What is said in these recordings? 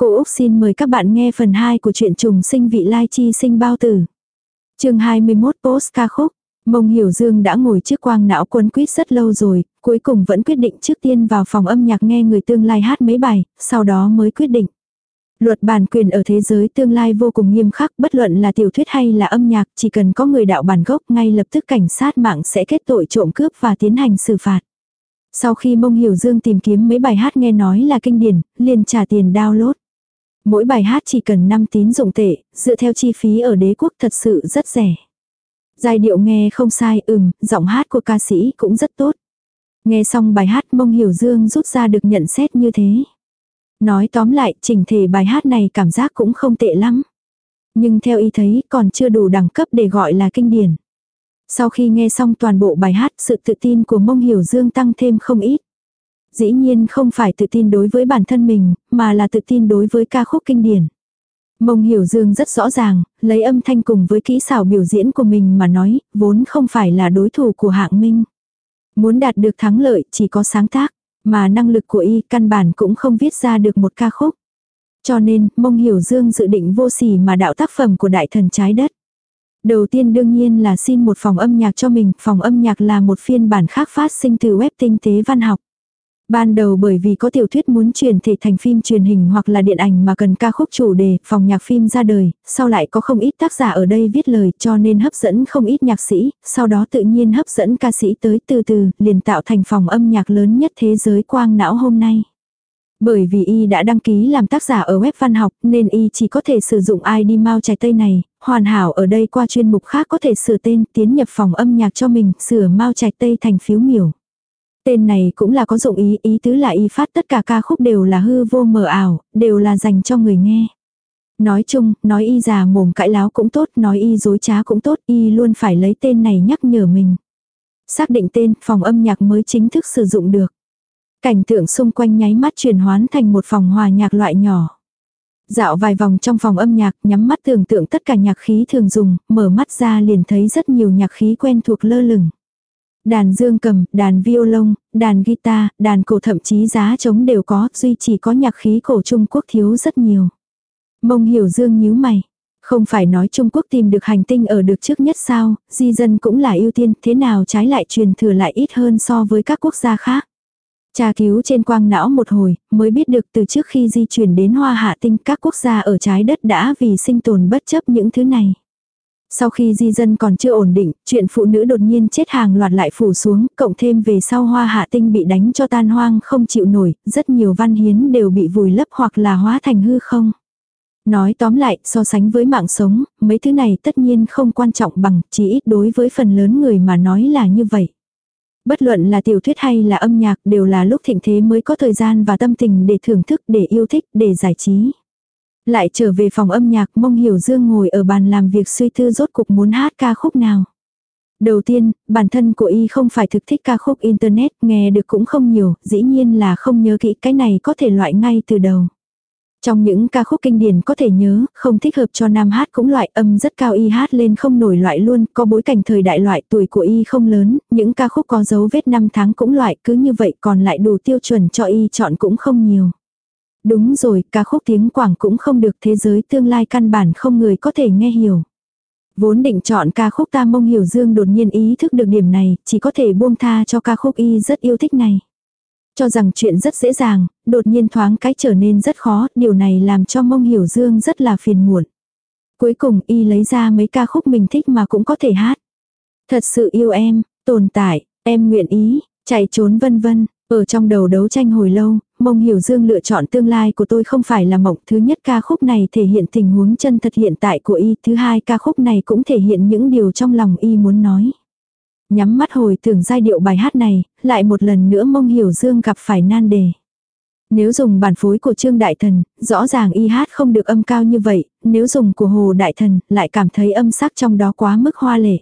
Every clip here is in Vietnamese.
Cô Úc xin mời các bạn nghe phần 2 của truyện trùng sinh vị lai chi sinh bao tử. chương 21 post ca khúc. Mông Hiểu Dương đã ngồi trước quang não quấn quýt rất lâu rồi, cuối cùng vẫn quyết định trước tiên vào phòng âm nhạc nghe người tương lai hát mấy bài, sau đó mới quyết định. Luật bản quyền ở thế giới tương lai vô cùng nghiêm khắc, bất luận là tiểu thuyết hay là âm nhạc, chỉ cần có người đạo bản gốc ngay lập tức cảnh sát mạng sẽ kết tội trộm cướp và tiến hành xử phạt. Sau khi Mông Hiểu Dương tìm kiếm mấy bài hát nghe nói là kinh điển, liền trả tiền download. Mỗi bài hát chỉ cần 5 tín dụng tệ, dựa theo chi phí ở đế quốc thật sự rất rẻ. Giai điệu nghe không sai, ừm, giọng hát của ca sĩ cũng rất tốt. Nghe xong bài hát Mông Hiểu Dương rút ra được nhận xét như thế. Nói tóm lại, chỉnh thể bài hát này cảm giác cũng không tệ lắm. Nhưng theo ý thấy còn chưa đủ đẳng cấp để gọi là kinh điển. Sau khi nghe xong toàn bộ bài hát, sự tự tin của Mông Hiểu Dương tăng thêm không ít. Dĩ nhiên không phải tự tin đối với bản thân mình, mà là tự tin đối với ca khúc kinh điển. Mông Hiểu Dương rất rõ ràng, lấy âm thanh cùng với kỹ xảo biểu diễn của mình mà nói, vốn không phải là đối thủ của hạng minh. Muốn đạt được thắng lợi chỉ có sáng tác, mà năng lực của y căn bản cũng không viết ra được một ca khúc. Cho nên, Mông Hiểu Dương dự định vô sỉ mà đạo tác phẩm của đại thần trái đất. Đầu tiên đương nhiên là xin một phòng âm nhạc cho mình, phòng âm nhạc là một phiên bản khác phát sinh từ web tinh tế văn học. Ban đầu bởi vì có tiểu thuyết muốn truyền thể thành phim truyền hình hoặc là điện ảnh mà cần ca khúc chủ đề, phòng nhạc phim ra đời, sau lại có không ít tác giả ở đây viết lời cho nên hấp dẫn không ít nhạc sĩ, sau đó tự nhiên hấp dẫn ca sĩ tới từ từ, liền tạo thành phòng âm nhạc lớn nhất thế giới quang não hôm nay. Bởi vì y đã đăng ký làm tác giả ở web văn học nên y chỉ có thể sử dụng ID mau trái tây này, hoàn hảo ở đây qua chuyên mục khác có thể sửa tên tiến nhập phòng âm nhạc cho mình, sửa mau trái tây thành phiếu miểu. Tên này cũng là có dụng ý, ý tứ là y phát tất cả ca khúc đều là hư vô mờ ảo, đều là dành cho người nghe. Nói chung, nói y già mồm cãi láo cũng tốt, nói y dối trá cũng tốt, y luôn phải lấy tên này nhắc nhở mình. Xác định tên, phòng âm nhạc mới chính thức sử dụng được. Cảnh tượng xung quanh nháy mắt chuyển hoán thành một phòng hòa nhạc loại nhỏ. Dạo vài vòng trong phòng âm nhạc, nhắm mắt tưởng tượng tất cả nhạc khí thường dùng, mở mắt ra liền thấy rất nhiều nhạc khí quen thuộc lơ lửng. Đàn dương cầm, đàn violon, đàn guitar, đàn cổ thậm chí giá trống đều có, duy chỉ có nhạc khí cổ Trung Quốc thiếu rất nhiều. Mông hiểu dương nhíu mày. Không phải nói Trung Quốc tìm được hành tinh ở được trước nhất sao, di dân cũng là ưu tiên, thế nào trái lại truyền thừa lại ít hơn so với các quốc gia khác. Tra cứu trên quang não một hồi, mới biết được từ trước khi di chuyển đến hoa hạ tinh các quốc gia ở trái đất đã vì sinh tồn bất chấp những thứ này. Sau khi di dân còn chưa ổn định, chuyện phụ nữ đột nhiên chết hàng loạt lại phủ xuống, cộng thêm về sau hoa hạ tinh bị đánh cho tan hoang không chịu nổi, rất nhiều văn hiến đều bị vùi lấp hoặc là hóa thành hư không. Nói tóm lại, so sánh với mạng sống, mấy thứ này tất nhiên không quan trọng bằng, chỉ ít đối với phần lớn người mà nói là như vậy. Bất luận là tiểu thuyết hay là âm nhạc đều là lúc thịnh thế mới có thời gian và tâm tình để thưởng thức, để yêu thích, để giải trí. Lại trở về phòng âm nhạc mông hiểu dương ngồi ở bàn làm việc suy thư rốt cục muốn hát ca khúc nào. Đầu tiên, bản thân của y không phải thực thích ca khúc internet, nghe được cũng không nhiều, dĩ nhiên là không nhớ kỹ cái này có thể loại ngay từ đầu. Trong những ca khúc kinh điển có thể nhớ, không thích hợp cho nam hát cũng loại âm rất cao y hát lên không nổi loại luôn, có bối cảnh thời đại loại tuổi của y không lớn, những ca khúc có dấu vết năm tháng cũng loại, cứ như vậy còn lại đủ tiêu chuẩn cho y chọn cũng không nhiều. Đúng rồi, ca khúc tiếng Quảng cũng không được thế giới tương lai căn bản không người có thể nghe hiểu. Vốn định chọn ca khúc ta mông hiểu dương đột nhiên ý thức được điểm này, chỉ có thể buông tha cho ca khúc y rất yêu thích này. Cho rằng chuyện rất dễ dàng, đột nhiên thoáng cái trở nên rất khó, điều này làm cho mông hiểu dương rất là phiền muộn. Cuối cùng y lấy ra mấy ca khúc mình thích mà cũng có thể hát. Thật sự yêu em, tồn tại, em nguyện ý, chạy trốn vân vân. Ở trong đầu đấu tranh hồi lâu, mông hiểu dương lựa chọn tương lai của tôi không phải là mộng. Thứ nhất ca khúc này thể hiện tình huống chân thật hiện tại của y. Thứ hai ca khúc này cũng thể hiện những điều trong lòng y muốn nói. Nhắm mắt hồi tưởng giai điệu bài hát này, lại một lần nữa mông hiểu dương gặp phải nan đề. Nếu dùng bản phối của Trương Đại Thần, rõ ràng y hát không được âm cao như vậy, nếu dùng của Hồ Đại Thần, lại cảm thấy âm sắc trong đó quá mức hoa lệ.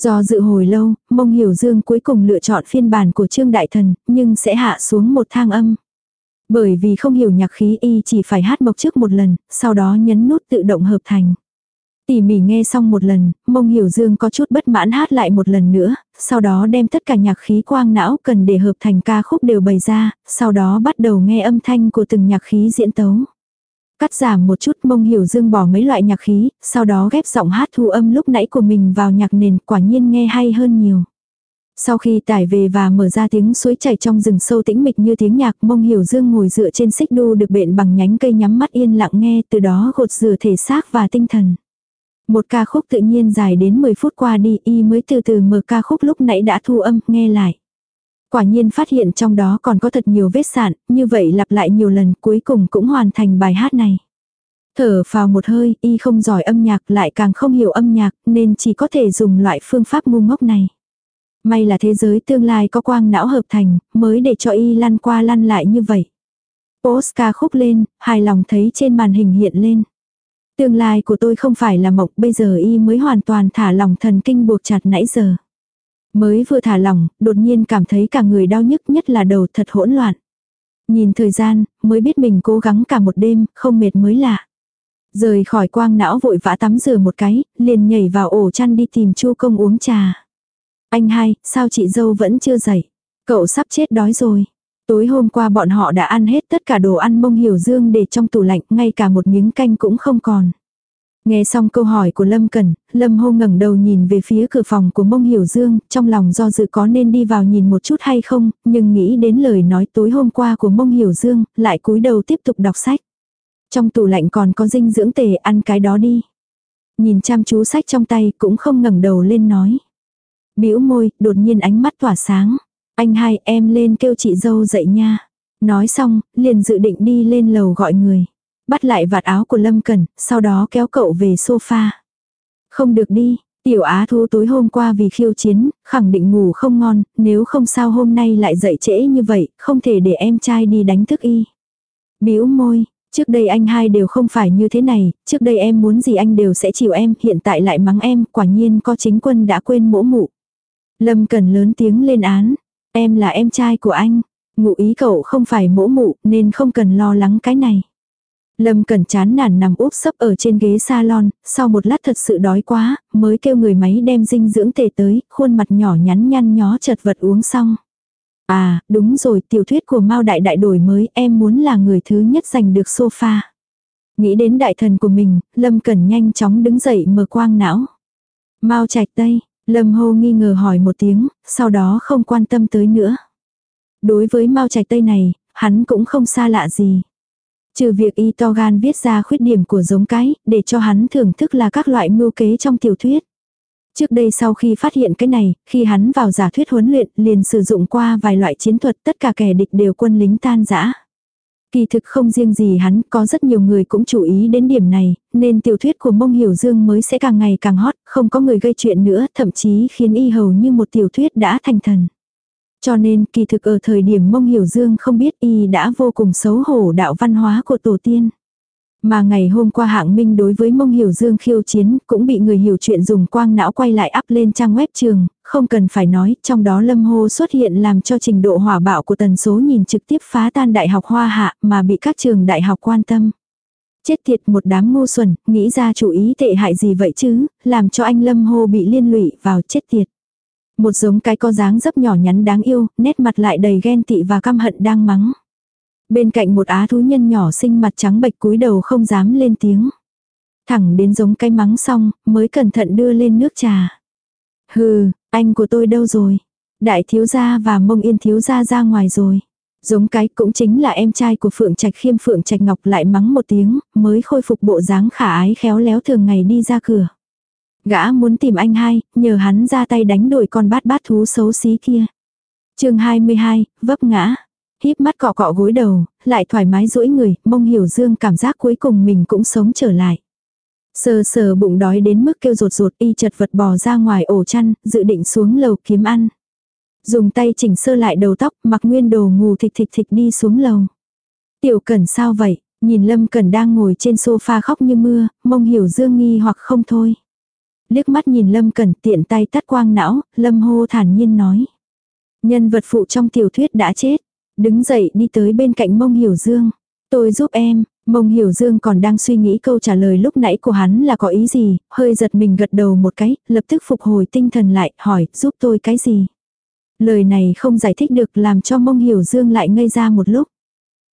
Do dự hồi lâu, mông hiểu dương cuối cùng lựa chọn phiên bản của Trương Đại Thần, nhưng sẽ hạ xuống một thang âm. Bởi vì không hiểu nhạc khí y chỉ phải hát mộc trước một lần, sau đó nhấn nút tự động hợp thành. Tỉ mỉ nghe xong một lần, mông hiểu dương có chút bất mãn hát lại một lần nữa, sau đó đem tất cả nhạc khí quang não cần để hợp thành ca khúc đều bày ra, sau đó bắt đầu nghe âm thanh của từng nhạc khí diễn tấu. Cắt giảm một chút mông hiểu dương bỏ mấy loại nhạc khí, sau đó ghép giọng hát thu âm lúc nãy của mình vào nhạc nền quả nhiên nghe hay hơn nhiều. Sau khi tải về và mở ra tiếng suối chảy trong rừng sâu tĩnh mịch như tiếng nhạc mông hiểu dương ngồi dựa trên xích đu được bện bằng nhánh cây nhắm mắt yên lặng nghe từ đó gột rửa thể xác và tinh thần. Một ca khúc tự nhiên dài đến 10 phút qua đi y mới từ từ mở ca khúc lúc nãy đã thu âm nghe lại. Quả nhiên phát hiện trong đó còn có thật nhiều vết sạn, như vậy lặp lại nhiều lần cuối cùng cũng hoàn thành bài hát này. Thở vào một hơi, y không giỏi âm nhạc lại càng không hiểu âm nhạc nên chỉ có thể dùng loại phương pháp ngu ngốc này. May là thế giới tương lai có quang não hợp thành, mới để cho y lăn qua lăn lại như vậy. Oscar khúc lên, hài lòng thấy trên màn hình hiện lên. Tương lai của tôi không phải là mộng, bây giờ y mới hoàn toàn thả lòng thần kinh buộc chặt nãy giờ. Mới vừa thả lỏng đột nhiên cảm thấy cả người đau nhức nhất là đầu thật hỗn loạn. Nhìn thời gian, mới biết mình cố gắng cả một đêm, không mệt mới lạ. Rời khỏi quang não vội vã tắm rửa một cái, liền nhảy vào ổ chăn đi tìm chu công uống trà. Anh hai, sao chị dâu vẫn chưa dậy? Cậu sắp chết đói rồi. Tối hôm qua bọn họ đã ăn hết tất cả đồ ăn mông hiểu dương để trong tủ lạnh, ngay cả một miếng canh cũng không còn. Nghe xong câu hỏi của Lâm Cần, Lâm hô ngẩng đầu nhìn về phía cửa phòng của mông hiểu dương, trong lòng do dự có nên đi vào nhìn một chút hay không, nhưng nghĩ đến lời nói tối hôm qua của mông hiểu dương, lại cúi đầu tiếp tục đọc sách. Trong tủ lạnh còn có dinh dưỡng tề ăn cái đó đi. Nhìn chăm chú sách trong tay cũng không ngẩng đầu lên nói bĩu môi, đột nhiên ánh mắt tỏa sáng. Anh hai em lên kêu chị dâu dậy nha. Nói xong, liền dự định đi lên lầu gọi người. Bắt lại vạt áo của Lâm Cẩn, sau đó kéo cậu về sofa. Không được đi, tiểu á thu tối hôm qua vì khiêu chiến, khẳng định ngủ không ngon, nếu không sao hôm nay lại dậy trễ như vậy, không thể để em trai đi đánh thức y. bĩu môi, trước đây anh hai đều không phải như thế này, trước đây em muốn gì anh đều sẽ chịu em, hiện tại lại mắng em, quả nhiên có chính quân đã quên mỗ mụ. Lâm Cần lớn tiếng lên án, Em là em trai của anh. Ngụ ý cậu không phải mỗ mụ nên không cần lo lắng cái này. Lâm Cần chán nản nằm úp sấp ở trên ghế salon, sau một lát thật sự đói quá, mới kêu người máy đem dinh dưỡng tề tới, khuôn mặt nhỏ nhắn nhăn nhó chật vật uống xong. À, đúng rồi, tiểu thuyết của Mao Đại Đại đổi mới, em muốn là người thứ nhất giành được sofa. Nghĩ đến đại thần của mình, Lâm Cẩn nhanh chóng đứng dậy mở quang não. Mao Trạch Tây, Lâm Hô nghi ngờ hỏi một tiếng, sau đó không quan tâm tới nữa. Đối với Mao Trạch Tây này, hắn cũng không xa lạ gì. Trừ việc y to gan viết ra khuyết điểm của giống cái, để cho hắn thưởng thức là các loại mưu kế trong tiểu thuyết. Trước đây sau khi phát hiện cái này, khi hắn vào giả thuyết huấn luyện liền sử dụng qua vài loại chiến thuật tất cả kẻ địch đều quân lính tan rã. Kỳ thực không riêng gì hắn, có rất nhiều người cũng chú ý đến điểm này, nên tiểu thuyết của Mông Hiểu Dương mới sẽ càng ngày càng hot, không có người gây chuyện nữa, thậm chí khiến y hầu như một tiểu thuyết đã thành thần. Cho nên, kỳ thực ở thời điểm Mông Hiểu Dương không biết y đã vô cùng xấu hổ đạo văn hóa của tổ tiên. Mà ngày hôm qua hạng minh đối với mông hiểu dương khiêu chiến cũng bị người hiểu chuyện dùng quang não quay lại up lên trang web trường, không cần phải nói, trong đó lâm hô xuất hiện làm cho trình độ hỏa bạo của tần số nhìn trực tiếp phá tan đại học hoa hạ mà bị các trường đại học quan tâm. Chết tiệt một đám ngu xuẩn, nghĩ ra chủ ý tệ hại gì vậy chứ, làm cho anh lâm hô bị liên lụy vào chết tiệt. Một giống cái có dáng dấp nhỏ nhắn đáng yêu, nét mặt lại đầy ghen tị và căm hận đang mắng. Bên cạnh một á thú nhân nhỏ xinh mặt trắng bệch cúi đầu không dám lên tiếng. Thẳng đến giống cái mắng xong, mới cẩn thận đưa lên nước trà. Hừ, anh của tôi đâu rồi? Đại thiếu gia và mông yên thiếu gia ra ngoài rồi. Giống cái cũng chính là em trai của Phượng Trạch Khiêm Phượng Trạch Ngọc lại mắng một tiếng, mới khôi phục bộ dáng khả ái khéo léo thường ngày đi ra cửa. Gã muốn tìm anh hai, nhờ hắn ra tay đánh đuổi con bát bát thú xấu xí kia. chương 22, vấp ngã híp mắt cọ cọ gối đầu, lại thoải mái duỗi người, mông hiểu dương cảm giác cuối cùng mình cũng sống trở lại. Sờ sờ bụng đói đến mức kêu rột rột y chật vật bò ra ngoài ổ chăn, dự định xuống lầu kiếm ăn. Dùng tay chỉnh sơ lại đầu tóc, mặc nguyên đồ ngủ thịch thịch thịch đi xuống lầu. Tiểu cẩn sao vậy? Nhìn Lâm Cẩn đang ngồi trên sofa khóc như mưa, mông hiểu dương nghi hoặc không thôi. Liếc mắt nhìn Lâm Cẩn tiện tay tắt quang não, Lâm hô thản nhiên nói. Nhân vật phụ trong tiểu thuyết đã chết. Đứng dậy đi tới bên cạnh mông hiểu dương. Tôi giúp em, mông hiểu dương còn đang suy nghĩ câu trả lời lúc nãy của hắn là có ý gì, hơi giật mình gật đầu một cái, lập tức phục hồi tinh thần lại, hỏi, giúp tôi cái gì. Lời này không giải thích được làm cho mông hiểu dương lại ngây ra một lúc.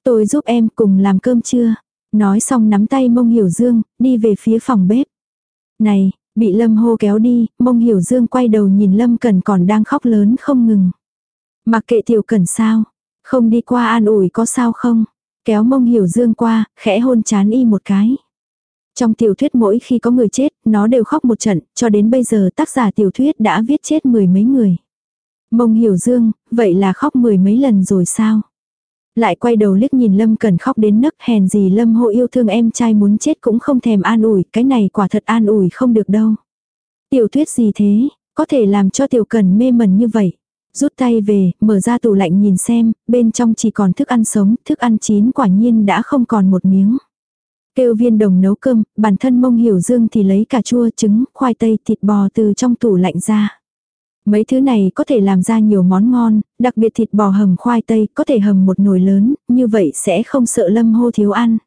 Tôi giúp em cùng làm cơm trưa. Nói xong nắm tay mông hiểu dương, đi về phía phòng bếp. Này, bị Lâm hô kéo đi, mông hiểu dương quay đầu nhìn Lâm Cần còn đang khóc lớn không ngừng. Mặc kệ tiểu cần sao, không đi qua an ủi có sao không, kéo mông hiểu dương qua, khẽ hôn chán y một cái. Trong tiểu thuyết mỗi khi có người chết, nó đều khóc một trận, cho đến bây giờ tác giả tiểu thuyết đã viết chết mười mấy người. Mông hiểu dương, vậy là khóc mười mấy lần rồi sao? Lại quay đầu liếc nhìn Lâm Cần khóc đến nấc hèn gì Lâm hộ yêu thương em trai muốn chết cũng không thèm an ủi, cái này quả thật an ủi không được đâu. Tiểu thuyết gì thế, có thể làm cho tiểu cần mê mẩn như vậy. Rút tay về, mở ra tủ lạnh nhìn xem, bên trong chỉ còn thức ăn sống, thức ăn chín quả nhiên đã không còn một miếng. Kêu viên đồng nấu cơm, bản thân mông hiểu dương thì lấy cà chua, trứng, khoai tây, thịt bò từ trong tủ lạnh ra. Mấy thứ này có thể làm ra nhiều món ngon, đặc biệt thịt bò hầm khoai tây có thể hầm một nồi lớn, như vậy sẽ không sợ lâm hô thiếu ăn.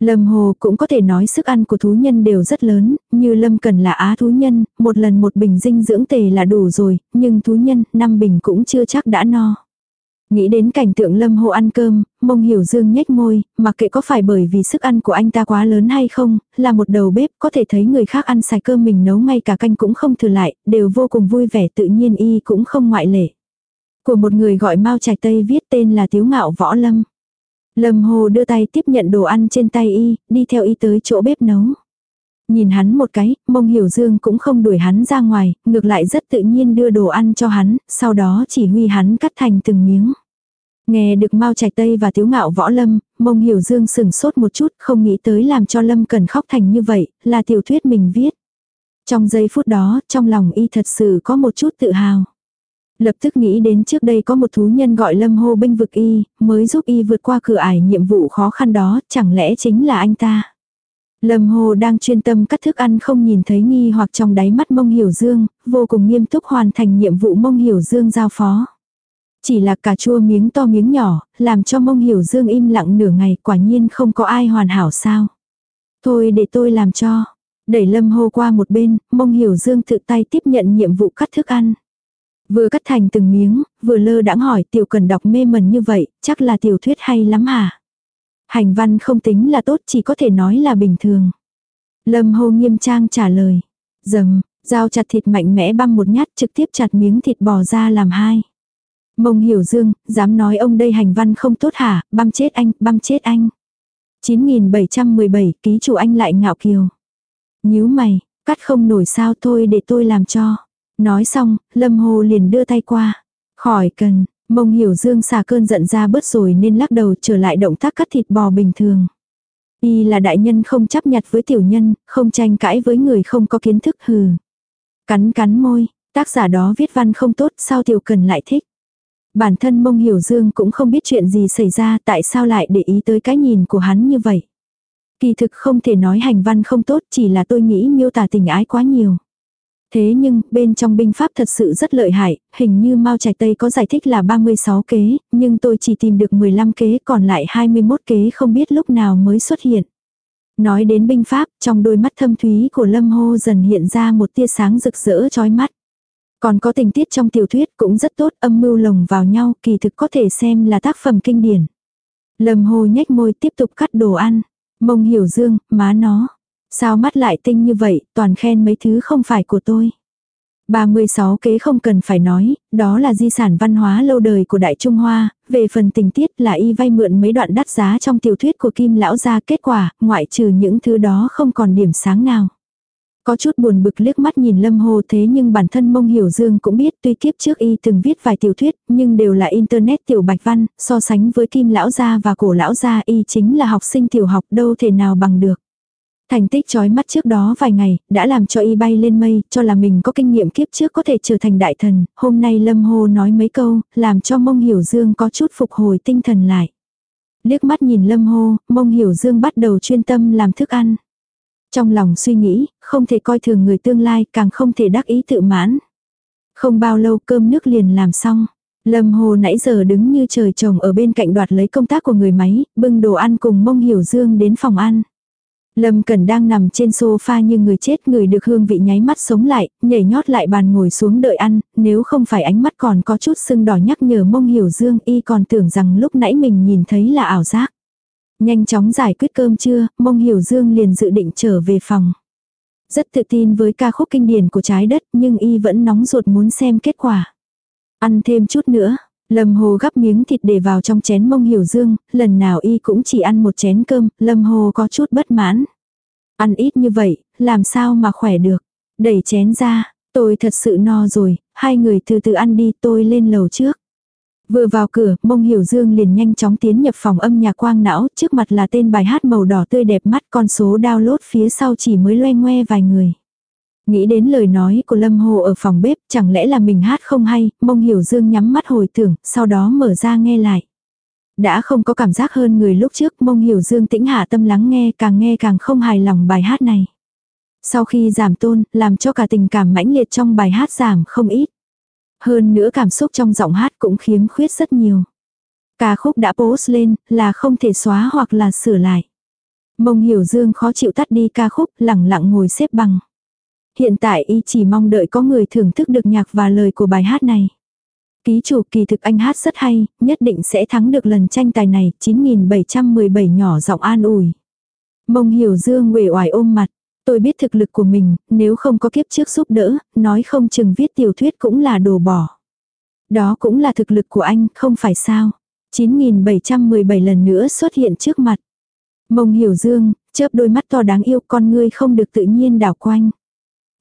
Lâm hồ cũng có thể nói sức ăn của thú nhân đều rất lớn, như lâm cần là á thú nhân, một lần một bình dinh dưỡng tề là đủ rồi, nhưng thú nhân, năm bình cũng chưa chắc đã no. Nghĩ đến cảnh tượng lâm hồ ăn cơm, mông hiểu dương nhếch môi, mặc kệ có phải bởi vì sức ăn của anh ta quá lớn hay không, là một đầu bếp có thể thấy người khác ăn sạch cơm mình nấu ngay cả canh cũng không thừa lại, đều vô cùng vui vẻ tự nhiên y cũng không ngoại lệ. Của một người gọi Mao Trạch Tây viết tên là Tiếu Ngạo Võ Lâm. Lâm Hồ đưa tay tiếp nhận đồ ăn trên tay y, đi theo y tới chỗ bếp nấu. Nhìn hắn một cái, mông hiểu dương cũng không đuổi hắn ra ngoài, ngược lại rất tự nhiên đưa đồ ăn cho hắn, sau đó chỉ huy hắn cắt thành từng miếng. Nghe được Mao Trạch Tây và Tiếu Ngạo Võ Lâm, Mông Hiểu Dương sừng sốt một chút, không nghĩ tới làm cho Lâm Cần khóc thành như vậy, là tiểu thuyết mình viết. Trong giây phút đó, trong lòng y thật sự có một chút tự hào. Lập tức nghĩ đến trước đây có một thú nhân gọi Lâm Hô binh vực y, mới giúp y vượt qua cửa ải nhiệm vụ khó khăn đó, chẳng lẽ chính là anh ta. Lâm Hồ đang chuyên tâm cắt thức ăn không nhìn thấy nghi hoặc trong đáy mắt Mông Hiểu Dương, vô cùng nghiêm túc hoàn thành nhiệm vụ Mông Hiểu Dương giao phó. Chỉ là cà chua miếng to miếng nhỏ, làm cho Mông Hiểu Dương im lặng nửa ngày quả nhiên không có ai hoàn hảo sao. Thôi để tôi làm cho. Đẩy Lâm hô qua một bên, Mông Hiểu Dương tự tay tiếp nhận nhiệm vụ cắt thức ăn. Vừa cắt thành từng miếng, vừa lơ đãng hỏi tiểu cần đọc mê mẩn như vậy, chắc là tiểu thuyết hay lắm hả? Hành văn không tính là tốt chỉ có thể nói là bình thường. Lâm hô nghiêm trang trả lời. Dầm, dao chặt thịt mạnh mẽ băm một nhát trực tiếp chặt miếng thịt bò ra làm hai. Mông hiểu dương, dám nói ông đây hành văn không tốt hả, băm chết anh, băm chết anh. 9717 ký chủ anh lại ngạo kiều. nhíu mày, cắt không nổi sao thôi để tôi làm cho. Nói xong, Lâm Hồ liền đưa tay qua. Khỏi cần, mông hiểu dương xà cơn giận ra bớt rồi nên lắc đầu trở lại động tác cắt thịt bò bình thường. Y là đại nhân không chấp nhặt với tiểu nhân, không tranh cãi với người không có kiến thức hừ. Cắn cắn môi, tác giả đó viết văn không tốt sao tiểu cần lại thích. Bản thân mông hiểu dương cũng không biết chuyện gì xảy ra tại sao lại để ý tới cái nhìn của hắn như vậy. Kỳ thực không thể nói hành văn không tốt chỉ là tôi nghĩ miêu tả tình ái quá nhiều. Thế nhưng, bên trong binh pháp thật sự rất lợi hại, hình như Mao Trạch Tây có giải thích là 36 kế, nhưng tôi chỉ tìm được 15 kế còn lại 21 kế không biết lúc nào mới xuất hiện. Nói đến binh pháp, trong đôi mắt thâm thúy của Lâm Hô dần hiện ra một tia sáng rực rỡ chói mắt. Còn có tình tiết trong tiểu thuyết cũng rất tốt, âm mưu lồng vào nhau, kỳ thực có thể xem là tác phẩm kinh điển. Lâm Hô nhếch môi tiếp tục cắt đồ ăn. Mông hiểu dương, má nó. Sao mắt lại tinh như vậy, toàn khen mấy thứ không phải của tôi. 36 kế không cần phải nói, đó là di sản văn hóa lâu đời của Đại Trung Hoa, về phần tình tiết là y vay mượn mấy đoạn đắt giá trong tiểu thuyết của Kim Lão gia kết quả, ngoại trừ những thứ đó không còn điểm sáng nào. Có chút buồn bực liếc mắt nhìn Lâm Hồ thế nhưng bản thân Mông Hiểu Dương cũng biết tuy kiếp trước y từng viết vài tiểu thuyết nhưng đều là internet tiểu bạch văn, so sánh với Kim Lão Gia và Cổ Lão Gia y chính là học sinh tiểu học đâu thể nào bằng được. Thành tích chói mắt trước đó vài ngày, đã làm cho y bay lên mây, cho là mình có kinh nghiệm kiếp trước có thể trở thành đại thần, hôm nay Lâm Hồ nói mấy câu, làm cho Mông Hiểu Dương có chút phục hồi tinh thần lại. Liếc mắt nhìn Lâm Hồ, Mông Hiểu Dương bắt đầu chuyên tâm làm thức ăn. Trong lòng suy nghĩ, không thể coi thường người tương lai, càng không thể đắc ý tự mãn. Không bao lâu cơm nước liền làm xong. Lâm Hồ nãy giờ đứng như trời trồng ở bên cạnh đoạt lấy công tác của người máy, bưng đồ ăn cùng mông hiểu dương đến phòng ăn. Lâm Cần đang nằm trên sofa như người chết người được hương vị nháy mắt sống lại, nhảy nhót lại bàn ngồi xuống đợi ăn, nếu không phải ánh mắt còn có chút sưng đỏ nhắc nhở mông hiểu dương y còn tưởng rằng lúc nãy mình nhìn thấy là ảo giác. Nhanh chóng giải quyết cơm trưa, mông hiểu dương liền dự định trở về phòng. Rất tự tin với ca khúc kinh điển của trái đất nhưng y vẫn nóng ruột muốn xem kết quả. Ăn thêm chút nữa, Lâm Hồ gắp miếng thịt để vào trong chén mông hiểu dương, lần nào y cũng chỉ ăn một chén cơm, Lâm Hồ có chút bất mãn. Ăn ít như vậy, làm sao mà khỏe được. Đẩy chén ra, tôi thật sự no rồi, hai người từ từ ăn đi tôi lên lầu trước. Vừa vào cửa, mông hiểu dương liền nhanh chóng tiến nhập phòng âm nhạc quang não, trước mặt là tên bài hát màu đỏ tươi đẹp mắt con số download phía sau chỉ mới loe ngoe vài người. Nghĩ đến lời nói của Lâm Hồ ở phòng bếp, chẳng lẽ là mình hát không hay, mông hiểu dương nhắm mắt hồi tưởng, sau đó mở ra nghe lại. Đã không có cảm giác hơn người lúc trước, mông hiểu dương tĩnh hạ tâm lắng nghe, càng nghe càng không hài lòng bài hát này. Sau khi giảm tôn, làm cho cả tình cảm mãnh liệt trong bài hát giảm không ít. Hơn nữa cảm xúc trong giọng hát cũng khiếm khuyết rất nhiều. Ca khúc đã post lên, là không thể xóa hoặc là sửa lại. Mông hiểu dương khó chịu tắt đi ca khúc, lẳng lặng ngồi xếp bằng. Hiện tại y chỉ mong đợi có người thưởng thức được nhạc và lời của bài hát này. Ký chủ kỳ thực anh hát rất hay, nhất định sẽ thắng được lần tranh tài này, 9717 nhỏ giọng an ủi. Mông hiểu dương uể oải ôm mặt, tôi biết thực lực của mình, nếu không có kiếp trước giúp đỡ, nói không chừng viết tiểu thuyết cũng là đồ bỏ. Đó cũng là thực lực của anh, không phải sao. 9717 lần nữa xuất hiện trước mặt. Mông hiểu dương, chớp đôi mắt to đáng yêu con ngươi không được tự nhiên đảo quanh.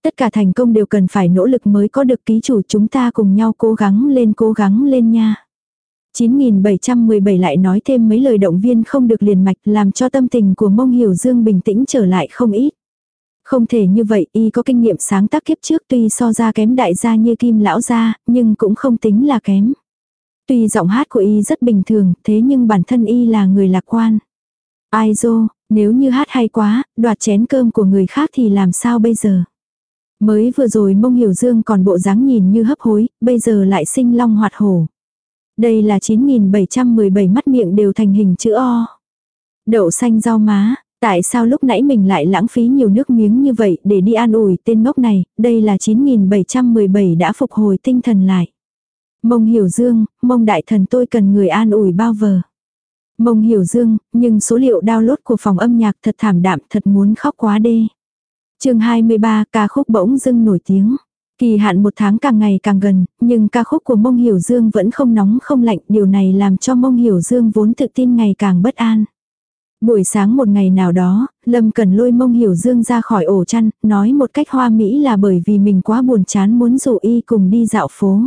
Tất cả thành công đều cần phải nỗ lực mới có được ký chủ chúng ta cùng nhau cố gắng lên cố gắng lên nha. 9717 lại nói thêm mấy lời động viên không được liền mạch làm cho tâm tình của mông hiểu dương bình tĩnh trở lại không ít. Không thể như vậy, y có kinh nghiệm sáng tác kiếp trước tuy so ra kém đại gia như kim lão gia, nhưng cũng không tính là kém. Tuy giọng hát của y rất bình thường, thế nhưng bản thân y là người lạc quan. Ai dô, nếu như hát hay quá, đoạt chén cơm của người khác thì làm sao bây giờ? Mới vừa rồi mông hiểu dương còn bộ dáng nhìn như hấp hối, bây giờ lại sinh long hoạt hổ. Đây là 9717 mắt miệng đều thành hình chữ O. Đậu xanh rau má, tại sao lúc nãy mình lại lãng phí nhiều nước miếng như vậy để đi an ủi tên ngốc này, đây là 9717 đã phục hồi tinh thần lại. Mông hiểu dương, mông đại thần tôi cần người an ủi bao vờ. Mông hiểu dương, nhưng số liệu download của phòng âm nhạc thật thảm đạm thật muốn khóc quá đê chương 23 ca khúc bỗng dưng nổi tiếng. Kỳ hạn một tháng càng ngày càng gần, nhưng ca khúc của Mông Hiểu Dương vẫn không nóng không lạnh, điều này làm cho Mông Hiểu Dương vốn tự tin ngày càng bất an. Buổi sáng một ngày nào đó, Lâm Cần lôi Mông Hiểu Dương ra khỏi ổ chăn, nói một cách hoa mỹ là bởi vì mình quá buồn chán muốn dụ y cùng đi dạo phố.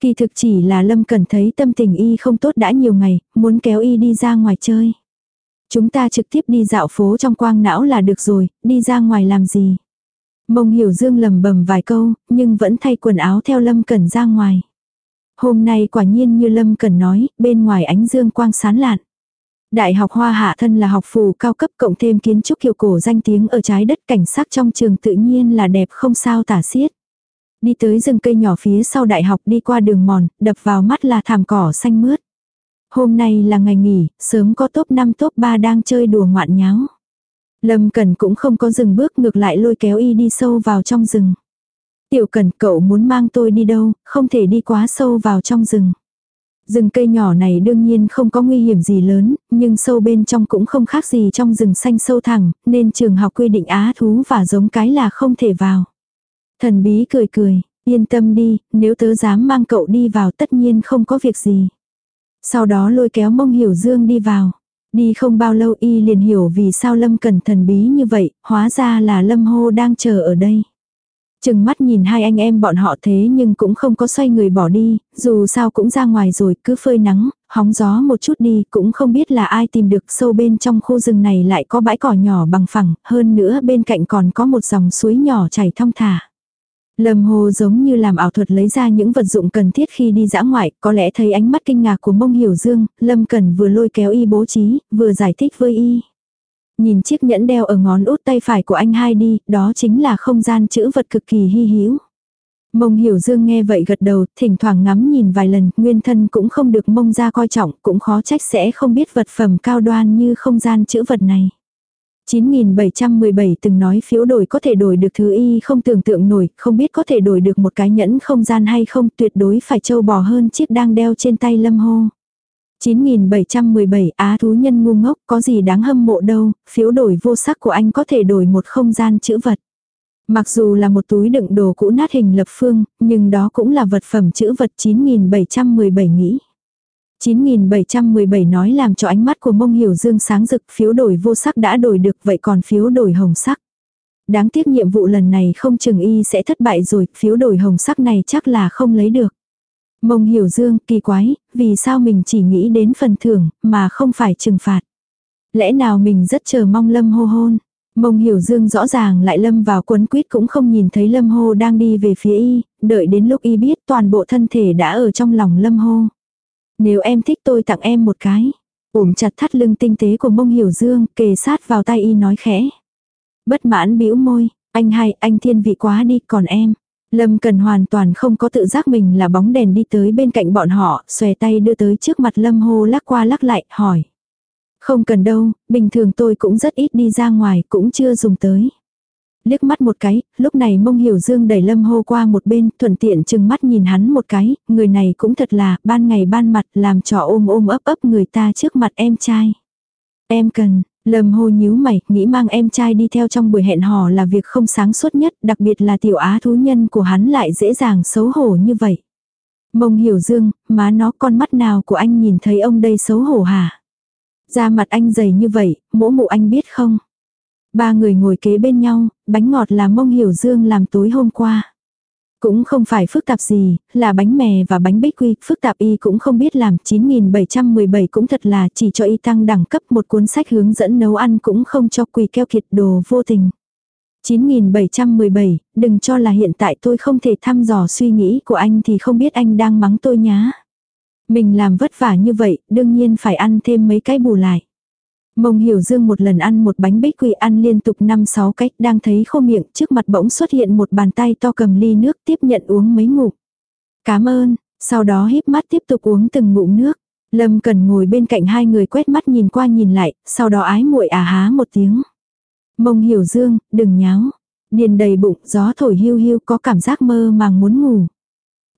Kỳ thực chỉ là Lâm Cần thấy tâm tình y không tốt đã nhiều ngày, muốn kéo y đi ra ngoài chơi. Chúng ta trực tiếp đi dạo phố trong quang não là được rồi, đi ra ngoài làm gì. Mông hiểu dương lầm bầm vài câu, nhưng vẫn thay quần áo theo Lâm Cẩn ra ngoài. Hôm nay quả nhiên như Lâm Cẩn nói, bên ngoài ánh dương quang sán lạn. Đại học Hoa Hạ thân là học phù cao cấp cộng thêm kiến trúc kiểu cổ danh tiếng ở trái đất cảnh sắc trong trường tự nhiên là đẹp không sao tả xiết. Đi tới rừng cây nhỏ phía sau đại học đi qua đường mòn, đập vào mắt là thảm cỏ xanh mướt. Hôm nay là ngày nghỉ, sớm có top 5 top 3 đang chơi đùa ngoạn nháo. Lâm Cần cũng không có dừng bước ngược lại lôi kéo y đi sâu vào trong rừng. Tiểu Cần cậu muốn mang tôi đi đâu, không thể đi quá sâu vào trong rừng. Rừng cây nhỏ này đương nhiên không có nguy hiểm gì lớn, nhưng sâu bên trong cũng không khác gì trong rừng xanh sâu thẳng, nên trường học quy định á thú và giống cái là không thể vào. Thần bí cười cười, yên tâm đi, nếu tớ dám mang cậu đi vào tất nhiên không có việc gì. Sau đó lôi kéo mông hiểu dương đi vào. Đi không bao lâu y liền hiểu vì sao lâm cẩn thần bí như vậy, hóa ra là lâm hô đang chờ ở đây. Chừng mắt nhìn hai anh em bọn họ thế nhưng cũng không có xoay người bỏ đi, dù sao cũng ra ngoài rồi cứ phơi nắng, hóng gió một chút đi cũng không biết là ai tìm được sâu bên trong khu rừng này lại có bãi cỏ nhỏ bằng phẳng, hơn nữa bên cạnh còn có một dòng suối nhỏ chảy thong thả. Lâm Hồ giống như làm ảo thuật lấy ra những vật dụng cần thiết khi đi dã ngoại, có lẽ thấy ánh mắt kinh ngạc của mông hiểu dương, Lâm Cần vừa lôi kéo y bố trí, vừa giải thích với y. Nhìn chiếc nhẫn đeo ở ngón út tay phải của anh hai đi, đó chính là không gian chữ vật cực kỳ hy hữu. Mông hiểu dương nghe vậy gật đầu, thỉnh thoảng ngắm nhìn vài lần, nguyên thân cũng không được mông ra coi trọng, cũng khó trách sẽ không biết vật phẩm cao đoan như không gian chữ vật này. 9717 từng nói phiếu đổi có thể đổi được thứ y không tưởng tượng nổi, không biết có thể đổi được một cái nhẫn không gian hay không tuyệt đối phải trâu bò hơn chiếc đang đeo trên tay lâm hô. 9717 Á thú nhân ngu ngốc có gì đáng hâm mộ đâu, phiếu đổi vô sắc của anh có thể đổi một không gian chữ vật. Mặc dù là một túi đựng đồ cũ nát hình lập phương, nhưng đó cũng là vật phẩm chữ vật 9717 nghĩ. 9717 nói làm cho ánh mắt của mông hiểu dương sáng rực phiếu đổi vô sắc đã đổi được vậy còn phiếu đổi hồng sắc. Đáng tiếc nhiệm vụ lần này không chừng y sẽ thất bại rồi, phiếu đổi hồng sắc này chắc là không lấy được. Mông hiểu dương, kỳ quái, vì sao mình chỉ nghĩ đến phần thưởng, mà không phải trừng phạt. Lẽ nào mình rất chờ mong lâm hô hôn. Mông hiểu dương rõ ràng lại lâm vào quấn quýt cũng không nhìn thấy lâm hô đang đi về phía y, đợi đến lúc y biết toàn bộ thân thể đã ở trong lòng lâm hô. Nếu em thích tôi tặng em một cái. Ổm chặt thắt lưng tinh tế của mông hiểu dương, kề sát vào tay y nói khẽ. Bất mãn bĩu môi, anh hai anh thiên vị quá đi, còn em. Lâm Cần hoàn toàn không có tự giác mình là bóng đèn đi tới bên cạnh bọn họ, xòe tay đưa tới trước mặt Lâm hô lắc qua lắc lại, hỏi. Không cần đâu, bình thường tôi cũng rất ít đi ra ngoài, cũng chưa dùng tới. Liếc mắt một cái, lúc này mông hiểu dương đẩy lâm hô qua một bên, thuận tiện chừng mắt nhìn hắn một cái, người này cũng thật là, ban ngày ban mặt, làm trò ôm ôm ấp ấp người ta trước mặt em trai. Em cần, lâm hô nhíu mày, nghĩ mang em trai đi theo trong buổi hẹn hò là việc không sáng suốt nhất, đặc biệt là tiểu á thú nhân của hắn lại dễ dàng xấu hổ như vậy. Mông hiểu dương, má nó con mắt nào của anh nhìn thấy ông đây xấu hổ hả? Da mặt anh dày như vậy, mỗ mụ anh biết không? Ba người ngồi kế bên nhau, bánh ngọt là mông hiểu dương làm tối hôm qua. Cũng không phải phức tạp gì, là bánh mè và bánh bích quy, phức tạp y cũng không biết làm 9717 cũng thật là chỉ cho y tăng đẳng cấp một cuốn sách hướng dẫn nấu ăn cũng không cho quỳ keo kiệt đồ vô tình. 9717, đừng cho là hiện tại tôi không thể thăm dò suy nghĩ của anh thì không biết anh đang mắng tôi nhá. Mình làm vất vả như vậy, đương nhiên phải ăn thêm mấy cái bù lại. Mông hiểu dương một lần ăn một bánh bích quy ăn liên tục 5-6 cách đang thấy khô miệng trước mặt bỗng xuất hiện một bàn tay to cầm ly nước tiếp nhận uống mấy ngụm. Cảm ơn, sau đó híp mắt tiếp tục uống từng ngụm nước. Lâm cần ngồi bên cạnh hai người quét mắt nhìn qua nhìn lại, sau đó ái muội à há một tiếng. Mông hiểu dương, đừng nháo. Điền đầy bụng, gió thổi hiu hiu có cảm giác mơ màng muốn ngủ.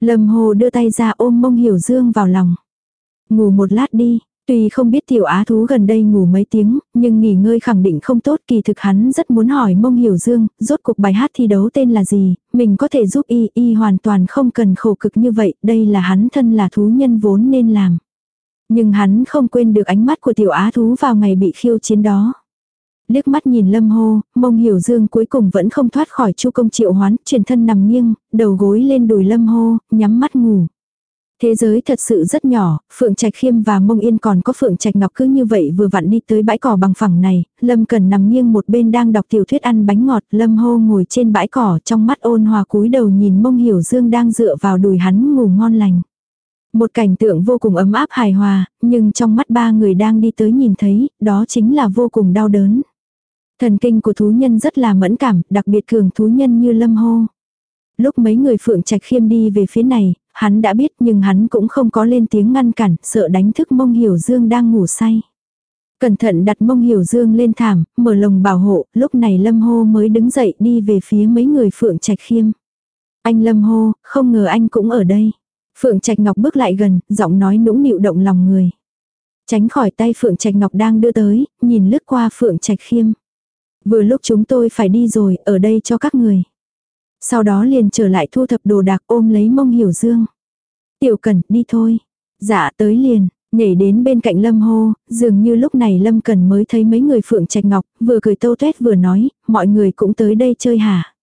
Lâm Hồ đưa tay ra ôm mông hiểu dương vào lòng. Ngủ một lát đi, Tuy không biết tiểu á thú gần đây ngủ mấy tiếng, nhưng nghỉ ngơi khẳng định không tốt kỳ thực hắn rất muốn hỏi mông hiểu dương, rốt cuộc bài hát thi đấu tên là gì, mình có thể giúp y, y hoàn toàn không cần khổ cực như vậy, đây là hắn thân là thú nhân vốn nên làm. Nhưng hắn không quên được ánh mắt của tiểu á thú vào ngày bị khiêu chiến đó. Liếc mắt nhìn lâm hô, mông hiểu dương cuối cùng vẫn không thoát khỏi chu công triệu hoán, truyền thân nằm nghiêng, đầu gối lên đùi lâm hô, nhắm mắt ngủ. Thế giới thật sự rất nhỏ, Phượng Trạch Khiêm và Mông Yên còn có Phượng Trạch Ngọc cứ như vậy vừa vặn đi tới bãi cỏ bằng phẳng này, Lâm Cần nằm nghiêng một bên đang đọc tiểu thuyết ăn bánh ngọt, Lâm Hô ngồi trên bãi cỏ trong mắt ôn hòa cúi đầu nhìn Mông Hiểu Dương đang dựa vào đùi hắn ngủ ngon lành. Một cảnh tượng vô cùng ấm áp hài hòa, nhưng trong mắt ba người đang đi tới nhìn thấy, đó chính là vô cùng đau đớn. Thần kinh của thú nhân rất là mẫn cảm, đặc biệt cường thú nhân như Lâm Hô. Lúc mấy người Phượng Trạch Khiêm đi về phía này, hắn đã biết nhưng hắn cũng không có lên tiếng ngăn cản, sợ đánh thức mông hiểu dương đang ngủ say. Cẩn thận đặt mông hiểu dương lên thảm, mở lồng bảo hộ, lúc này lâm hô mới đứng dậy đi về phía mấy người phượng trạch khiêm. Anh lâm hô, không ngờ anh cũng ở đây. Phượng trạch ngọc bước lại gần, giọng nói nũng nịu động lòng người. Tránh khỏi tay Phượng Trạch Ngọc đang đưa tới, nhìn lướt qua Phượng Trạch Khiêm. Vừa lúc chúng tôi phải đi rồi, ở đây cho các người. Sau đó liền trở lại thu thập đồ đạc ôm lấy mông hiểu dương. Tiểu cần, đi thôi. Dạ tới liền, nhảy đến bên cạnh lâm hô, dường như lúc này lâm cần mới thấy mấy người phượng trạch ngọc, vừa cười tâu tuét vừa nói, mọi người cũng tới đây chơi hả.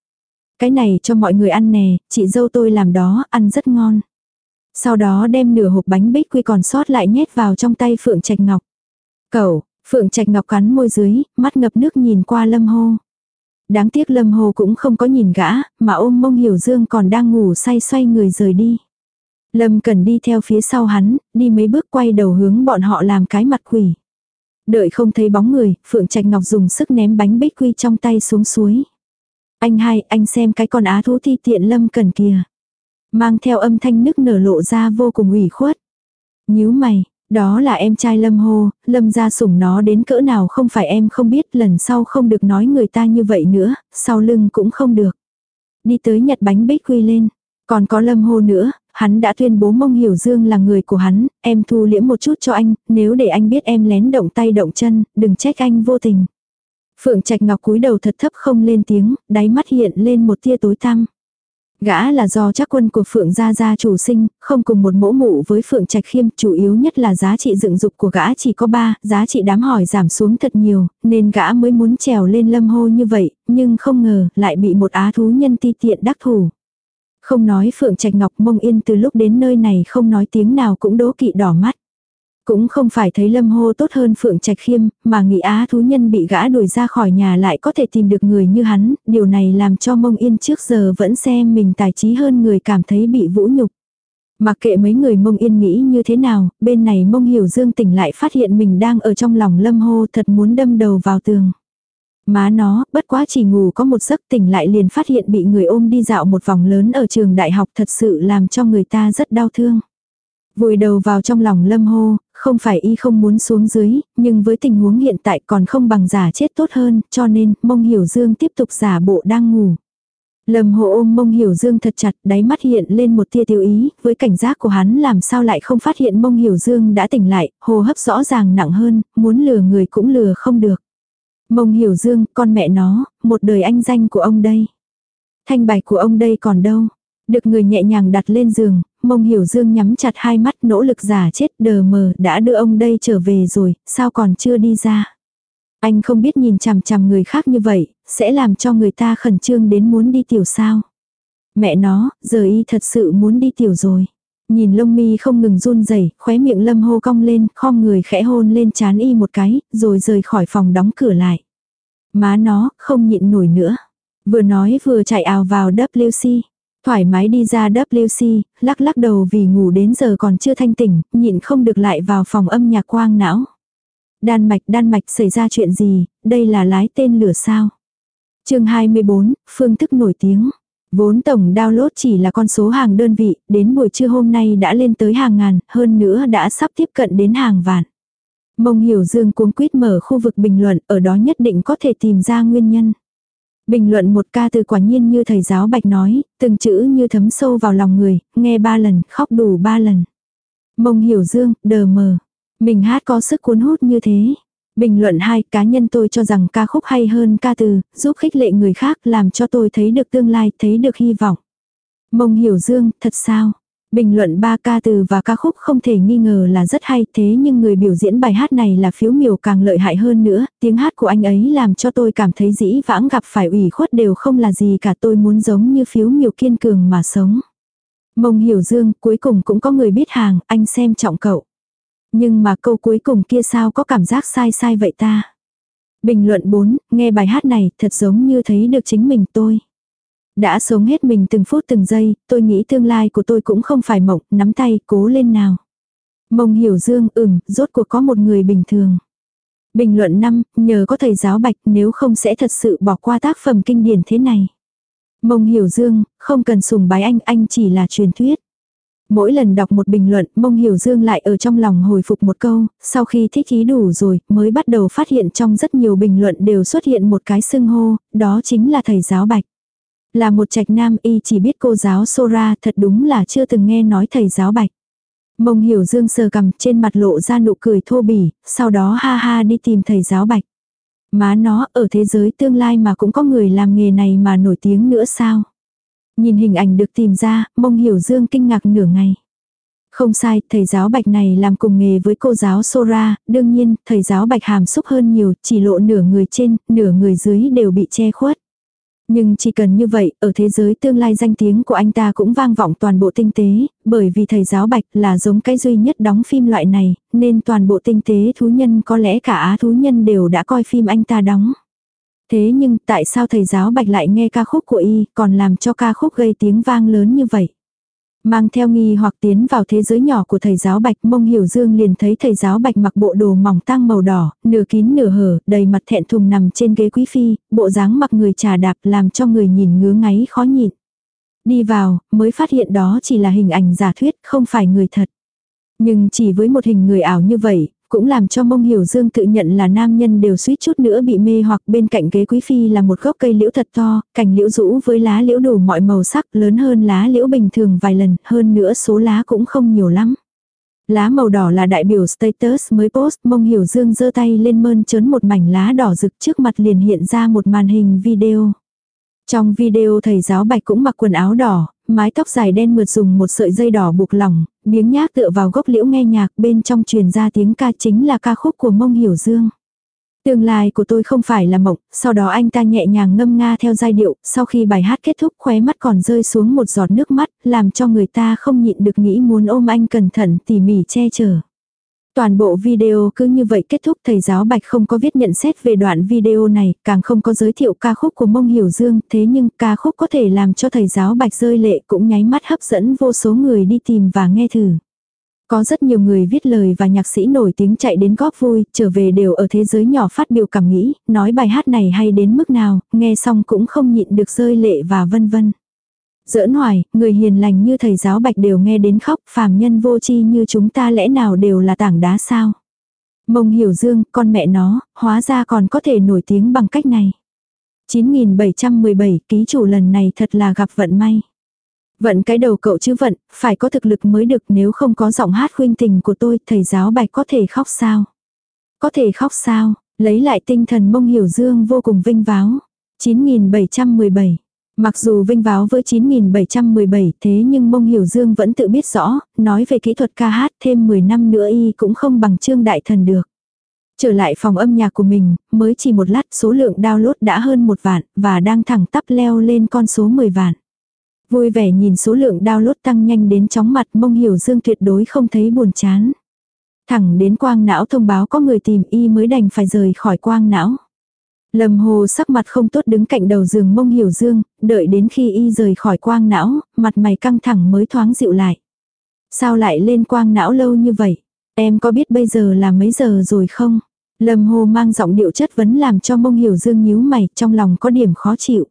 Cái này cho mọi người ăn nè, chị dâu tôi làm đó, ăn rất ngon. Sau đó đem nửa hộp bánh bích quy còn sót lại nhét vào trong tay phượng trạch ngọc. Cậu, phượng trạch ngọc cắn môi dưới, mắt ngập nước nhìn qua lâm hô. Đáng tiếc Lâm Hồ cũng không có nhìn gã, mà ôm mông hiểu dương còn đang ngủ say xoay người rời đi. Lâm cần đi theo phía sau hắn, đi mấy bước quay đầu hướng bọn họ làm cái mặt quỷ. Đợi không thấy bóng người, Phượng Trạch Ngọc dùng sức ném bánh bích quy trong tay xuống suối. Anh hai, anh xem cái con á thú thi tiện Lâm cần kìa. Mang theo âm thanh nức nở lộ ra vô cùng ủy khuất. nhíu mày, đó là em trai Lâm hô, Lâm ra sủng nó đến cỡ nào không phải em không biết lần sau không được nói người ta như vậy nữa, sau lưng cũng không được. Đi tới nhặt bánh bích quy lên. Còn có Lâm hô nữa, hắn đã tuyên bố mông hiểu dương là người của hắn, em thu liễm một chút cho anh, nếu để anh biết em lén động tay động chân, đừng trách anh vô tình. Phượng Trạch Ngọc cúi đầu thật thấp không lên tiếng, đáy mắt hiện lên một tia tối tăm. Gã là do chắc quân của Phượng Gia Gia chủ sinh, không cùng một mẫu mụ với Phượng Trạch Khiêm, chủ yếu nhất là giá trị dựng dục của gã chỉ có ba giá trị đám hỏi giảm xuống thật nhiều, nên gã mới muốn trèo lên lâm hô như vậy, nhưng không ngờ lại bị một á thú nhân ti tiện đắc thủ. Không nói Phượng Trạch Ngọc mông yên từ lúc đến nơi này không nói tiếng nào cũng đố kỵ đỏ mắt. Cũng không phải thấy lâm hô tốt hơn Phượng Trạch Khiêm, mà nghĩ á thú nhân bị gã đuổi ra khỏi nhà lại có thể tìm được người như hắn, điều này làm cho mông yên trước giờ vẫn xem mình tài trí hơn người cảm thấy bị vũ nhục. Mặc kệ mấy người mông yên nghĩ như thế nào, bên này mông hiểu dương tỉnh lại phát hiện mình đang ở trong lòng lâm hô thật muốn đâm đầu vào tường. Má nó, bất quá chỉ ngủ có một giấc tỉnh lại liền phát hiện bị người ôm đi dạo một vòng lớn ở trường đại học thật sự làm cho người ta rất đau thương. Vùi đầu vào trong lòng lâm hô, không phải y không muốn xuống dưới, nhưng với tình huống hiện tại còn không bằng giả chết tốt hơn, cho nên mông hiểu dương tiếp tục giả bộ đang ngủ. Lâm hô ôm mông hiểu dương thật chặt, đáy mắt hiện lên một tia tiêu ý, với cảnh giác của hắn làm sao lại không phát hiện mông hiểu dương đã tỉnh lại, hồ hấp rõ ràng nặng hơn, muốn lừa người cũng lừa không được. Mông hiểu dương, con mẹ nó, một đời anh danh của ông đây. Thanh bạch của ông đây còn đâu. Được người nhẹ nhàng đặt lên giường, mông hiểu dương nhắm chặt hai mắt nỗ lực giả chết đờ mờ đã đưa ông đây trở về rồi, sao còn chưa đi ra. Anh không biết nhìn chằm chằm người khác như vậy, sẽ làm cho người ta khẩn trương đến muốn đi tiểu sao. Mẹ nó, giờ y thật sự muốn đi tiểu rồi. Nhìn lông mi không ngừng run rẩy, khóe miệng lâm hô cong lên, khom người khẽ hôn lên chán y một cái, rồi rời khỏi phòng đóng cửa lại. Má nó, không nhịn nổi nữa. Vừa nói vừa chạy ào vào WC. Thoải mái đi ra WC, lắc lắc đầu vì ngủ đến giờ còn chưa thanh tỉnh, nhịn không được lại vào phòng âm nhạc quang não. Đan mạch đan mạch xảy ra chuyện gì, đây là lái tên lửa sao. chương 24, phương thức nổi tiếng. Vốn tổng download chỉ là con số hàng đơn vị, đến buổi trưa hôm nay đã lên tới hàng ngàn, hơn nữa đã sắp tiếp cận đến hàng vạn. Mông hiểu dương cuống quýt mở khu vực bình luận, ở đó nhất định có thể tìm ra nguyên nhân. Bình luận một ca từ quả nhiên như thầy giáo bạch nói, từng chữ như thấm sâu vào lòng người, nghe ba lần, khóc đủ ba lần. Mông hiểu dương, đờ mờ. Mình hát có sức cuốn hút như thế. Bình luận hai cá nhân tôi cho rằng ca khúc hay hơn ca từ, giúp khích lệ người khác làm cho tôi thấy được tương lai, thấy được hy vọng. Mông hiểu dương, thật sao? Bình luận ba ca từ và ca khúc không thể nghi ngờ là rất hay thế nhưng người biểu diễn bài hát này là phiếu miểu càng lợi hại hơn nữa, tiếng hát của anh ấy làm cho tôi cảm thấy dĩ vãng gặp phải ủy khuất đều không là gì cả tôi muốn giống như phiếu miểu kiên cường mà sống. Mông hiểu dương, cuối cùng cũng có người biết hàng, anh xem trọng cậu. Nhưng mà câu cuối cùng kia sao có cảm giác sai sai vậy ta? Bình luận 4, nghe bài hát này thật giống như thấy được chính mình tôi. Đã sống hết mình từng phút từng giây, tôi nghĩ tương lai của tôi cũng không phải mộng, nắm tay, cố lên nào. Mông hiểu dương, ừm, rốt cuộc có một người bình thường. Bình luận 5, nhờ có thầy giáo bạch nếu không sẽ thật sự bỏ qua tác phẩm kinh điển thế này. Mông hiểu dương, không cần sùng bái anh, anh chỉ là truyền thuyết. Mỗi lần đọc một bình luận, mông hiểu dương lại ở trong lòng hồi phục một câu, sau khi thích ý đủ rồi, mới bắt đầu phát hiện trong rất nhiều bình luận đều xuất hiện một cái xưng hô, đó chính là thầy giáo bạch. Là một trạch nam y chỉ biết cô giáo Sora thật đúng là chưa từng nghe nói thầy giáo bạch. Mông hiểu dương sờ cầm trên mặt lộ ra nụ cười thô bỉ, sau đó ha ha đi tìm thầy giáo bạch. Má nó ở thế giới tương lai mà cũng có người làm nghề này mà nổi tiếng nữa sao? Nhìn hình ảnh được tìm ra, mông hiểu dương kinh ngạc nửa ngày. Không sai, thầy giáo bạch này làm cùng nghề với cô giáo Sora, đương nhiên, thầy giáo bạch hàm xúc hơn nhiều, chỉ lộ nửa người trên, nửa người dưới đều bị che khuất. Nhưng chỉ cần như vậy, ở thế giới tương lai danh tiếng của anh ta cũng vang vọng toàn bộ tinh tế, bởi vì thầy giáo bạch là giống cái duy nhất đóng phim loại này, nên toàn bộ tinh tế thú nhân có lẽ cả á thú nhân đều đã coi phim anh ta đóng. Thế nhưng tại sao thầy giáo bạch lại nghe ca khúc của y còn làm cho ca khúc gây tiếng vang lớn như vậy? Mang theo nghi hoặc tiến vào thế giới nhỏ của thầy giáo bạch mông hiểu dương liền thấy thầy giáo bạch mặc bộ đồ mỏng tang màu đỏ, nửa kín nửa hở, đầy mặt thẹn thùng nằm trên ghế quý phi, bộ dáng mặc người trà đạp làm cho người nhìn ngứa ngáy khó nhịn. Đi vào, mới phát hiện đó chỉ là hình ảnh giả thuyết, không phải người thật. Nhưng chỉ với một hình người ảo như vậy, cũng làm cho mông hiểu dương tự nhận là nam nhân đều suýt chút nữa bị mê hoặc bên cạnh ghế quý phi là một gốc cây liễu thật to, cành liễu rũ với lá liễu đủ mọi màu sắc lớn hơn lá liễu bình thường vài lần, hơn nữa số lá cũng không nhiều lắm. Lá màu đỏ là đại biểu status mới post, mông hiểu dương giơ tay lên mơn trớn một mảnh lá đỏ rực trước mặt liền hiện ra một màn hình video. Trong video thầy giáo bạch cũng mặc quần áo đỏ, mái tóc dài đen mượt dùng một sợi dây đỏ buộc lỏng, biếng nhác tựa vào gốc liễu nghe nhạc bên trong truyền ra tiếng ca chính là ca khúc của mông hiểu dương. Tương lai của tôi không phải là mộng, sau đó anh ta nhẹ nhàng ngâm nga theo giai điệu, sau khi bài hát kết thúc khóe mắt còn rơi xuống một giọt nước mắt, làm cho người ta không nhịn được nghĩ muốn ôm anh cẩn thận tỉ mỉ che chở. Toàn bộ video cứ như vậy kết thúc thầy giáo Bạch không có viết nhận xét về đoạn video này, càng không có giới thiệu ca khúc của Mông Hiểu Dương, thế nhưng ca khúc có thể làm cho thầy giáo Bạch rơi lệ cũng nháy mắt hấp dẫn vô số người đi tìm và nghe thử. Có rất nhiều người viết lời và nhạc sĩ nổi tiếng chạy đến góp vui, trở về đều ở thế giới nhỏ phát biểu cảm nghĩ, nói bài hát này hay đến mức nào, nghe xong cũng không nhịn được rơi lệ và vân vân. Giỡn hoài, người hiền lành như thầy giáo bạch đều nghe đến khóc, phàm nhân vô chi như chúng ta lẽ nào đều là tảng đá sao. Mông hiểu dương, con mẹ nó, hóa ra còn có thể nổi tiếng bằng cách này. 9717 ký chủ lần này thật là gặp vận may. Vận cái đầu cậu chứ vận, phải có thực lực mới được nếu không có giọng hát khuyên tình của tôi, thầy giáo bạch có thể khóc sao? Có thể khóc sao? Lấy lại tinh thần mông hiểu dương vô cùng vinh váo. 9717 Mặc dù vinh váo với 9717 thế nhưng mông hiểu dương vẫn tự biết rõ, nói về kỹ thuật ca hát thêm 10 năm nữa y cũng không bằng trương đại thần được. Trở lại phòng âm nhạc của mình, mới chỉ một lát số lượng download đã hơn một vạn, và đang thẳng tắp leo lên con số 10 vạn. Vui vẻ nhìn số lượng download tăng nhanh đến chóng mặt mông hiểu dương tuyệt đối không thấy buồn chán. Thẳng đến quang não thông báo có người tìm y mới đành phải rời khỏi quang não. Lâm hồ sắc mặt không tốt đứng cạnh đầu giường mông hiểu dương, đợi đến khi y rời khỏi quang não, mặt mày căng thẳng mới thoáng dịu lại. Sao lại lên quang não lâu như vậy? Em có biết bây giờ là mấy giờ rồi không? Lâm hồ mang giọng điệu chất vấn làm cho mông hiểu dương nhíu mày trong lòng có điểm khó chịu.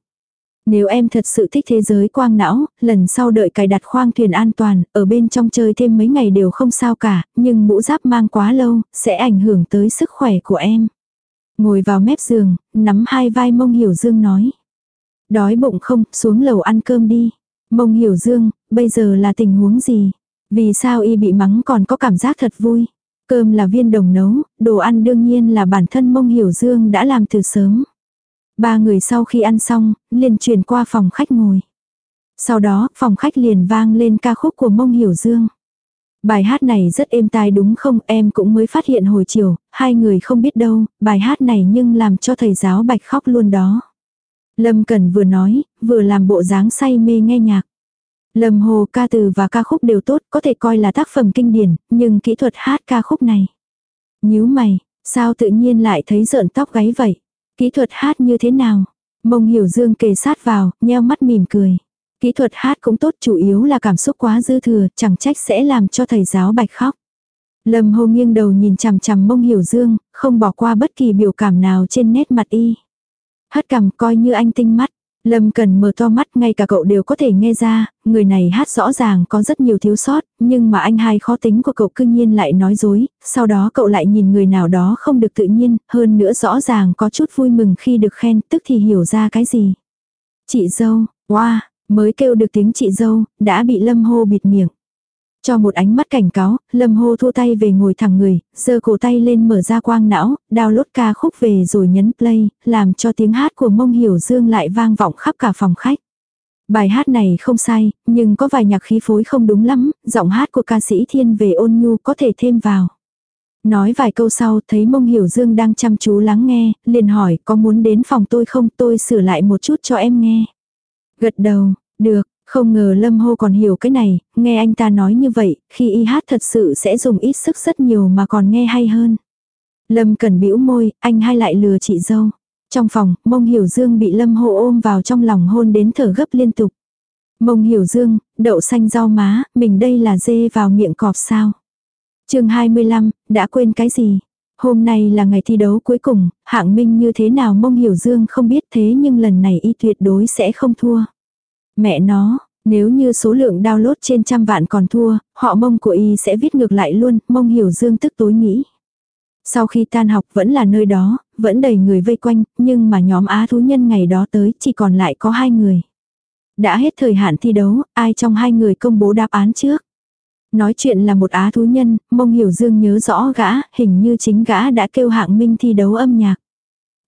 Nếu em thật sự thích thế giới quang não, lần sau đợi cài đặt khoang thuyền an toàn, ở bên trong chơi thêm mấy ngày đều không sao cả, nhưng mũ giáp mang quá lâu, sẽ ảnh hưởng tới sức khỏe của em. Ngồi vào mép giường, nắm hai vai mông hiểu dương nói. Đói bụng không, xuống lầu ăn cơm đi. Mông hiểu dương, bây giờ là tình huống gì? Vì sao y bị mắng còn có cảm giác thật vui? Cơm là viên đồng nấu, đồ ăn đương nhiên là bản thân mông hiểu dương đã làm từ sớm. Ba người sau khi ăn xong, liền chuyển qua phòng khách ngồi. Sau đó, phòng khách liền vang lên ca khúc của mông hiểu dương. Bài hát này rất êm tai đúng không em cũng mới phát hiện hồi chiều, hai người không biết đâu, bài hát này nhưng làm cho thầy giáo bạch khóc luôn đó. Lâm Cẩn vừa nói, vừa làm bộ dáng say mê nghe nhạc. Lâm Hồ ca từ và ca khúc đều tốt, có thể coi là tác phẩm kinh điển, nhưng kỹ thuật hát ca khúc này. nhíu mày, sao tự nhiên lại thấy rợn tóc gáy vậy? Kỹ thuật hát như thế nào? Mông hiểu dương kề sát vào, nheo mắt mỉm cười. Kỹ thuật hát cũng tốt chủ yếu là cảm xúc quá dư thừa, chẳng trách sẽ làm cho thầy giáo bạch khóc. Lâm Hồ nghiêng đầu nhìn chằm chằm mông hiểu dương, không bỏ qua bất kỳ biểu cảm nào trên nét mặt y. Hất cằm coi như anh tinh mắt. Lâm cần mở to mắt ngay cả cậu đều có thể nghe ra, người này hát rõ ràng có rất nhiều thiếu sót, nhưng mà anh hai khó tính của cậu cương nhiên lại nói dối, sau đó cậu lại nhìn người nào đó không được tự nhiên, hơn nữa rõ ràng có chút vui mừng khi được khen, tức thì hiểu ra cái gì. Chị dâu, wow, mới kêu được tiếng chị dâu, đã bị Lâm hô bịt miệng. Cho một ánh mắt cảnh cáo, Lâm hô thu tay về ngồi thẳng người, giơ cổ tay lên mở ra quang não, download ca khúc về rồi nhấn play, làm cho tiếng hát của mông hiểu dương lại vang vọng khắp cả phòng khách. Bài hát này không sai, nhưng có vài nhạc khí phối không đúng lắm, giọng hát của ca sĩ thiên về ôn nhu có thể thêm vào. Nói vài câu sau thấy mông hiểu dương đang chăm chú lắng nghe, liền hỏi có muốn đến phòng tôi không tôi sửa lại một chút cho em nghe. Gật đầu, được, không ngờ Lâm Hô còn hiểu cái này, nghe anh ta nói như vậy, khi y hát thật sự sẽ dùng ít sức rất nhiều mà còn nghe hay hơn. Lâm cần bĩu môi, anh hai lại lừa chị dâu. Trong phòng, mông hiểu dương bị Lâm Hô ôm vào trong lòng hôn đến thở gấp liên tục. Mông hiểu dương, đậu xanh rau má, mình đây là dê vào miệng cọp sao. chương 25, đã quên cái gì? Hôm nay là ngày thi đấu cuối cùng, hạng minh như thế nào mông hiểu dương không biết thế nhưng lần này y tuyệt đối sẽ không thua. Mẹ nó, nếu như số lượng download trên trăm vạn còn thua, họ mông của y sẽ viết ngược lại luôn, mông hiểu dương tức tối nghĩ. Sau khi tan học vẫn là nơi đó, vẫn đầy người vây quanh, nhưng mà nhóm á thú nhân ngày đó tới chỉ còn lại có hai người. Đã hết thời hạn thi đấu, ai trong hai người công bố đáp án trước. Nói chuyện là một á thú nhân, mông hiểu dương nhớ rõ gã, hình như chính gã đã kêu hạng minh thi đấu âm nhạc.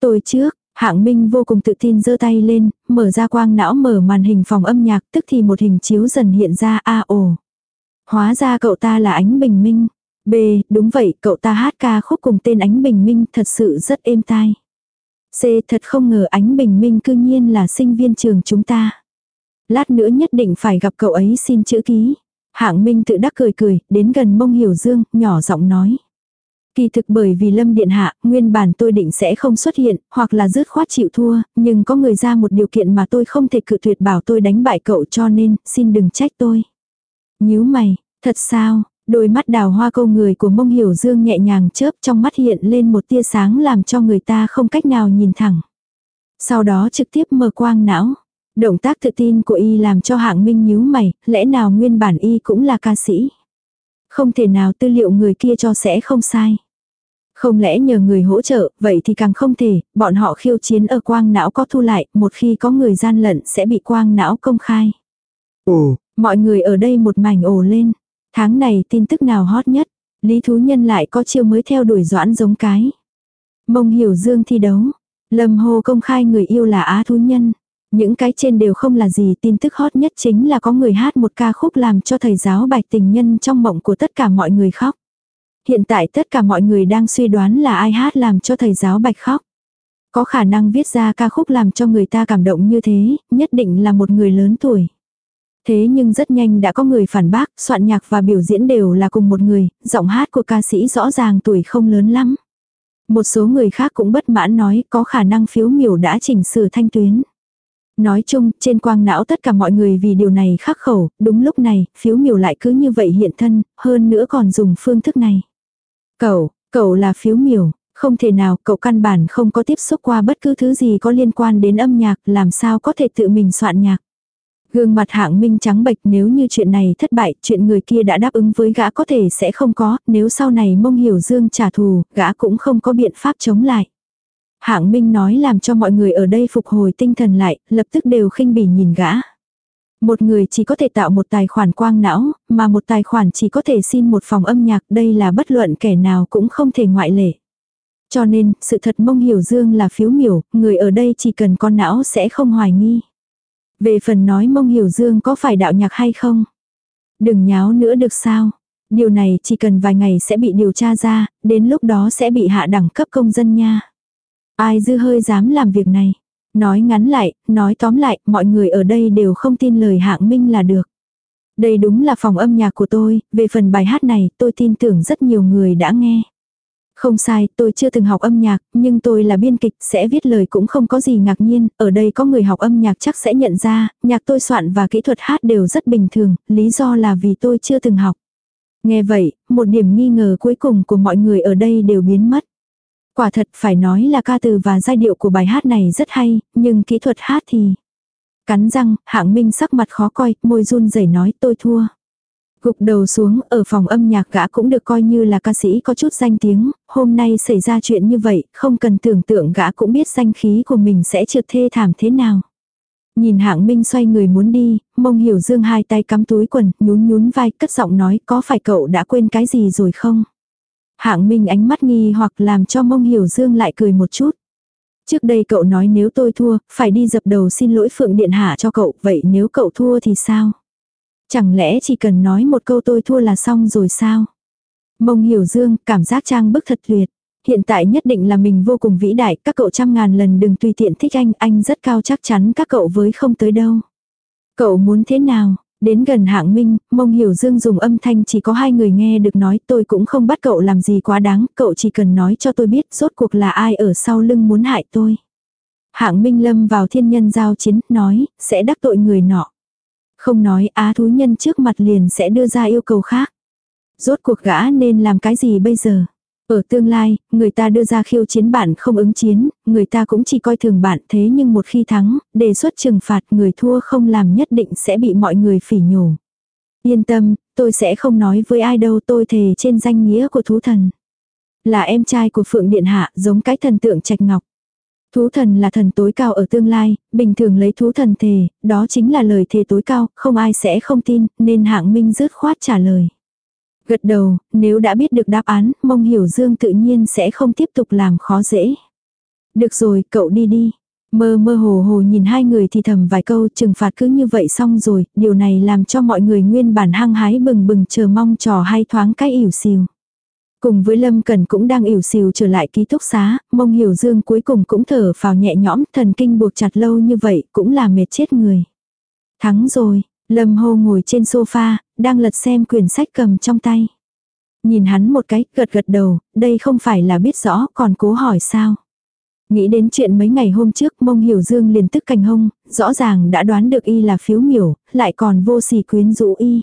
Tôi trước, hạng minh vô cùng tự tin giơ tay lên, mở ra quang não mở màn hình phòng âm nhạc tức thì một hình chiếu dần hiện ra a ồ. Hóa ra cậu ta là ánh bình minh. B, đúng vậy, cậu ta hát ca khúc cùng tên ánh bình minh thật sự rất êm tai. C, thật không ngờ ánh bình minh cư nhiên là sinh viên trường chúng ta. Lát nữa nhất định phải gặp cậu ấy xin chữ ký. Hạng Minh tự đắc cười cười, đến gần mông hiểu dương, nhỏ giọng nói. Kỳ thực bởi vì Lâm Điện Hạ, nguyên bản tôi định sẽ không xuất hiện, hoặc là dứt khoát chịu thua, nhưng có người ra một điều kiện mà tôi không thể cự tuyệt bảo tôi đánh bại cậu cho nên, xin đừng trách tôi. nhíu mày, thật sao, đôi mắt đào hoa câu người của mông hiểu dương nhẹ nhàng chớp trong mắt hiện lên một tia sáng làm cho người ta không cách nào nhìn thẳng. Sau đó trực tiếp mở quang não. Động tác tự tin của y làm cho hạng minh nhíu mày, lẽ nào nguyên bản y cũng là ca sĩ. Không thể nào tư liệu người kia cho sẽ không sai. Không lẽ nhờ người hỗ trợ, vậy thì càng không thể, bọn họ khiêu chiến ở quang não có thu lại, một khi có người gian lận sẽ bị quang não công khai. Ồ, mọi người ở đây một mảnh ồ lên. Tháng này tin tức nào hot nhất, Lý Thú Nhân lại có chiêu mới theo đuổi doãn giống cái. Mông hiểu dương thi đấu, Lâm Hồ công khai người yêu là Á Thú Nhân. Những cái trên đều không là gì tin tức hot nhất chính là có người hát một ca khúc làm cho thầy giáo bạch tình nhân trong mộng của tất cả mọi người khóc. Hiện tại tất cả mọi người đang suy đoán là ai hát làm cho thầy giáo bạch khóc. Có khả năng viết ra ca khúc làm cho người ta cảm động như thế, nhất định là một người lớn tuổi. Thế nhưng rất nhanh đã có người phản bác, soạn nhạc và biểu diễn đều là cùng một người, giọng hát của ca sĩ rõ ràng tuổi không lớn lắm. Một số người khác cũng bất mãn nói có khả năng phiếu miểu đã chỉnh sửa thanh tuyến. Nói chung, trên quang não tất cả mọi người vì điều này khắc khẩu, đúng lúc này, phiếu miểu lại cứ như vậy hiện thân, hơn nữa còn dùng phương thức này. Cậu, cậu là phiếu miểu, không thể nào, cậu căn bản không có tiếp xúc qua bất cứ thứ gì có liên quan đến âm nhạc, làm sao có thể tự mình soạn nhạc. Gương mặt hạng minh trắng bệch nếu như chuyện này thất bại, chuyện người kia đã đáp ứng với gã có thể sẽ không có, nếu sau này mông hiểu dương trả thù, gã cũng không có biện pháp chống lại. Hạng Minh nói làm cho mọi người ở đây phục hồi tinh thần lại, lập tức đều khinh bỉ nhìn gã. Một người chỉ có thể tạo một tài khoản quang não, mà một tài khoản chỉ có thể xin một phòng âm nhạc, đây là bất luận kẻ nào cũng không thể ngoại lệ. Cho nên, sự thật mông hiểu dương là phiếu miểu, người ở đây chỉ cần con não sẽ không hoài nghi. Về phần nói mông hiểu dương có phải đạo nhạc hay không? Đừng nháo nữa được sao? Điều này chỉ cần vài ngày sẽ bị điều tra ra, đến lúc đó sẽ bị hạ đẳng cấp công dân nha. Ai dư hơi dám làm việc này. Nói ngắn lại, nói tóm lại, mọi người ở đây đều không tin lời hạng minh là được. Đây đúng là phòng âm nhạc của tôi, về phần bài hát này tôi tin tưởng rất nhiều người đã nghe. Không sai, tôi chưa từng học âm nhạc, nhưng tôi là biên kịch, sẽ viết lời cũng không có gì ngạc nhiên, ở đây có người học âm nhạc chắc sẽ nhận ra, nhạc tôi soạn và kỹ thuật hát đều rất bình thường, lý do là vì tôi chưa từng học. Nghe vậy, một điểm nghi ngờ cuối cùng của mọi người ở đây đều biến mất. Quả thật phải nói là ca từ và giai điệu của bài hát này rất hay, nhưng kỹ thuật hát thì... Cắn răng, hạng minh sắc mặt khó coi, môi run rẩy nói tôi thua. Gục đầu xuống, ở phòng âm nhạc gã cũng được coi như là ca sĩ có chút danh tiếng, hôm nay xảy ra chuyện như vậy, không cần tưởng tượng gã cũng biết danh khí của mình sẽ trượt thê thảm thế nào. Nhìn hạng minh xoay người muốn đi, mông hiểu dương hai tay cắm túi quần, nhún nhún vai, cất giọng nói có phải cậu đã quên cái gì rồi không? Hạng Minh ánh mắt nghi hoặc làm cho mông hiểu dương lại cười một chút. Trước đây cậu nói nếu tôi thua, phải đi dập đầu xin lỗi Phượng Điện Hạ cho cậu, vậy nếu cậu thua thì sao? Chẳng lẽ chỉ cần nói một câu tôi thua là xong rồi sao? Mông hiểu dương, cảm giác trang bức thật tuyệt. Hiện tại nhất định là mình vô cùng vĩ đại, các cậu trăm ngàn lần đừng tùy tiện thích anh, anh rất cao chắc chắn các cậu với không tới đâu. Cậu muốn thế nào? Đến gần hạng minh, mông hiểu dương dùng âm thanh chỉ có hai người nghe được nói tôi cũng không bắt cậu làm gì quá đáng, cậu chỉ cần nói cho tôi biết rốt cuộc là ai ở sau lưng muốn hại tôi. Hạng minh lâm vào thiên nhân giao chiến, nói, sẽ đắc tội người nọ. Không nói á thú nhân trước mặt liền sẽ đưa ra yêu cầu khác. Rốt cuộc gã nên làm cái gì bây giờ? Ở tương lai, người ta đưa ra khiêu chiến bạn không ứng chiến, người ta cũng chỉ coi thường bạn thế nhưng một khi thắng, đề xuất trừng phạt người thua không làm nhất định sẽ bị mọi người phỉ nhổ. Yên tâm, tôi sẽ không nói với ai đâu tôi thề trên danh nghĩa của thú thần. Là em trai của Phượng Điện Hạ, giống cái thần tượng trạch ngọc. Thú thần là thần tối cao ở tương lai, bình thường lấy thú thần thề, đó chính là lời thề tối cao, không ai sẽ không tin, nên hạng minh rứt khoát trả lời. Gật đầu, nếu đã biết được đáp án, mông hiểu dương tự nhiên sẽ không tiếp tục làm khó dễ. Được rồi, cậu đi đi. Mơ mơ hồ hồ nhìn hai người thì thầm vài câu trừng phạt cứ như vậy xong rồi, điều này làm cho mọi người nguyên bản hăng hái bừng bừng chờ mong trò hay thoáng cái ỉu xìu. Cùng với Lâm Cần cũng đang ỉu xìu trở lại ký túc xá, mông hiểu dương cuối cùng cũng thở phào nhẹ nhõm, thần kinh buộc chặt lâu như vậy cũng là mệt chết người. Thắng rồi, Lâm hô ngồi trên sofa, đang lật xem quyển sách cầm trong tay. Nhìn hắn một cái, gật gật đầu, đây không phải là biết rõ, còn cố hỏi sao. Nghĩ đến chuyện mấy ngày hôm trước mông hiểu dương liền tức cành hông, rõ ràng đã đoán được y là phiếu miểu, lại còn vô sỉ quyến rũ y.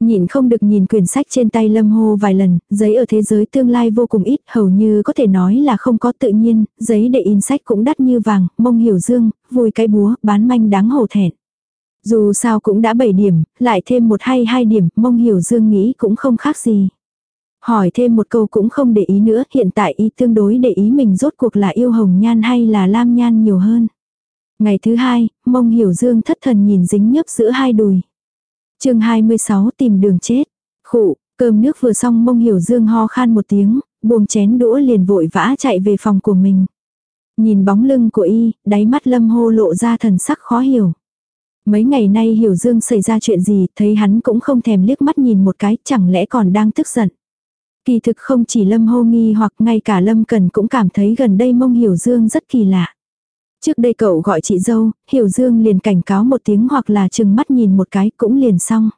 Nhìn không được nhìn quyển sách trên tay lâm hô vài lần, giấy ở thế giới tương lai vô cùng ít, hầu như có thể nói là không có tự nhiên, giấy để in sách cũng đắt như vàng, mông hiểu dương, vùi cái búa, bán manh đáng hổ thẹn. Dù sao cũng đã 7 điểm, lại thêm một hay hai điểm, mông hiểu dương nghĩ cũng không khác gì. Hỏi thêm một câu cũng không để ý nữa, hiện tại y tương đối để ý mình rốt cuộc là yêu hồng nhan hay là lam nhan nhiều hơn. Ngày thứ hai, mông hiểu dương thất thần nhìn dính nhấp giữa hai đùi. chương 26 tìm đường chết. Khụ, cơm nước vừa xong mông hiểu dương ho khan một tiếng, buông chén đũa liền vội vã chạy về phòng của mình. Nhìn bóng lưng của y, đáy mắt lâm hô lộ ra thần sắc khó hiểu. Mấy ngày nay hiểu dương xảy ra chuyện gì, thấy hắn cũng không thèm liếc mắt nhìn một cái, chẳng lẽ còn đang tức giận. Kỳ thực không chỉ Lâm hô nghi hoặc ngay cả Lâm Cần cũng cảm thấy gần đây mông Hiểu Dương rất kỳ lạ. Trước đây cậu gọi chị dâu, Hiểu Dương liền cảnh cáo một tiếng hoặc là chừng mắt nhìn một cái cũng liền xong.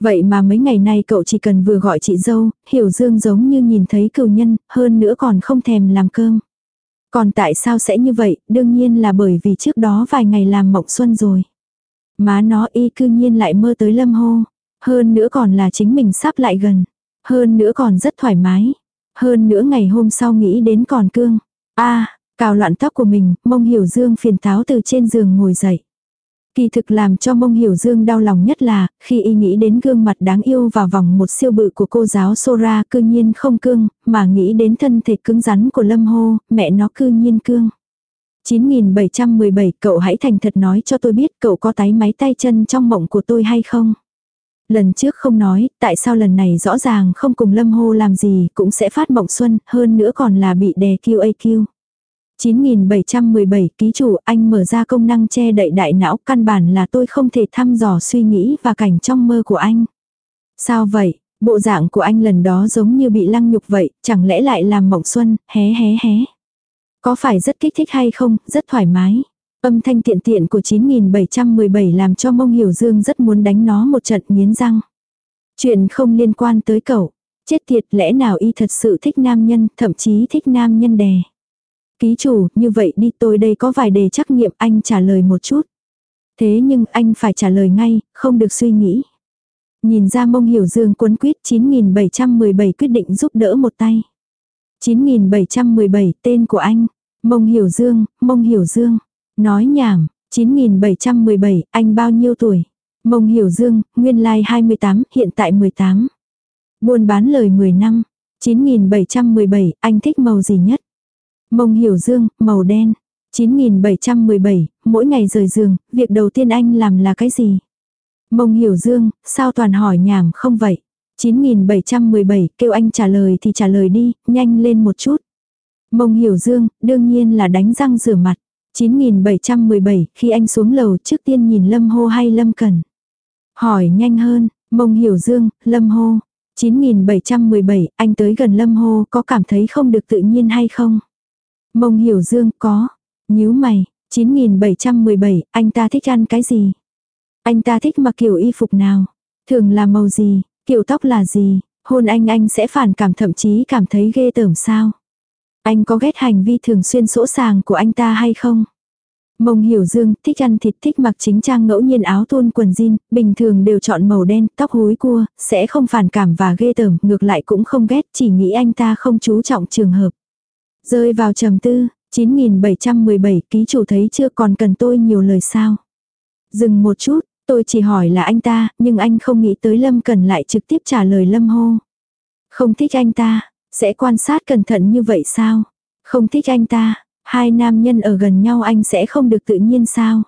Vậy mà mấy ngày nay cậu chỉ cần vừa gọi chị dâu, Hiểu Dương giống như nhìn thấy cừu nhân, hơn nữa còn không thèm làm cơm. Còn tại sao sẽ như vậy, đương nhiên là bởi vì trước đó vài ngày làm mộng xuân rồi. Má nó y cư nhiên lại mơ tới lâm hô. Hơn nữa còn là chính mình sắp lại gần. Hơn nữa còn rất thoải mái. Hơn nữa ngày hôm sau nghĩ đến còn cương. a à, cào loạn tóc của mình, mông hiểu dương phiền táo từ trên giường ngồi dậy. Kỳ thực làm cho mông hiểu dương đau lòng nhất là, khi y nghĩ đến gương mặt đáng yêu vào vòng một siêu bự của cô giáo Sora cư nhiên không cương, mà nghĩ đến thân thể cứng rắn của Lâm Hô, mẹ nó cư nhiên cương. 9717 cậu hãy thành thật nói cho tôi biết cậu có tái máy tay chân trong mộng của tôi hay không. Lần trước không nói, tại sao lần này rõ ràng không cùng Lâm Hô làm gì cũng sẽ phát mộng xuân, hơn nữa còn là bị đè QAQ. 9717 ký chủ anh mở ra công năng che đậy đại não căn bản là tôi không thể thăm dò suy nghĩ và cảnh trong mơ của anh. Sao vậy? Bộ dạng của anh lần đó giống như bị lăng nhục vậy, chẳng lẽ lại làm mộng xuân, hé hé hé. Có phải rất kích thích hay không, rất thoải mái. Âm thanh tiện tiện của 9717 làm cho mông hiểu dương rất muốn đánh nó một trận nghiến răng. Chuyện không liên quan tới cậu. Chết tiệt lẽ nào y thật sự thích nam nhân, thậm chí thích nam nhân đè. Ký chủ, như vậy đi tôi đây có vài đề trắc nghiệm anh trả lời một chút. Thế nhưng anh phải trả lời ngay, không được suy nghĩ. Nhìn ra mông hiểu dương cuốn quyết 9717 quyết định giúp đỡ một tay. 9717 tên của anh. Mông hiểu dương, mông hiểu dương. Nói nhảm, 9717, anh bao nhiêu tuổi? Mông Hiểu Dương, nguyên lai 28, hiện tại 18. Buôn bán lời 10 năm. 9717, anh thích màu gì nhất? Mông Hiểu Dương, màu đen. 9717, mỗi ngày rời giường, việc đầu tiên anh làm là cái gì? Mông Hiểu Dương, sao toàn hỏi nhảm không vậy? 9717, kêu anh trả lời thì trả lời đi, nhanh lên một chút. Mông Hiểu Dương, đương nhiên là đánh răng rửa mặt. 9717, khi anh xuống lầu trước tiên nhìn Lâm Hô hay Lâm Cần. Hỏi nhanh hơn, mông hiểu dương, Lâm Hô. 9717, anh tới gần Lâm Hô có cảm thấy không được tự nhiên hay không? Mông hiểu dương, có. nhíu mày, 9717, anh ta thích ăn cái gì? Anh ta thích mặc kiểu y phục nào? Thường là màu gì? Kiểu tóc là gì? Hôn anh anh sẽ phản cảm thậm chí cảm thấy ghê tởm sao? Anh có ghét hành vi thường xuyên sỗ sàng của anh ta hay không? Mông hiểu dương, thích ăn thịt thích mặc chính trang ngẫu nhiên áo thun quần jean, bình thường đều chọn màu đen, tóc húi cua, sẽ không phản cảm và ghê tởm, ngược lại cũng không ghét, chỉ nghĩ anh ta không chú trọng trường hợp. Rơi vào trầm tư, 9717 ký chủ thấy chưa còn cần tôi nhiều lời sao. Dừng một chút, tôi chỉ hỏi là anh ta, nhưng anh không nghĩ tới Lâm Cần lại trực tiếp trả lời Lâm hô. Không thích anh ta, sẽ quan sát cẩn thận như vậy sao? Không thích anh ta, hai nam nhân ở gần nhau anh sẽ không được tự nhiên sao?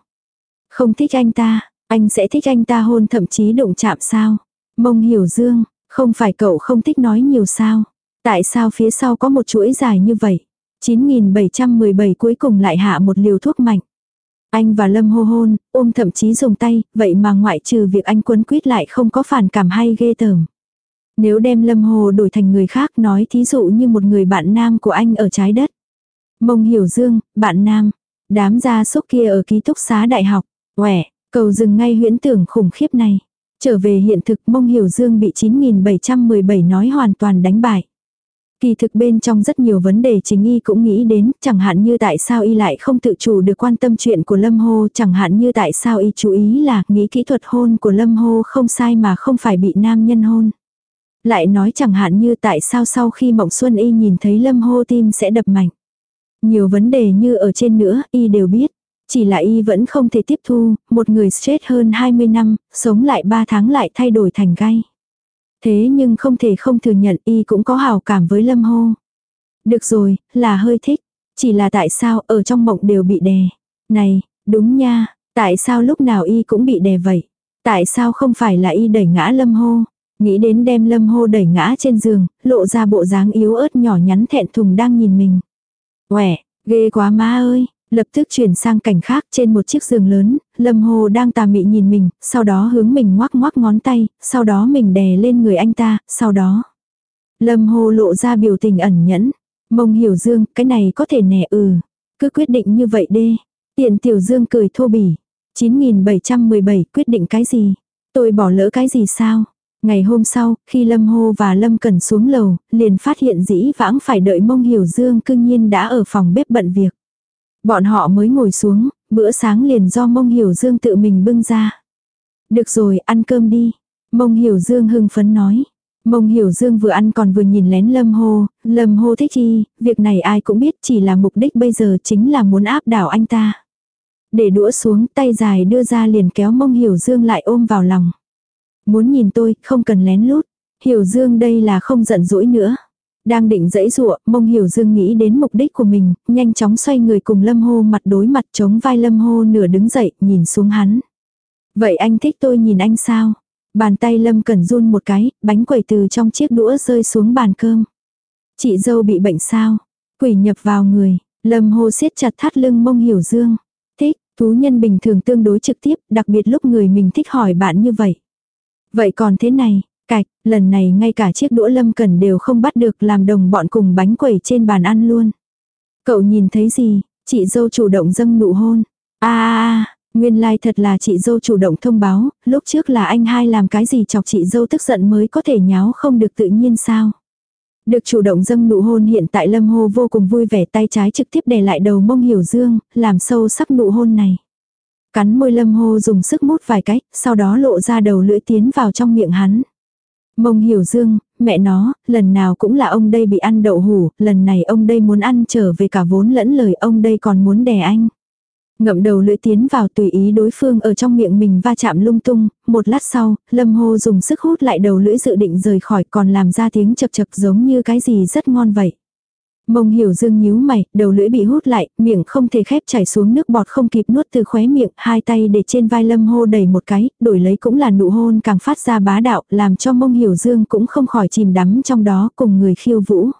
Không thích anh ta, anh sẽ thích anh ta hôn thậm chí đụng chạm sao? Mông hiểu dương, không phải cậu không thích nói nhiều sao? Tại sao phía sau có một chuỗi dài như vậy? 9717 cuối cùng lại hạ một liều thuốc mạnh. Anh và Lâm hô hôn, ôm thậm chí dùng tay, vậy mà ngoại trừ việc anh quấn quýt lại không có phản cảm hay ghê tởm. Nếu đem Lâm Hồ đổi thành người khác nói thí dụ như một người bạn nam của anh ở trái đất. Mông Hiểu Dương, bạn nam. Đám gia súc kia ở ký túc xá đại học. Quẻ, cầu dừng ngay huyễn tưởng khủng khiếp này. Trở về hiện thực Mông Hiểu Dương bị 9717 nói hoàn toàn đánh bại. Kỳ thực bên trong rất nhiều vấn đề chính y cũng nghĩ đến, chẳng hạn như tại sao y lại không tự chủ được quan tâm chuyện của Lâm Hô, chẳng hạn như tại sao y chú ý là nghĩ kỹ thuật hôn của Lâm Hô không sai mà không phải bị nam nhân hôn. Lại nói chẳng hạn như tại sao sau khi Mộng Xuân y nhìn thấy Lâm Hô tim sẽ đập mạnh. Nhiều vấn đề như ở trên nữa, y đều biết. Chỉ là y vẫn không thể tiếp thu, một người chết hơn 20 năm, sống lại 3 tháng lại thay đổi thành gay. Thế nhưng không thể không thừa nhận y cũng có hào cảm với Lâm Hô. Được rồi, là hơi thích. Chỉ là tại sao ở trong mộng đều bị đè. Này, đúng nha, tại sao lúc nào y cũng bị đè vậy? Tại sao không phải là y đẩy ngã Lâm Hô? Nghĩ đến đem Lâm Hô đẩy ngã trên giường, lộ ra bộ dáng yếu ớt nhỏ nhắn thẹn thùng đang nhìn mình. Quẻ, ghê quá má ơi, Lập tức chuyển sang cảnh khác trên một chiếc giường lớn, Lâm Hồ đang tà mị nhìn mình, sau đó hướng mình ngoắc ngoắc ngón tay, sau đó mình đè lên người anh ta, sau đó. Lâm Hồ lộ ra biểu tình ẩn nhẫn. Mông hiểu dương, cái này có thể nẻ ừ. Cứ quyết định như vậy đê. Tiện tiểu dương cười thô bỉ. 9717 quyết định cái gì? Tôi bỏ lỡ cái gì sao? Ngày hôm sau, khi Lâm Hô và Lâm Cẩn xuống lầu, liền phát hiện dĩ vãng phải đợi mông hiểu dương cương nhiên đã ở phòng bếp bận việc. Bọn họ mới ngồi xuống, bữa sáng liền do mông hiểu dương tự mình bưng ra. Được rồi, ăn cơm đi. Mông hiểu dương hưng phấn nói. Mông hiểu dương vừa ăn còn vừa nhìn lén lâm hô, lâm hô thích chi, việc này ai cũng biết chỉ là mục đích bây giờ chính là muốn áp đảo anh ta. Để đũa xuống tay dài đưa ra liền kéo mông hiểu dương lại ôm vào lòng. Muốn nhìn tôi, không cần lén lút. Hiểu dương đây là không giận dỗi nữa. Đang định dẫy dụa, mông hiểu dương nghĩ đến mục đích của mình, nhanh chóng xoay người cùng lâm hô mặt đối mặt chống vai lâm hô nửa đứng dậy, nhìn xuống hắn. Vậy anh thích tôi nhìn anh sao? Bàn tay lâm cẩn run một cái, bánh quẩy từ trong chiếc đũa rơi xuống bàn cơm. Chị dâu bị bệnh sao? Quỷ nhập vào người, lâm hô siết chặt thắt lưng mông hiểu dương. Thích, thú nhân bình thường tương đối trực tiếp, đặc biệt lúc người mình thích hỏi bạn như vậy. Vậy còn thế này, Cạch, lần này ngay cả chiếc đũa lâm cần đều không bắt được làm đồng bọn cùng bánh quẩy trên bàn ăn luôn. Cậu nhìn thấy gì, chị dâu chủ động dâng nụ hôn. a à, nguyên lai like thật là chị dâu chủ động thông báo, lúc trước là anh hai làm cái gì chọc chị dâu tức giận mới có thể nháo không được tự nhiên sao. Được chủ động dâng nụ hôn hiện tại Lâm Hô vô cùng vui vẻ tay trái trực tiếp đè lại đầu mông hiểu dương, làm sâu sắc nụ hôn này. Cắn môi Lâm Hô dùng sức mút vài cách, sau đó lộ ra đầu lưỡi tiến vào trong miệng hắn. Mông hiểu dương, mẹ nó, lần nào cũng là ông đây bị ăn đậu hủ, lần này ông đây muốn ăn trở về cả vốn lẫn lời ông đây còn muốn đè anh. Ngậm đầu lưỡi tiến vào tùy ý đối phương ở trong miệng mình va chạm lung tung, một lát sau, lâm hô dùng sức hút lại đầu lưỡi dự định rời khỏi còn làm ra tiếng chập chập giống như cái gì rất ngon vậy. Mông hiểu dương nhíu mày, đầu lưỡi bị hút lại, miệng không thể khép chảy xuống nước bọt không kịp nuốt từ khóe miệng, hai tay để trên vai lâm hô đẩy một cái, đổi lấy cũng là nụ hôn càng phát ra bá đạo, làm cho mông hiểu dương cũng không khỏi chìm đắm trong đó cùng người khiêu vũ.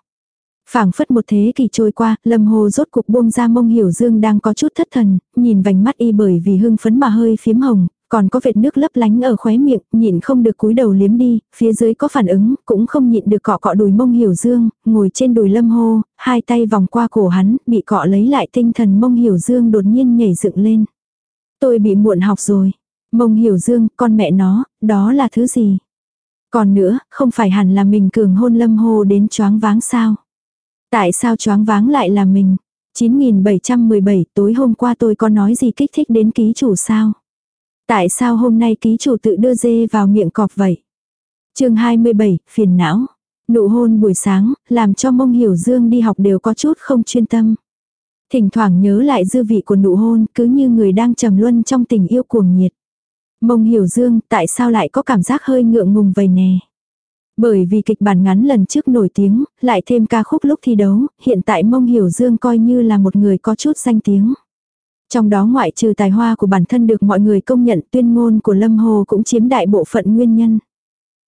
phảng phất một thế kỷ trôi qua, lâm hồ rốt cục buông ra mông hiểu dương đang có chút thất thần, nhìn vành mắt y bởi vì hưng phấn mà hơi phiếm hồng, còn có vệt nước lấp lánh ở khóe miệng, nhịn không được cúi đầu liếm đi, phía dưới có phản ứng, cũng không nhịn được cọ cọ đùi mông hiểu dương, ngồi trên đùi lâm hô, hai tay vòng qua cổ hắn, bị cọ lấy lại tinh thần mông hiểu dương đột nhiên nhảy dựng lên. Tôi bị muộn học rồi. Mông hiểu dương, con mẹ nó, đó là thứ gì? Còn nữa, không phải hẳn là mình cường hôn lâm hô đến choáng váng sao? Tại sao choáng váng lại là mình? 9717 tối hôm qua tôi có nói gì kích thích đến ký chủ sao? Tại sao hôm nay ký chủ tự đưa dê vào miệng cọp vậy? chương 27, phiền não. Nụ hôn buổi sáng, làm cho mông hiểu dương đi học đều có chút không chuyên tâm. Thỉnh thoảng nhớ lại dư vị của nụ hôn cứ như người đang trầm luân trong tình yêu cuồng nhiệt. Mông hiểu dương tại sao lại có cảm giác hơi ngượng ngùng vậy nè. Bởi vì kịch bản ngắn lần trước nổi tiếng, lại thêm ca khúc lúc thi đấu, hiện tại Mông Hiểu Dương coi như là một người có chút danh tiếng. Trong đó ngoại trừ tài hoa của bản thân được mọi người công nhận tuyên ngôn của Lâm Hồ cũng chiếm đại bộ phận nguyên nhân.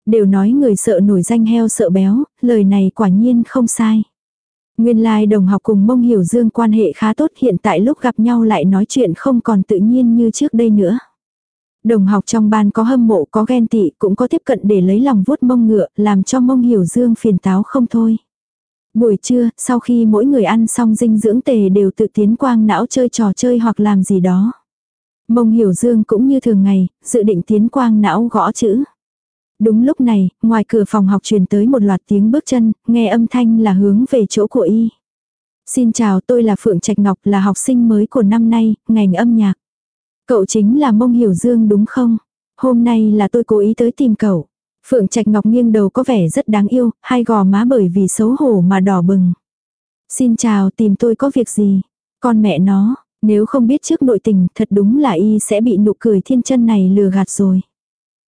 Đều nói người sợ nổi danh heo sợ béo, lời này quả nhiên không sai. Nguyên lai like đồng học cùng mông hiểu dương quan hệ khá tốt hiện tại lúc gặp nhau lại nói chuyện không còn tự nhiên như trước đây nữa. Đồng học trong ban có hâm mộ có ghen tị cũng có tiếp cận để lấy lòng vuốt mông ngựa làm cho mông hiểu dương phiền táo không thôi. Buổi trưa, sau khi mỗi người ăn xong dinh dưỡng tề đều tự tiến quang não chơi trò chơi hoặc làm gì đó. Mông hiểu dương cũng như thường ngày, dự định tiến quang não gõ chữ. Đúng lúc này, ngoài cửa phòng học truyền tới một loạt tiếng bước chân, nghe âm thanh là hướng về chỗ của y. Xin chào tôi là Phượng Trạch Ngọc là học sinh mới của năm nay, ngành âm nhạc. Cậu chính là Mông Hiểu Dương đúng không? Hôm nay là tôi cố ý tới tìm cậu. Phượng Trạch Ngọc nghiêng đầu có vẻ rất đáng yêu, hai gò má bởi vì xấu hổ mà đỏ bừng. Xin chào tìm tôi có việc gì? Con mẹ nó, nếu không biết trước nội tình thật đúng là y sẽ bị nụ cười thiên chân này lừa gạt rồi.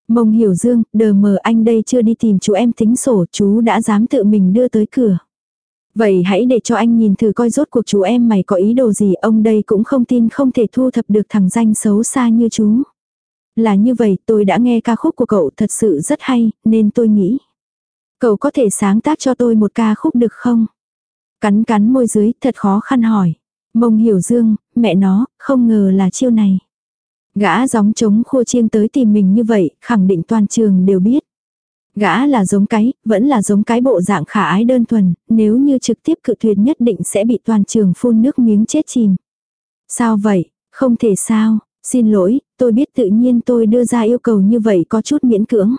Mông hiểu dương, đờ mờ anh đây chưa đi tìm chú em tính sổ, chú đã dám tự mình đưa tới cửa. Vậy hãy để cho anh nhìn thử coi rốt cuộc chú em mày có ý đồ gì, ông đây cũng không tin không thể thu thập được thằng danh xấu xa như chú. Là như vậy, tôi đã nghe ca khúc của cậu thật sự rất hay, nên tôi nghĩ. Cậu có thể sáng tác cho tôi một ca khúc được không? Cắn cắn môi dưới, thật khó khăn hỏi. Mông hiểu dương, mẹ nó, không ngờ là chiêu này. Gã gióng trống khua chiêng tới tìm mình như vậy, khẳng định toàn trường đều biết. Gã là giống cái, vẫn là giống cái bộ dạng khả ái đơn thuần, nếu như trực tiếp cự tuyệt nhất định sẽ bị toàn trường phun nước miếng chết chìm. Sao vậy, không thể sao, xin lỗi, tôi biết tự nhiên tôi đưa ra yêu cầu như vậy có chút miễn cưỡng.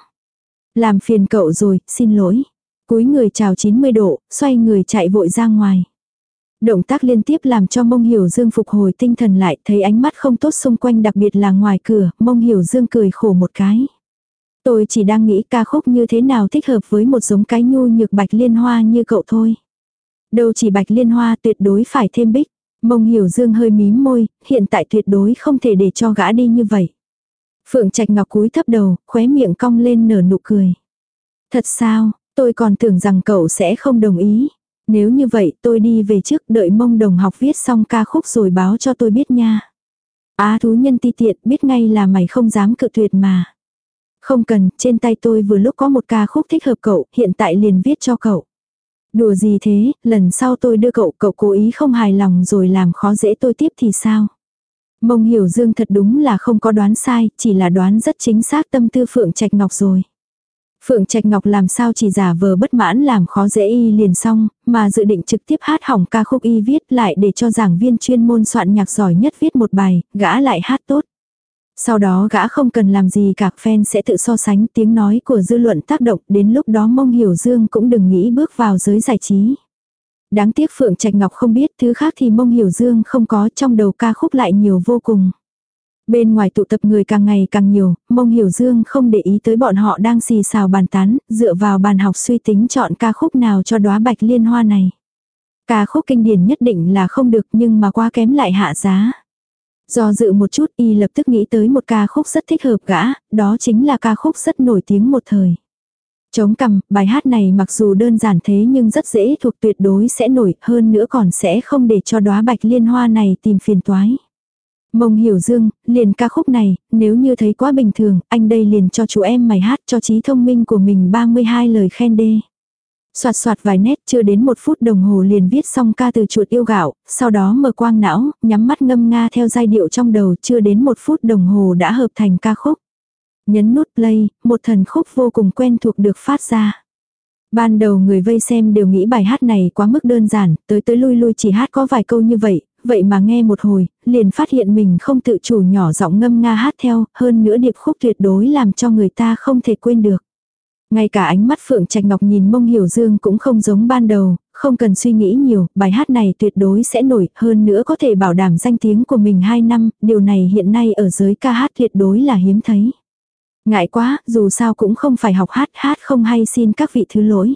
Làm phiền cậu rồi, xin lỗi. Cúi người chào 90 độ, xoay người chạy vội ra ngoài. Động tác liên tiếp làm cho mông hiểu dương phục hồi tinh thần lại, thấy ánh mắt không tốt xung quanh đặc biệt là ngoài cửa, mông hiểu dương cười khổ một cái. Tôi chỉ đang nghĩ ca khúc như thế nào thích hợp với một giống cái nhu nhược bạch liên hoa như cậu thôi. Đâu chỉ bạch liên hoa tuyệt đối phải thêm bích. Mông hiểu dương hơi mím môi, hiện tại tuyệt đối không thể để cho gã đi như vậy. Phượng Trạch Ngọc cúi thấp đầu, khóe miệng cong lên nở nụ cười. Thật sao, tôi còn tưởng rằng cậu sẽ không đồng ý. Nếu như vậy tôi đi về trước đợi mông đồng học viết xong ca khúc rồi báo cho tôi biết nha. Á thú nhân ti tiện biết ngay là mày không dám cự tuyệt mà. Không cần, trên tay tôi vừa lúc có một ca khúc thích hợp cậu, hiện tại liền viết cho cậu. Đùa gì thế, lần sau tôi đưa cậu, cậu cố ý không hài lòng rồi làm khó dễ tôi tiếp thì sao? Mông hiểu dương thật đúng là không có đoán sai, chỉ là đoán rất chính xác tâm tư Phượng Trạch Ngọc rồi. Phượng Trạch Ngọc làm sao chỉ giả vờ bất mãn làm khó dễ y liền xong, mà dự định trực tiếp hát hỏng ca khúc y viết lại để cho giảng viên chuyên môn soạn nhạc giỏi nhất viết một bài, gã lại hát tốt. Sau đó gã không cần làm gì cả fan sẽ tự so sánh tiếng nói của dư luận tác động đến lúc đó mong hiểu dương cũng đừng nghĩ bước vào giới giải trí. Đáng tiếc Phượng Trạch Ngọc không biết thứ khác thì mông hiểu dương không có trong đầu ca khúc lại nhiều vô cùng. Bên ngoài tụ tập người càng ngày càng nhiều, mông hiểu dương không để ý tới bọn họ đang xì xào bàn tán, dựa vào bàn học suy tính chọn ca khúc nào cho đóa bạch liên hoa này. Ca khúc kinh điển nhất định là không được nhưng mà quá kém lại hạ giá. Do dự một chút y lập tức nghĩ tới một ca khúc rất thích hợp gã, đó chính là ca khúc rất nổi tiếng một thời. Chống cằm, bài hát này mặc dù đơn giản thế nhưng rất dễ thuộc tuyệt đối sẽ nổi hơn nữa còn sẽ không để cho đóa bạch liên hoa này tìm phiền toái. Mông hiểu dương, liền ca khúc này, nếu như thấy quá bình thường, anh đây liền cho chú em mày hát cho trí thông minh của mình 32 lời khen đê. Soạt soạt vài nét chưa đến một phút đồng hồ liền viết xong ca từ chuột yêu gạo, sau đó mở quang não, nhắm mắt ngâm nga theo giai điệu trong đầu chưa đến một phút đồng hồ đã hợp thành ca khúc. Nhấn nút play, một thần khúc vô cùng quen thuộc được phát ra. Ban đầu người vây xem đều nghĩ bài hát này quá mức đơn giản, tới tới lui lui chỉ hát có vài câu như vậy, vậy mà nghe một hồi, liền phát hiện mình không tự chủ nhỏ giọng ngâm nga hát theo, hơn nữa điệp khúc tuyệt đối làm cho người ta không thể quên được. Ngay cả ánh mắt Phượng Trạch Ngọc nhìn mông hiểu dương cũng không giống ban đầu, không cần suy nghĩ nhiều, bài hát này tuyệt đối sẽ nổi, hơn nữa có thể bảo đảm danh tiếng của mình 2 năm, điều này hiện nay ở giới ca hát tuyệt đối là hiếm thấy. Ngại quá, dù sao cũng không phải học hát, hát không hay xin các vị thứ lỗi.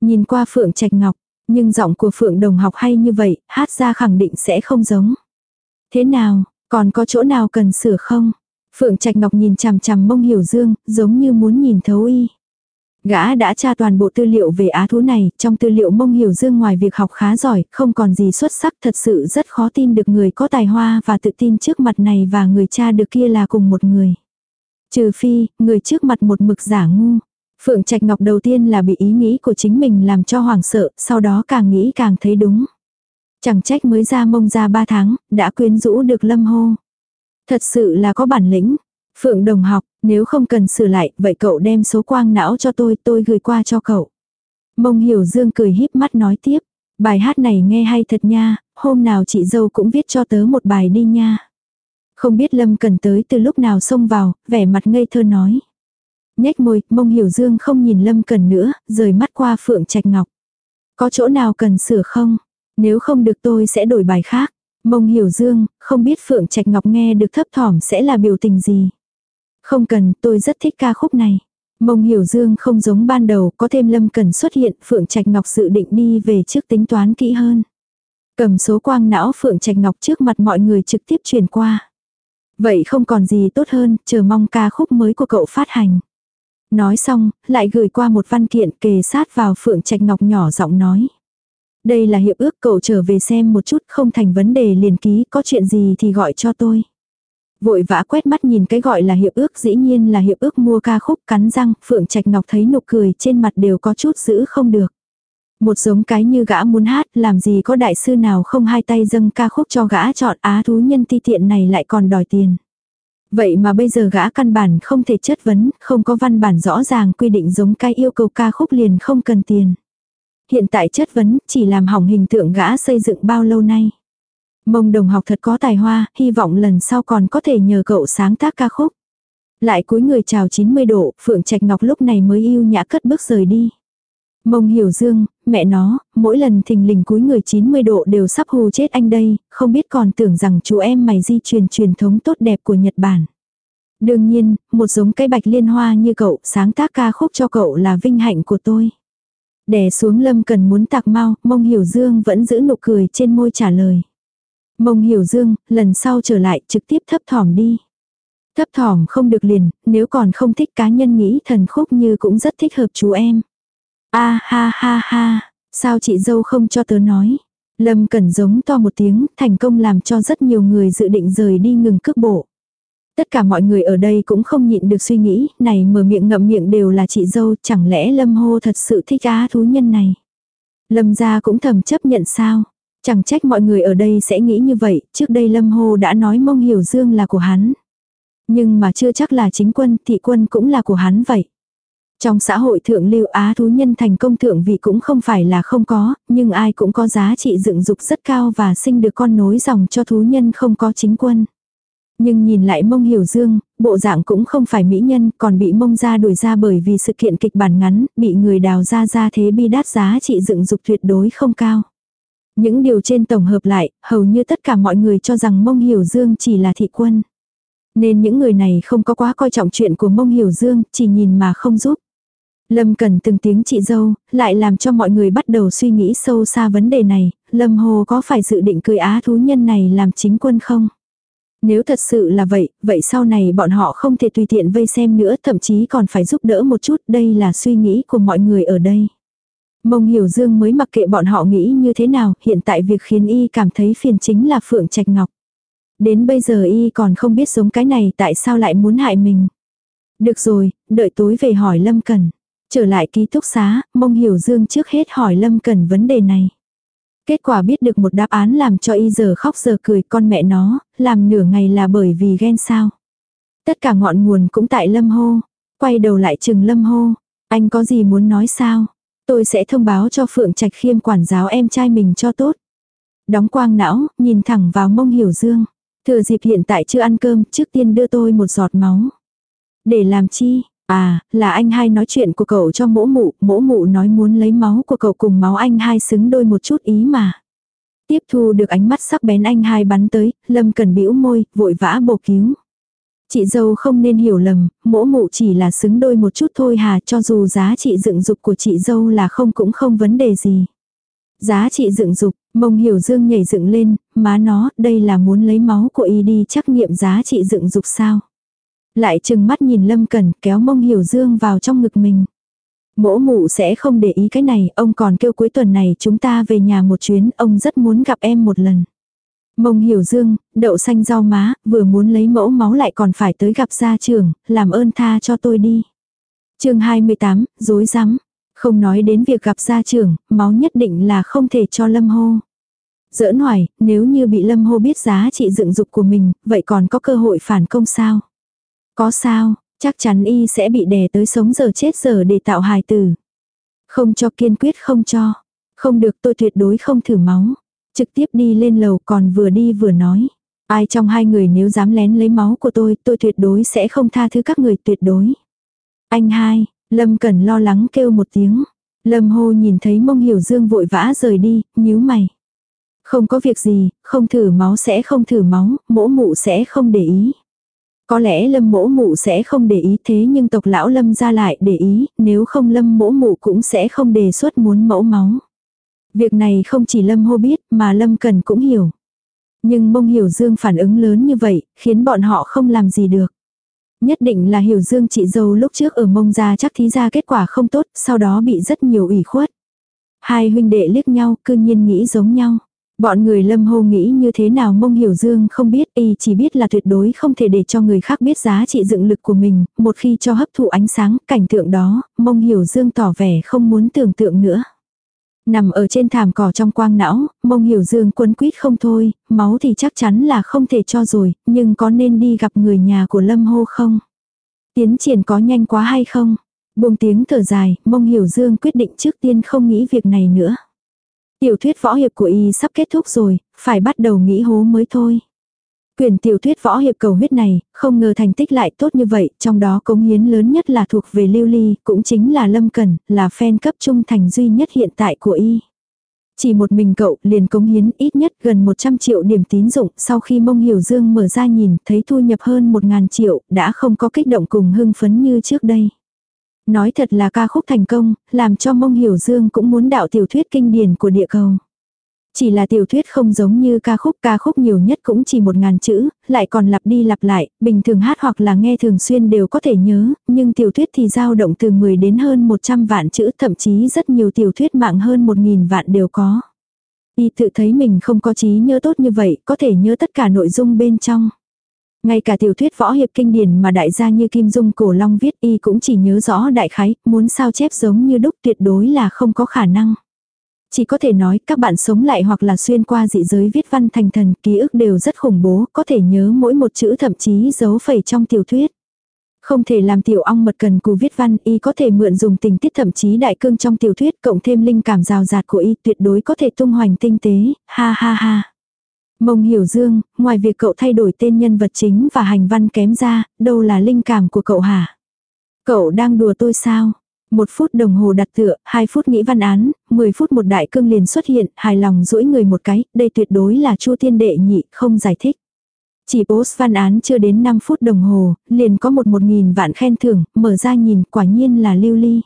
Nhìn qua Phượng Trạch Ngọc, nhưng giọng của Phượng Đồng học hay như vậy, hát ra khẳng định sẽ không giống. Thế nào, còn có chỗ nào cần sửa không? Phượng Trạch Ngọc nhìn chằm chằm mông hiểu dương, giống như muốn nhìn thấu y. Gã đã tra toàn bộ tư liệu về á thú này, trong tư liệu mông hiểu dương ngoài việc học khá giỏi, không còn gì xuất sắc thật sự rất khó tin được người có tài hoa và tự tin trước mặt này và người cha được kia là cùng một người. Trừ phi, người trước mặt một mực giả ngu. Phượng Trạch Ngọc đầu tiên là bị ý nghĩ của chính mình làm cho hoảng sợ, sau đó càng nghĩ càng thấy đúng. Chẳng trách mới ra mông ra ba tháng, đã quyến rũ được lâm hô. Thật sự là có bản lĩnh. Phượng đồng học, nếu không cần sửa lại, vậy cậu đem số quang não cho tôi, tôi gửi qua cho cậu. Mông hiểu dương cười híp mắt nói tiếp. Bài hát này nghe hay thật nha, hôm nào chị dâu cũng viết cho tớ một bài đi nha. Không biết Lâm Cần tới từ lúc nào xông vào, vẻ mặt ngây thơ nói. Nhếch môi, mông hiểu dương không nhìn Lâm Cần nữa, rời mắt qua Phượng Trạch Ngọc. Có chỗ nào cần sửa không? Nếu không được tôi sẽ đổi bài khác. Mông hiểu dương, không biết Phượng Trạch Ngọc nghe được thấp thỏm sẽ là biểu tình gì. Không cần, tôi rất thích ca khúc này. Mông hiểu dương không giống ban đầu, có thêm lâm cần xuất hiện, Phượng Trạch Ngọc dự định đi về trước tính toán kỹ hơn. Cầm số quang não Phượng Trạch Ngọc trước mặt mọi người trực tiếp truyền qua. Vậy không còn gì tốt hơn, chờ mong ca khúc mới của cậu phát hành. Nói xong, lại gửi qua một văn kiện kề sát vào Phượng Trạch Ngọc nhỏ giọng nói. Đây là hiệp ước cậu trở về xem một chút không thành vấn đề liền ký, có chuyện gì thì gọi cho tôi. Vội vã quét mắt nhìn cái gọi là hiệp ước dĩ nhiên là hiệp ước mua ca khúc cắn răng, Phượng Trạch Ngọc thấy nụ cười trên mặt đều có chút giữ không được. Một giống cái như gã muốn hát, làm gì có đại sư nào không hai tay dâng ca khúc cho gã chọn á thú nhân ti tiện này lại còn đòi tiền. Vậy mà bây giờ gã căn bản không thể chất vấn, không có văn bản rõ ràng quy định giống cái yêu cầu ca khúc liền không cần tiền. Hiện tại chất vấn chỉ làm hỏng hình tượng gã xây dựng bao lâu nay. Mông đồng học thật có tài hoa, hy vọng lần sau còn có thể nhờ cậu sáng tác ca khúc. Lại cúi người chào 90 độ, Phượng Trạch Ngọc lúc này mới yêu nhã cất bước rời đi. Mông hiểu dương, mẹ nó, mỗi lần thình lình cúi người 90 độ đều sắp hù chết anh đây, không biết còn tưởng rằng chú em mày di truyền truyền thống tốt đẹp của Nhật Bản. Đương nhiên, một giống cây bạch liên hoa như cậu, sáng tác ca khúc cho cậu là vinh hạnh của tôi. Đè xuống lâm cần muốn tạc mau, mông hiểu dương vẫn giữ nụ cười trên môi trả lời. Mông hiểu dương, lần sau trở lại trực tiếp thấp thỏm đi. Thấp thỏm không được liền, nếu còn không thích cá nhân nghĩ thần khúc như cũng rất thích hợp chú em. a ha ha ha, sao chị dâu không cho tớ nói. Lâm Cẩn giống to một tiếng, thành công làm cho rất nhiều người dự định rời đi ngừng cước bộ. Tất cả mọi người ở đây cũng không nhịn được suy nghĩ, này mở miệng ngậm miệng đều là chị dâu, chẳng lẽ Lâm Hô thật sự thích á thú nhân này. Lâm gia cũng thầm chấp nhận sao. Chẳng trách mọi người ở đây sẽ nghĩ như vậy, trước đây Lâm hồ đã nói mông hiểu dương là của hắn. Nhưng mà chưa chắc là chính quân, thị quân cũng là của hắn vậy. Trong xã hội thượng lưu Á thú nhân thành công thượng vị cũng không phải là không có, nhưng ai cũng có giá trị dựng dục rất cao và sinh được con nối dòng cho thú nhân không có chính quân. Nhưng nhìn lại mông hiểu dương, bộ dạng cũng không phải mỹ nhân, còn bị mông ra đuổi ra bởi vì sự kiện kịch bản ngắn, bị người đào ra ra thế bi đát giá trị dựng dục tuyệt đối không cao. Những điều trên tổng hợp lại, hầu như tất cả mọi người cho rằng mông hiểu dương chỉ là thị quân. Nên những người này không có quá coi trọng chuyện của mông hiểu dương, chỉ nhìn mà không giúp. Lâm cần từng tiếng chị dâu, lại làm cho mọi người bắt đầu suy nghĩ sâu xa vấn đề này, Lâm Hồ có phải dự định cưới á thú nhân này làm chính quân không? Nếu thật sự là vậy, vậy sau này bọn họ không thể tùy tiện vây xem nữa, thậm chí còn phải giúp đỡ một chút, đây là suy nghĩ của mọi người ở đây. Mông Hiểu Dương mới mặc kệ bọn họ nghĩ như thế nào, hiện tại việc khiến y cảm thấy phiền chính là Phượng Trạch Ngọc. Đến bây giờ y còn không biết giống cái này tại sao lại muốn hại mình. Được rồi, đợi tối về hỏi Lâm Cần. Trở lại ký túc xá, Mông Hiểu Dương trước hết hỏi Lâm Cần vấn đề này. Kết quả biết được một đáp án làm cho y giờ khóc giờ cười con mẹ nó, làm nửa ngày là bởi vì ghen sao. Tất cả ngọn nguồn cũng tại Lâm Hô. Quay đầu lại chừng Lâm Hô. Anh có gì muốn nói sao? Tôi sẽ thông báo cho Phượng Trạch Khiêm quản giáo em trai mình cho tốt. Đóng quang não, nhìn thẳng vào mông hiểu dương. Thừa dịp hiện tại chưa ăn cơm, trước tiên đưa tôi một giọt máu. Để làm chi? À, là anh hai nói chuyện của cậu cho mỗ mụ, mỗ mụ nói muốn lấy máu của cậu cùng máu anh hai xứng đôi một chút ý mà. Tiếp thu được ánh mắt sắc bén anh hai bắn tới, Lâm cần bĩu môi, vội vã bổ cứu. Chị dâu không nên hiểu lầm, mỗ mụ chỉ là xứng đôi một chút thôi hà cho dù giá trị dựng dục của chị dâu là không cũng không vấn đề gì. Giá trị dựng dục, mông hiểu dương nhảy dựng lên, má nó, đây là muốn lấy máu của y đi trắc nghiệm giá trị dựng dục sao. Lại chừng mắt nhìn lâm cẩn kéo mông hiểu dương vào trong ngực mình. Mỗ mụ sẽ không để ý cái này, ông còn kêu cuối tuần này chúng ta về nhà một chuyến, ông rất muốn gặp em một lần. Mông hiểu dương, đậu xanh rau má, vừa muốn lấy mẫu máu lại còn phải tới gặp gia trưởng, làm ơn tha cho tôi đi. chương 28, dối rắm Không nói đến việc gặp gia trưởng, máu nhất định là không thể cho lâm hô. Giỡn hoài, nếu như bị lâm hô biết giá trị dựng dục của mình, vậy còn có cơ hội phản công sao? Có sao, chắc chắn y sẽ bị đè tới sống giờ chết giờ để tạo hài tử. Không cho kiên quyết không cho. Không được tôi tuyệt đối không thử máu. Trực tiếp đi lên lầu còn vừa đi vừa nói. Ai trong hai người nếu dám lén lấy máu của tôi, tôi tuyệt đối sẽ không tha thứ các người tuyệt đối. Anh hai, Lâm Cẩn lo lắng kêu một tiếng. Lâm hô nhìn thấy mông hiểu dương vội vã rời đi, nhíu mày. Không có việc gì, không thử máu sẽ không thử máu, mỗ mụ sẽ không để ý. Có lẽ lâm mỗ mụ sẽ không để ý thế nhưng tộc lão lâm ra lại để ý, nếu không lâm mỗ mụ cũng sẽ không đề xuất muốn mẫu máu. Việc này không chỉ lâm hô biết mà lâm cần cũng hiểu. Nhưng mông hiểu dương phản ứng lớn như vậy, khiến bọn họ không làm gì được. Nhất định là hiểu dương chị dâu lúc trước ở mông ra chắc thí ra kết quả không tốt, sau đó bị rất nhiều ủy khuất. Hai huynh đệ liếc nhau, cư nhiên nghĩ giống nhau. Bọn người lâm hô nghĩ như thế nào mông hiểu dương không biết y chỉ biết là tuyệt đối không thể để cho người khác biết giá trị dựng lực của mình, một khi cho hấp thụ ánh sáng, cảnh tượng đó, mông hiểu dương tỏ vẻ không muốn tưởng tượng nữa. Nằm ở trên thảm cỏ trong quang não, mông hiểu dương quấn quýt không thôi, máu thì chắc chắn là không thể cho rồi, nhưng có nên đi gặp người nhà của lâm hô không? Tiến triển có nhanh quá hay không? Buông tiếng thở dài, mông hiểu dương quyết định trước tiên không nghĩ việc này nữa. Tiểu thuyết võ hiệp của y sắp kết thúc rồi, phải bắt đầu nghĩ hố mới thôi. Quyền tiểu thuyết võ hiệp cầu huyết này, không ngờ thành tích lại tốt như vậy, trong đó cống hiến lớn nhất là thuộc về Lưu Ly, cũng chính là Lâm Cẩn, là fan cấp trung thành duy nhất hiện tại của y. Chỉ một mình cậu liền cống hiến ít nhất gần 100 triệu điểm tín dụng sau khi mông hiểu dương mở ra nhìn thấy thu nhập hơn 1.000 triệu đã không có kích động cùng hưng phấn như trước đây. Nói thật là ca khúc thành công, làm cho mông hiểu dương cũng muốn đạo tiểu thuyết kinh điển của địa cầu. Chỉ là tiểu thuyết không giống như ca khúc, ca khúc nhiều nhất cũng chỉ một ngàn chữ, lại còn lặp đi lặp lại, bình thường hát hoặc là nghe thường xuyên đều có thể nhớ, nhưng tiểu thuyết thì dao động từ 10 đến hơn 100 vạn chữ, thậm chí rất nhiều tiểu thuyết mạng hơn 1.000 vạn đều có. Y tự thấy mình không có trí nhớ tốt như vậy, có thể nhớ tất cả nội dung bên trong. Ngay cả tiểu thuyết võ hiệp kinh điển mà đại gia như Kim Dung Cổ Long viết y cũng chỉ nhớ rõ đại khái, muốn sao chép giống như đúc tuyệt đối là không có khả năng. Chỉ có thể nói các bạn sống lại hoặc là xuyên qua dị giới viết văn thành thần, ký ức đều rất khủng bố, có thể nhớ mỗi một chữ thậm chí dấu phẩy trong tiểu thuyết. Không thể làm tiểu ong mật cần cù viết văn, y có thể mượn dùng tình tiết thậm chí đại cương trong tiểu thuyết, cộng thêm linh cảm rào rạt của y tuyệt đối có thể tung hoành tinh tế, ha ha ha. Mông hiểu dương, ngoài việc cậu thay đổi tên nhân vật chính và hành văn kém ra, đâu là linh cảm của cậu hả? Cậu đang đùa tôi sao? Một phút đồng hồ đặt tựa, hai phút nghĩ văn án, 10 phút một đại cương liền xuất hiện, hài lòng duỗi người một cái, đây tuyệt đối là chu tiên đệ nhị, không giải thích. Chỉ post văn án chưa đến 5 phút đồng hồ, liền có một một nghìn vạn khen thưởng, mở ra nhìn quả nhiên là lưu ly.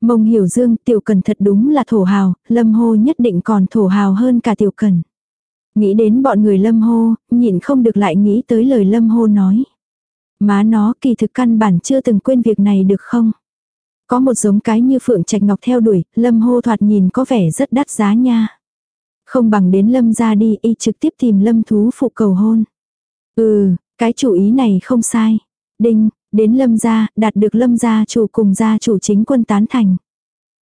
Mông hiểu dương tiểu cần thật đúng là thổ hào, lâm hô nhất định còn thổ hào hơn cả tiểu cần. Nghĩ đến bọn người lâm hô, nhịn không được lại nghĩ tới lời lâm hô nói. Má nó kỳ thực căn bản chưa từng quên việc này được không? Có một giống cái như phượng trạch ngọc theo đuổi, lâm hô thoạt nhìn có vẻ rất đắt giá nha. Không bằng đến lâm ra đi y trực tiếp tìm lâm thú phụ cầu hôn. Ừ, cái chủ ý này không sai. Đinh, đến lâm gia, đạt được lâm gia chủ cùng gia chủ chính quân tán thành.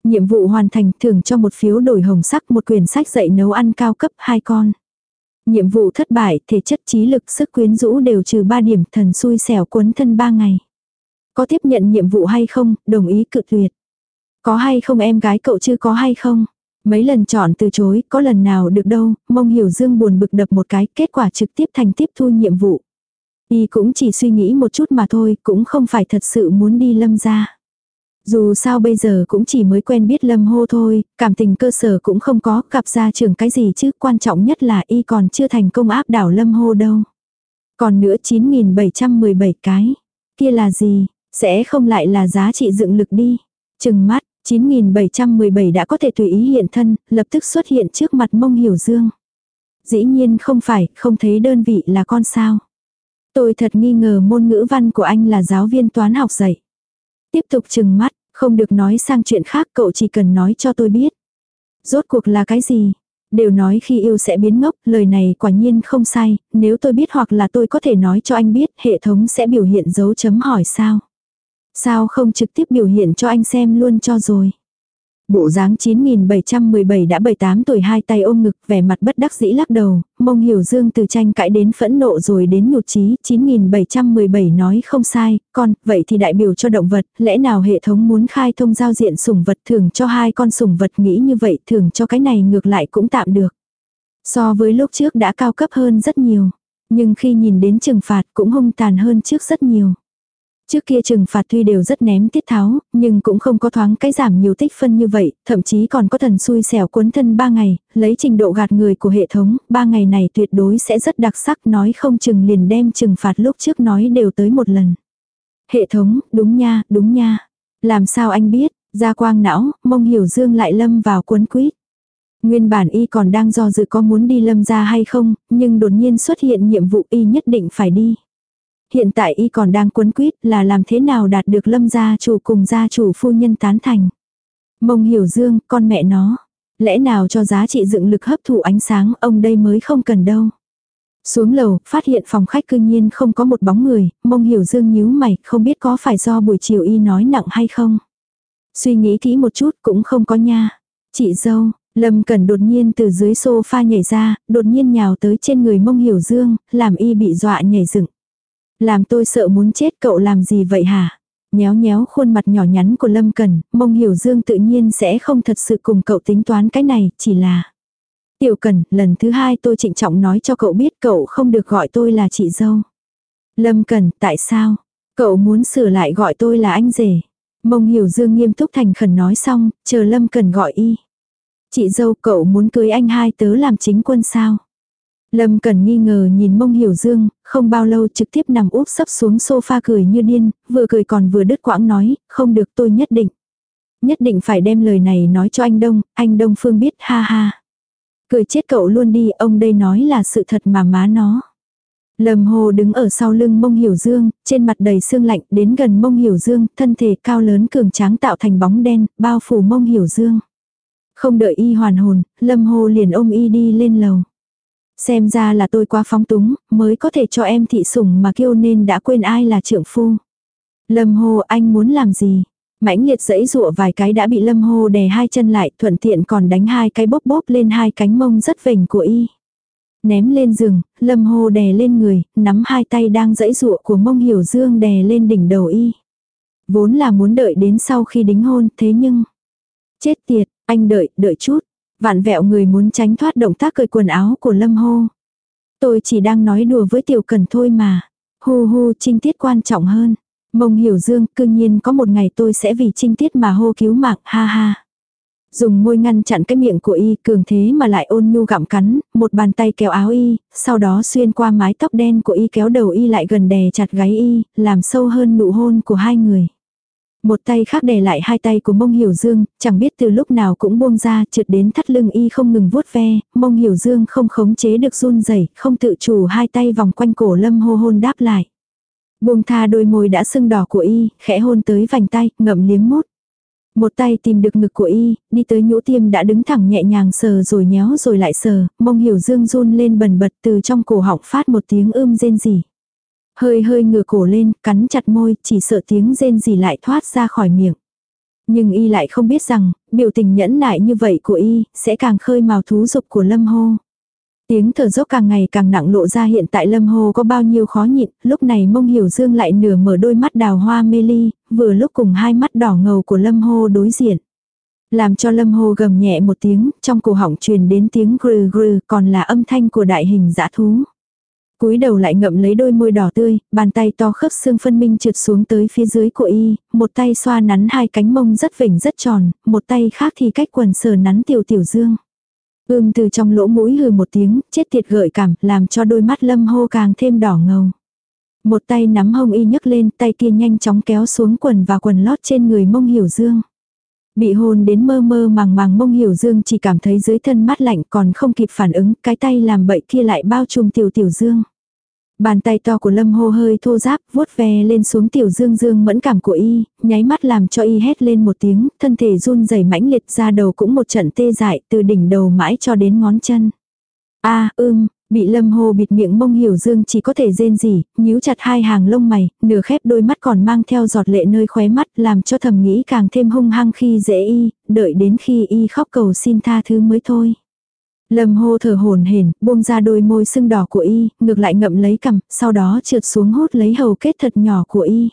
Nhiệm vụ hoàn thành thưởng cho một phiếu đổi hồng sắc một quyển sách dạy nấu ăn cao cấp hai con. Nhiệm vụ thất bại, thể chất trí lực sức quyến rũ đều trừ 3 điểm thần xui xẻo cuốn thân 3 ngày. Có tiếp nhận nhiệm vụ hay không, đồng ý cự tuyệt. Có hay không em gái cậu chưa có hay không? Mấy lần chọn từ chối, có lần nào được đâu, mong hiểu dương buồn bực đập một cái, kết quả trực tiếp thành tiếp thu nhiệm vụ. Y cũng chỉ suy nghĩ một chút mà thôi, cũng không phải thật sự muốn đi lâm ra. Dù sao bây giờ cũng chỉ mới quen biết lâm hô thôi, cảm tình cơ sở cũng không có, gặp ra trường cái gì chứ, quan trọng nhất là y còn chưa thành công áp đảo lâm hô đâu. Còn nữa 9.717 cái. Kia là gì? Sẽ không lại là giá trị dựng lực đi. Chừng mắt, 9717 đã có thể tùy ý hiện thân, lập tức xuất hiện trước mặt mông hiểu dương. Dĩ nhiên không phải, không thấy đơn vị là con sao. Tôi thật nghi ngờ môn ngữ văn của anh là giáo viên toán học dạy. Tiếp tục chừng mắt, Không được nói sang chuyện khác cậu chỉ cần nói cho tôi biết. Rốt cuộc là cái gì? Đều nói khi yêu sẽ biến ngốc, lời này quả nhiên không sai, nếu tôi biết hoặc là tôi có thể nói cho anh biết, hệ thống sẽ biểu hiện dấu chấm hỏi sao. Sao không trực tiếp biểu hiện cho anh xem luôn cho rồi. Bộ dáng 9717 đã 78 tuổi hai tay ôm ngực, vẻ mặt bất đắc dĩ lắc đầu, mông hiểu dương từ tranh cãi đến phẫn nộ rồi đến nhụt chí 9717 nói không sai, con, vậy thì đại biểu cho động vật, lẽ nào hệ thống muốn khai thông giao diện sủng vật thường cho hai con sủng vật nghĩ như vậy thường cho cái này ngược lại cũng tạm được. So với lúc trước đã cao cấp hơn rất nhiều, nhưng khi nhìn đến trừng phạt cũng hung tàn hơn trước rất nhiều. Trước kia trừng phạt tuy đều rất ném tiết tháo, nhưng cũng không có thoáng cái giảm nhiều tích phân như vậy, thậm chí còn có thần xui xẻo cuốn thân 3 ngày, lấy trình độ gạt người của hệ thống, 3 ngày này tuyệt đối sẽ rất đặc sắc nói không chừng liền đem trừng phạt lúc trước nói đều tới một lần. Hệ thống, đúng nha, đúng nha. Làm sao anh biết, ra quang não, mông hiểu dương lại lâm vào cuốn quýt. Nguyên bản y còn đang do dự có muốn đi lâm ra hay không, nhưng đột nhiên xuất hiện nhiệm vụ y nhất định phải đi. Hiện tại y còn đang quấn quýt là làm thế nào đạt được lâm gia chủ cùng gia chủ phu nhân tán thành. Mông hiểu dương, con mẹ nó. Lẽ nào cho giá trị dựng lực hấp thụ ánh sáng ông đây mới không cần đâu. Xuống lầu, phát hiện phòng khách cương nhiên không có một bóng người, mông hiểu dương nhíu mày, không biết có phải do buổi chiều y nói nặng hay không. Suy nghĩ kỹ một chút cũng không có nha. Chị dâu, Lâm Cẩn đột nhiên từ dưới sofa nhảy ra, đột nhiên nhào tới trên người mông hiểu dương, làm y bị dọa nhảy dựng. Làm tôi sợ muốn chết cậu làm gì vậy hả? Nhéo nhéo khuôn mặt nhỏ nhắn của Lâm Cần, mông hiểu dương tự nhiên sẽ không thật sự cùng cậu tính toán cái này, chỉ là... Tiểu Cần, lần thứ hai tôi trịnh trọng nói cho cậu biết cậu không được gọi tôi là chị dâu. Lâm Cần, tại sao? Cậu muốn sửa lại gọi tôi là anh rể. Mông hiểu dương nghiêm túc thành khẩn nói xong, chờ Lâm Cần gọi y. Chị dâu cậu muốn cưới anh hai tớ làm chính quân sao? Lâm Cẩn nghi ngờ nhìn mông hiểu dương, không bao lâu trực tiếp nằm úp sấp xuống sofa cười như điên, vừa cười còn vừa đứt quãng nói, không được tôi nhất định. Nhất định phải đem lời này nói cho anh Đông, anh Đông Phương biết ha ha. Cười chết cậu luôn đi, ông đây nói là sự thật mà má nó. Lâm Hồ đứng ở sau lưng mông hiểu dương, trên mặt đầy sương lạnh đến gần mông hiểu dương, thân thể cao lớn cường tráng tạo thành bóng đen, bao phủ mông hiểu dương. Không đợi y hoàn hồn, Lâm Hồ liền ôm y đi lên lầu. Xem ra là tôi quá phóng túng, mới có thể cho em thị sủng mà kêu nên đã quên ai là trưởng phu. Lâm Hồ anh muốn làm gì? Mãnh liệt dẫy dụa vài cái đã bị Lâm Hồ đè hai chân lại thuận tiện còn đánh hai cái bốp bốp lên hai cánh mông rất vềnh của y. Ném lên giường, Lâm Hồ đè lên người, nắm hai tay đang dẫy dụa của mông hiểu dương đè lên đỉnh đầu y. Vốn là muốn đợi đến sau khi đính hôn thế nhưng... Chết tiệt, anh đợi, đợi chút. Vạn vẹo người muốn tránh thoát động tác cởi quần áo của Lâm Hô. Tôi chỉ đang nói đùa với Tiểu Cần thôi mà. Hu hu, trinh tiết quan trọng hơn. Mông hiểu dương, cương nhiên có một ngày tôi sẽ vì trinh tiết mà hô cứu mạng, ha ha. Dùng môi ngăn chặn cái miệng của y, cường thế mà lại ôn nhu gặm cắn, một bàn tay kéo áo y, sau đó xuyên qua mái tóc đen của y kéo đầu y lại gần đè chặt gáy y, làm sâu hơn nụ hôn của hai người. Một tay khác đè lại hai tay của mông hiểu dương, chẳng biết từ lúc nào cũng buông ra trượt đến thắt lưng y không ngừng vuốt ve, mông hiểu dương không khống chế được run rẩy không tự chủ hai tay vòng quanh cổ lâm hô hôn đáp lại. Buông tha đôi môi đã sưng đỏ của y, khẽ hôn tới vành tay, ngậm liếm mút. Một tay tìm được ngực của y, đi tới nhũ tiêm đã đứng thẳng nhẹ nhàng sờ rồi nhéo rồi lại sờ, mông hiểu dương run lên bần bật từ trong cổ họng phát một tiếng ưm rên rỉ. Hơi hơi ngửa cổ lên, cắn chặt môi, chỉ sợ tiếng rên gì lại thoát ra khỏi miệng. Nhưng y lại không biết rằng, biểu tình nhẫn nại như vậy của y, sẽ càng khơi mào thú dục của lâm hô. Tiếng thở dốc càng ngày càng nặng lộ ra hiện tại lâm hô có bao nhiêu khó nhịn, lúc này mông hiểu dương lại nửa mở đôi mắt đào hoa mê ly, vừa lúc cùng hai mắt đỏ ngầu của lâm hô đối diện. Làm cho lâm hô gầm nhẹ một tiếng, trong cổ họng truyền đến tiếng grừ grừ còn là âm thanh của đại hình dã thú cúi đầu lại ngậm lấy đôi môi đỏ tươi, bàn tay to khớp xương phân minh trượt xuống tới phía dưới của y, một tay xoa nắn hai cánh mông rất vỉnh rất tròn, một tay khác thì cách quần sờ nắn tiểu tiểu dương. Ưm từ trong lỗ mũi hừ một tiếng, chết tiệt gợi cảm, làm cho đôi mắt lâm hô càng thêm đỏ ngầu. Một tay nắm hông y nhấc lên, tay kia nhanh chóng kéo xuống quần và quần lót trên người mông hiểu dương. Bị hôn đến mơ mơ màng màng mông hiểu dương chỉ cảm thấy dưới thân mát lạnh còn không kịp phản ứng, cái tay làm bậy kia lại bao trùm tiểu tiểu dương. Bàn tay to của Lâm Hô hơi thô ráp, vuốt ve lên xuống tiểu dương dương mẫn cảm của y, nháy mắt làm cho y hét lên một tiếng, thân thể run rẩy mãnh liệt ra đầu cũng một trận tê dại từ đỉnh đầu mãi cho đến ngón chân. a ưm, bị Lâm Hô bịt miệng mông hiểu dương chỉ có thể rên gì, nhíu chặt hai hàng lông mày, nửa khép đôi mắt còn mang theo giọt lệ nơi khóe mắt làm cho thầm nghĩ càng thêm hung hăng khi dễ y, đợi đến khi y khóc cầu xin tha thứ mới thôi. Lâm hô thở hồn hển, buông ra đôi môi sưng đỏ của y, ngược lại ngậm lấy cằm, sau đó trượt xuống hút lấy hầu kết thật nhỏ của y.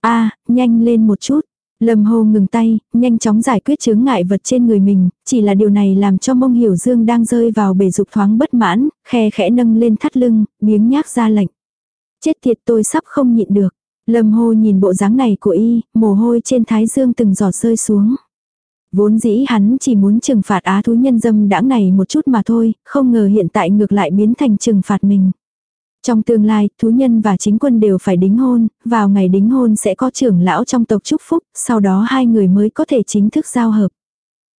a nhanh lên một chút. Lâm hô ngừng tay, nhanh chóng giải quyết chướng ngại vật trên người mình, chỉ là điều này làm cho mông hiểu dương đang rơi vào bể dục thoáng bất mãn, khe khẽ nâng lên thắt lưng, miếng nhác ra lệnh. Chết tiệt tôi sắp không nhịn được. Lâm hô nhìn bộ dáng này của y, mồ hôi trên thái dương từng giọt rơi xuống. Vốn dĩ hắn chỉ muốn trừng phạt á thú nhân dâm đãng này một chút mà thôi, không ngờ hiện tại ngược lại biến thành trừng phạt mình. Trong tương lai, thú nhân và chính quân đều phải đính hôn, vào ngày đính hôn sẽ có trưởng lão trong tộc chúc phúc, sau đó hai người mới có thể chính thức giao hợp.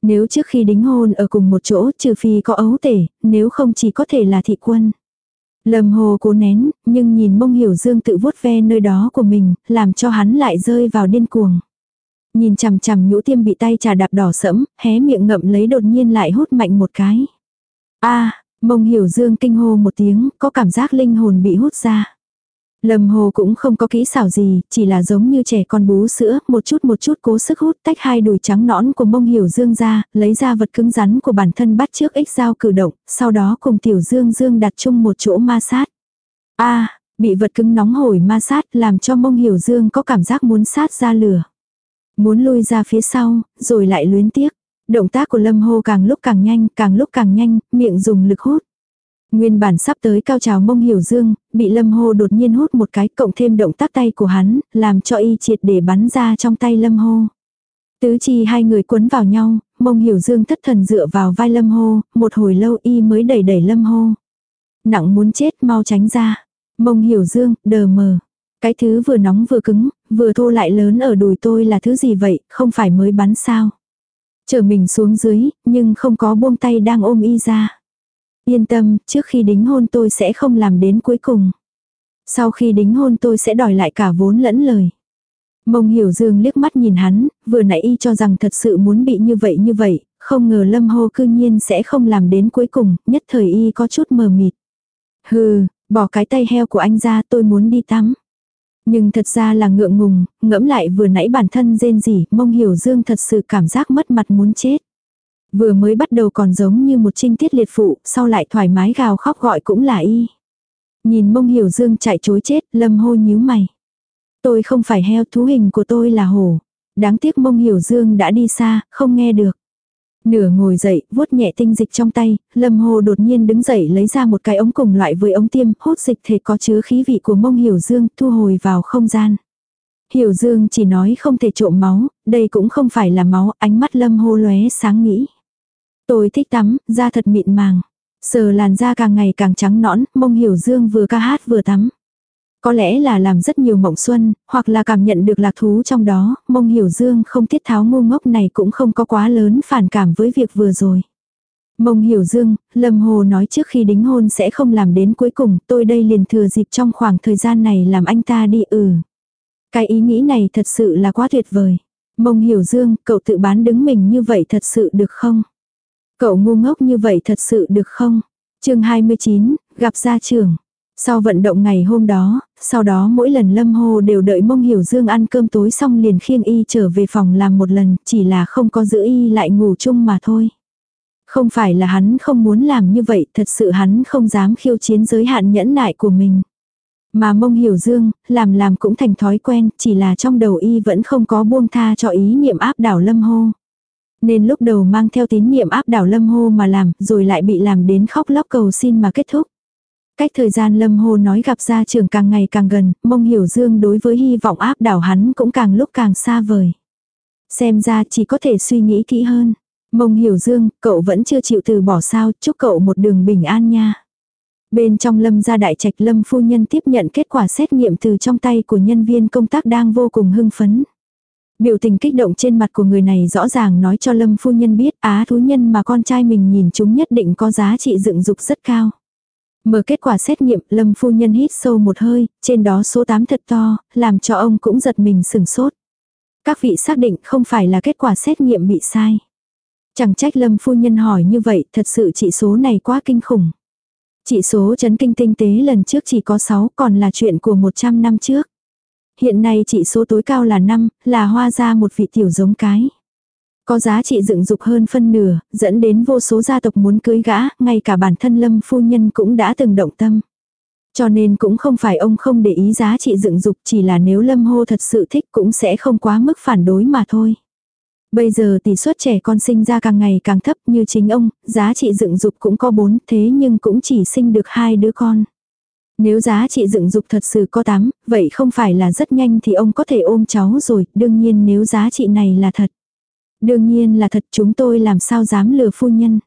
Nếu trước khi đính hôn ở cùng một chỗ trừ phi có ấu tể, nếu không chỉ có thể là thị quân. Lâm hồ cố nén, nhưng nhìn mông hiểu dương tự vuốt ve nơi đó của mình, làm cho hắn lại rơi vào điên cuồng. Nhìn chằm chằm nhũ tiêm bị tay trà đạp đỏ sẫm, hé miệng ngậm lấy đột nhiên lại hút mạnh một cái. a mông hiểu dương kinh hô một tiếng, có cảm giác linh hồn bị hút ra. Lâm hồ cũng không có kỹ xảo gì, chỉ là giống như trẻ con bú sữa, một chút một chút cố sức hút tách hai đùi trắng nõn của mông hiểu dương ra, lấy ra vật cứng rắn của bản thân bắt trước ích dao cử động, sau đó cùng tiểu dương dương đặt chung một chỗ ma sát. a bị vật cứng nóng hổi ma sát làm cho mông hiểu dương có cảm giác muốn sát ra lửa. Muốn lui ra phía sau, rồi lại luyến tiếc. Động tác của Lâm Hô càng lúc càng nhanh, càng lúc càng nhanh, miệng dùng lực hút. Nguyên bản sắp tới cao trào mông hiểu dương, bị Lâm Hô đột nhiên hút một cái cộng thêm động tác tay của hắn, làm cho y triệt để bắn ra trong tay Lâm Hô. Tứ chi hai người quấn vào nhau, mông hiểu dương thất thần dựa vào vai Lâm Hô, một hồi lâu y mới đẩy đẩy Lâm Hô. Nặng muốn chết mau tránh ra. Mông hiểu dương, đờ mờ. Cái thứ vừa nóng vừa cứng, vừa thô lại lớn ở đùi tôi là thứ gì vậy, không phải mới bắn sao. Chờ mình xuống dưới, nhưng không có buông tay đang ôm y ra. Yên tâm, trước khi đính hôn tôi sẽ không làm đến cuối cùng. Sau khi đính hôn tôi sẽ đòi lại cả vốn lẫn lời. Mông hiểu dương liếc mắt nhìn hắn, vừa nãy y cho rằng thật sự muốn bị như vậy như vậy, không ngờ lâm hô cư nhiên sẽ không làm đến cuối cùng, nhất thời y có chút mờ mịt. Hừ, bỏ cái tay heo của anh ra tôi muốn đi tắm. Nhưng thật ra là ngượng ngùng, ngẫm lại vừa nãy bản thân rên rỉ, mông hiểu dương thật sự cảm giác mất mặt muốn chết. Vừa mới bắt đầu còn giống như một trinh tiết liệt phụ, sau lại thoải mái gào khóc gọi cũng là y. Nhìn mông hiểu dương chạy chối chết, lâm hô nhíu mày. Tôi không phải heo, thú hình của tôi là hổ. Đáng tiếc mông hiểu dương đã đi xa, không nghe được. Nửa ngồi dậy, vuốt nhẹ tinh dịch trong tay, Lâm Hồ đột nhiên đứng dậy lấy ra một cái ống cùng loại với ống tiêm, hút dịch thể có chứa khí vị của mông Hiểu Dương, thu hồi vào không gian. Hiểu Dương chỉ nói không thể trộm máu, đây cũng không phải là máu, ánh mắt Lâm Hồ lóe sáng nghĩ. Tôi thích tắm, da thật mịn màng. Sờ làn da càng ngày càng trắng nõn, mông Hiểu Dương vừa ca hát vừa tắm. Có lẽ là làm rất nhiều mộng xuân, hoặc là cảm nhận được lạc thú trong đó, mông hiểu dương không tiết tháo ngu ngốc này cũng không có quá lớn phản cảm với việc vừa rồi. Mông hiểu dương, Lâm Hồ nói trước khi đính hôn sẽ không làm đến cuối cùng, tôi đây liền thừa dịp trong khoảng thời gian này làm anh ta đi ừ. Cái ý nghĩ này thật sự là quá tuyệt vời. Mông hiểu dương, cậu tự bán đứng mình như vậy thật sự được không? Cậu ngu ngốc như vậy thật sự được không? chương 29, gặp gia trưởng. Sau vận động ngày hôm đó, sau đó mỗi lần Lâm Hồ đều đợi mông hiểu dương ăn cơm tối xong liền khiêng y trở về phòng làm một lần, chỉ là không có giữ y lại ngủ chung mà thôi. Không phải là hắn không muốn làm như vậy, thật sự hắn không dám khiêu chiến giới hạn nhẫn nại của mình. Mà mông hiểu dương, làm làm cũng thành thói quen, chỉ là trong đầu y vẫn không có buông tha cho ý niệm áp đảo lâm hô. Nên lúc đầu mang theo tín niệm áp đảo lâm hô mà làm, rồi lại bị làm đến khóc lóc cầu xin mà kết thúc. Cách thời gian Lâm Hồ nói gặp gia trưởng càng ngày càng gần, mông hiểu dương đối với hy vọng áp đảo hắn cũng càng lúc càng xa vời. Xem ra chỉ có thể suy nghĩ kỹ hơn. Mông hiểu dương, cậu vẫn chưa chịu từ bỏ sao, chúc cậu một đường bình an nha. Bên trong lâm gia đại trạch lâm phu nhân tiếp nhận kết quả xét nghiệm từ trong tay của nhân viên công tác đang vô cùng hưng phấn. Biểu tình kích động trên mặt của người này rõ ràng nói cho lâm phu nhân biết á thú nhân mà con trai mình nhìn chúng nhất định có giá trị dựng dục rất cao. Mở kết quả xét nghiệm, Lâm phu nhân hít sâu một hơi, trên đó số 8 thật to, làm cho ông cũng giật mình sừng sốt. Các vị xác định không phải là kết quả xét nghiệm bị sai. Chẳng trách Lâm phu nhân hỏi như vậy, thật sự chỉ số này quá kinh khủng. Chỉ số chấn kinh tinh tế lần trước chỉ có 6, còn là chuyện của 100 năm trước. Hiện nay chỉ số tối cao là 5, là hoa ra một vị tiểu giống cái. Có giá trị dựng dục hơn phân nửa, dẫn đến vô số gia tộc muốn cưới gã, ngay cả bản thân lâm phu nhân cũng đã từng động tâm. Cho nên cũng không phải ông không để ý giá trị dựng dục chỉ là nếu lâm hô thật sự thích cũng sẽ không quá mức phản đối mà thôi. Bây giờ tỷ suất trẻ con sinh ra càng ngày càng thấp như chính ông, giá trị dựng dục cũng có 4 thế nhưng cũng chỉ sinh được hai đứa con. Nếu giá trị dựng dục thật sự có 8, vậy không phải là rất nhanh thì ông có thể ôm cháu rồi, đương nhiên nếu giá trị này là thật. Đương nhiên là thật chúng tôi làm sao dám lừa phu nhân.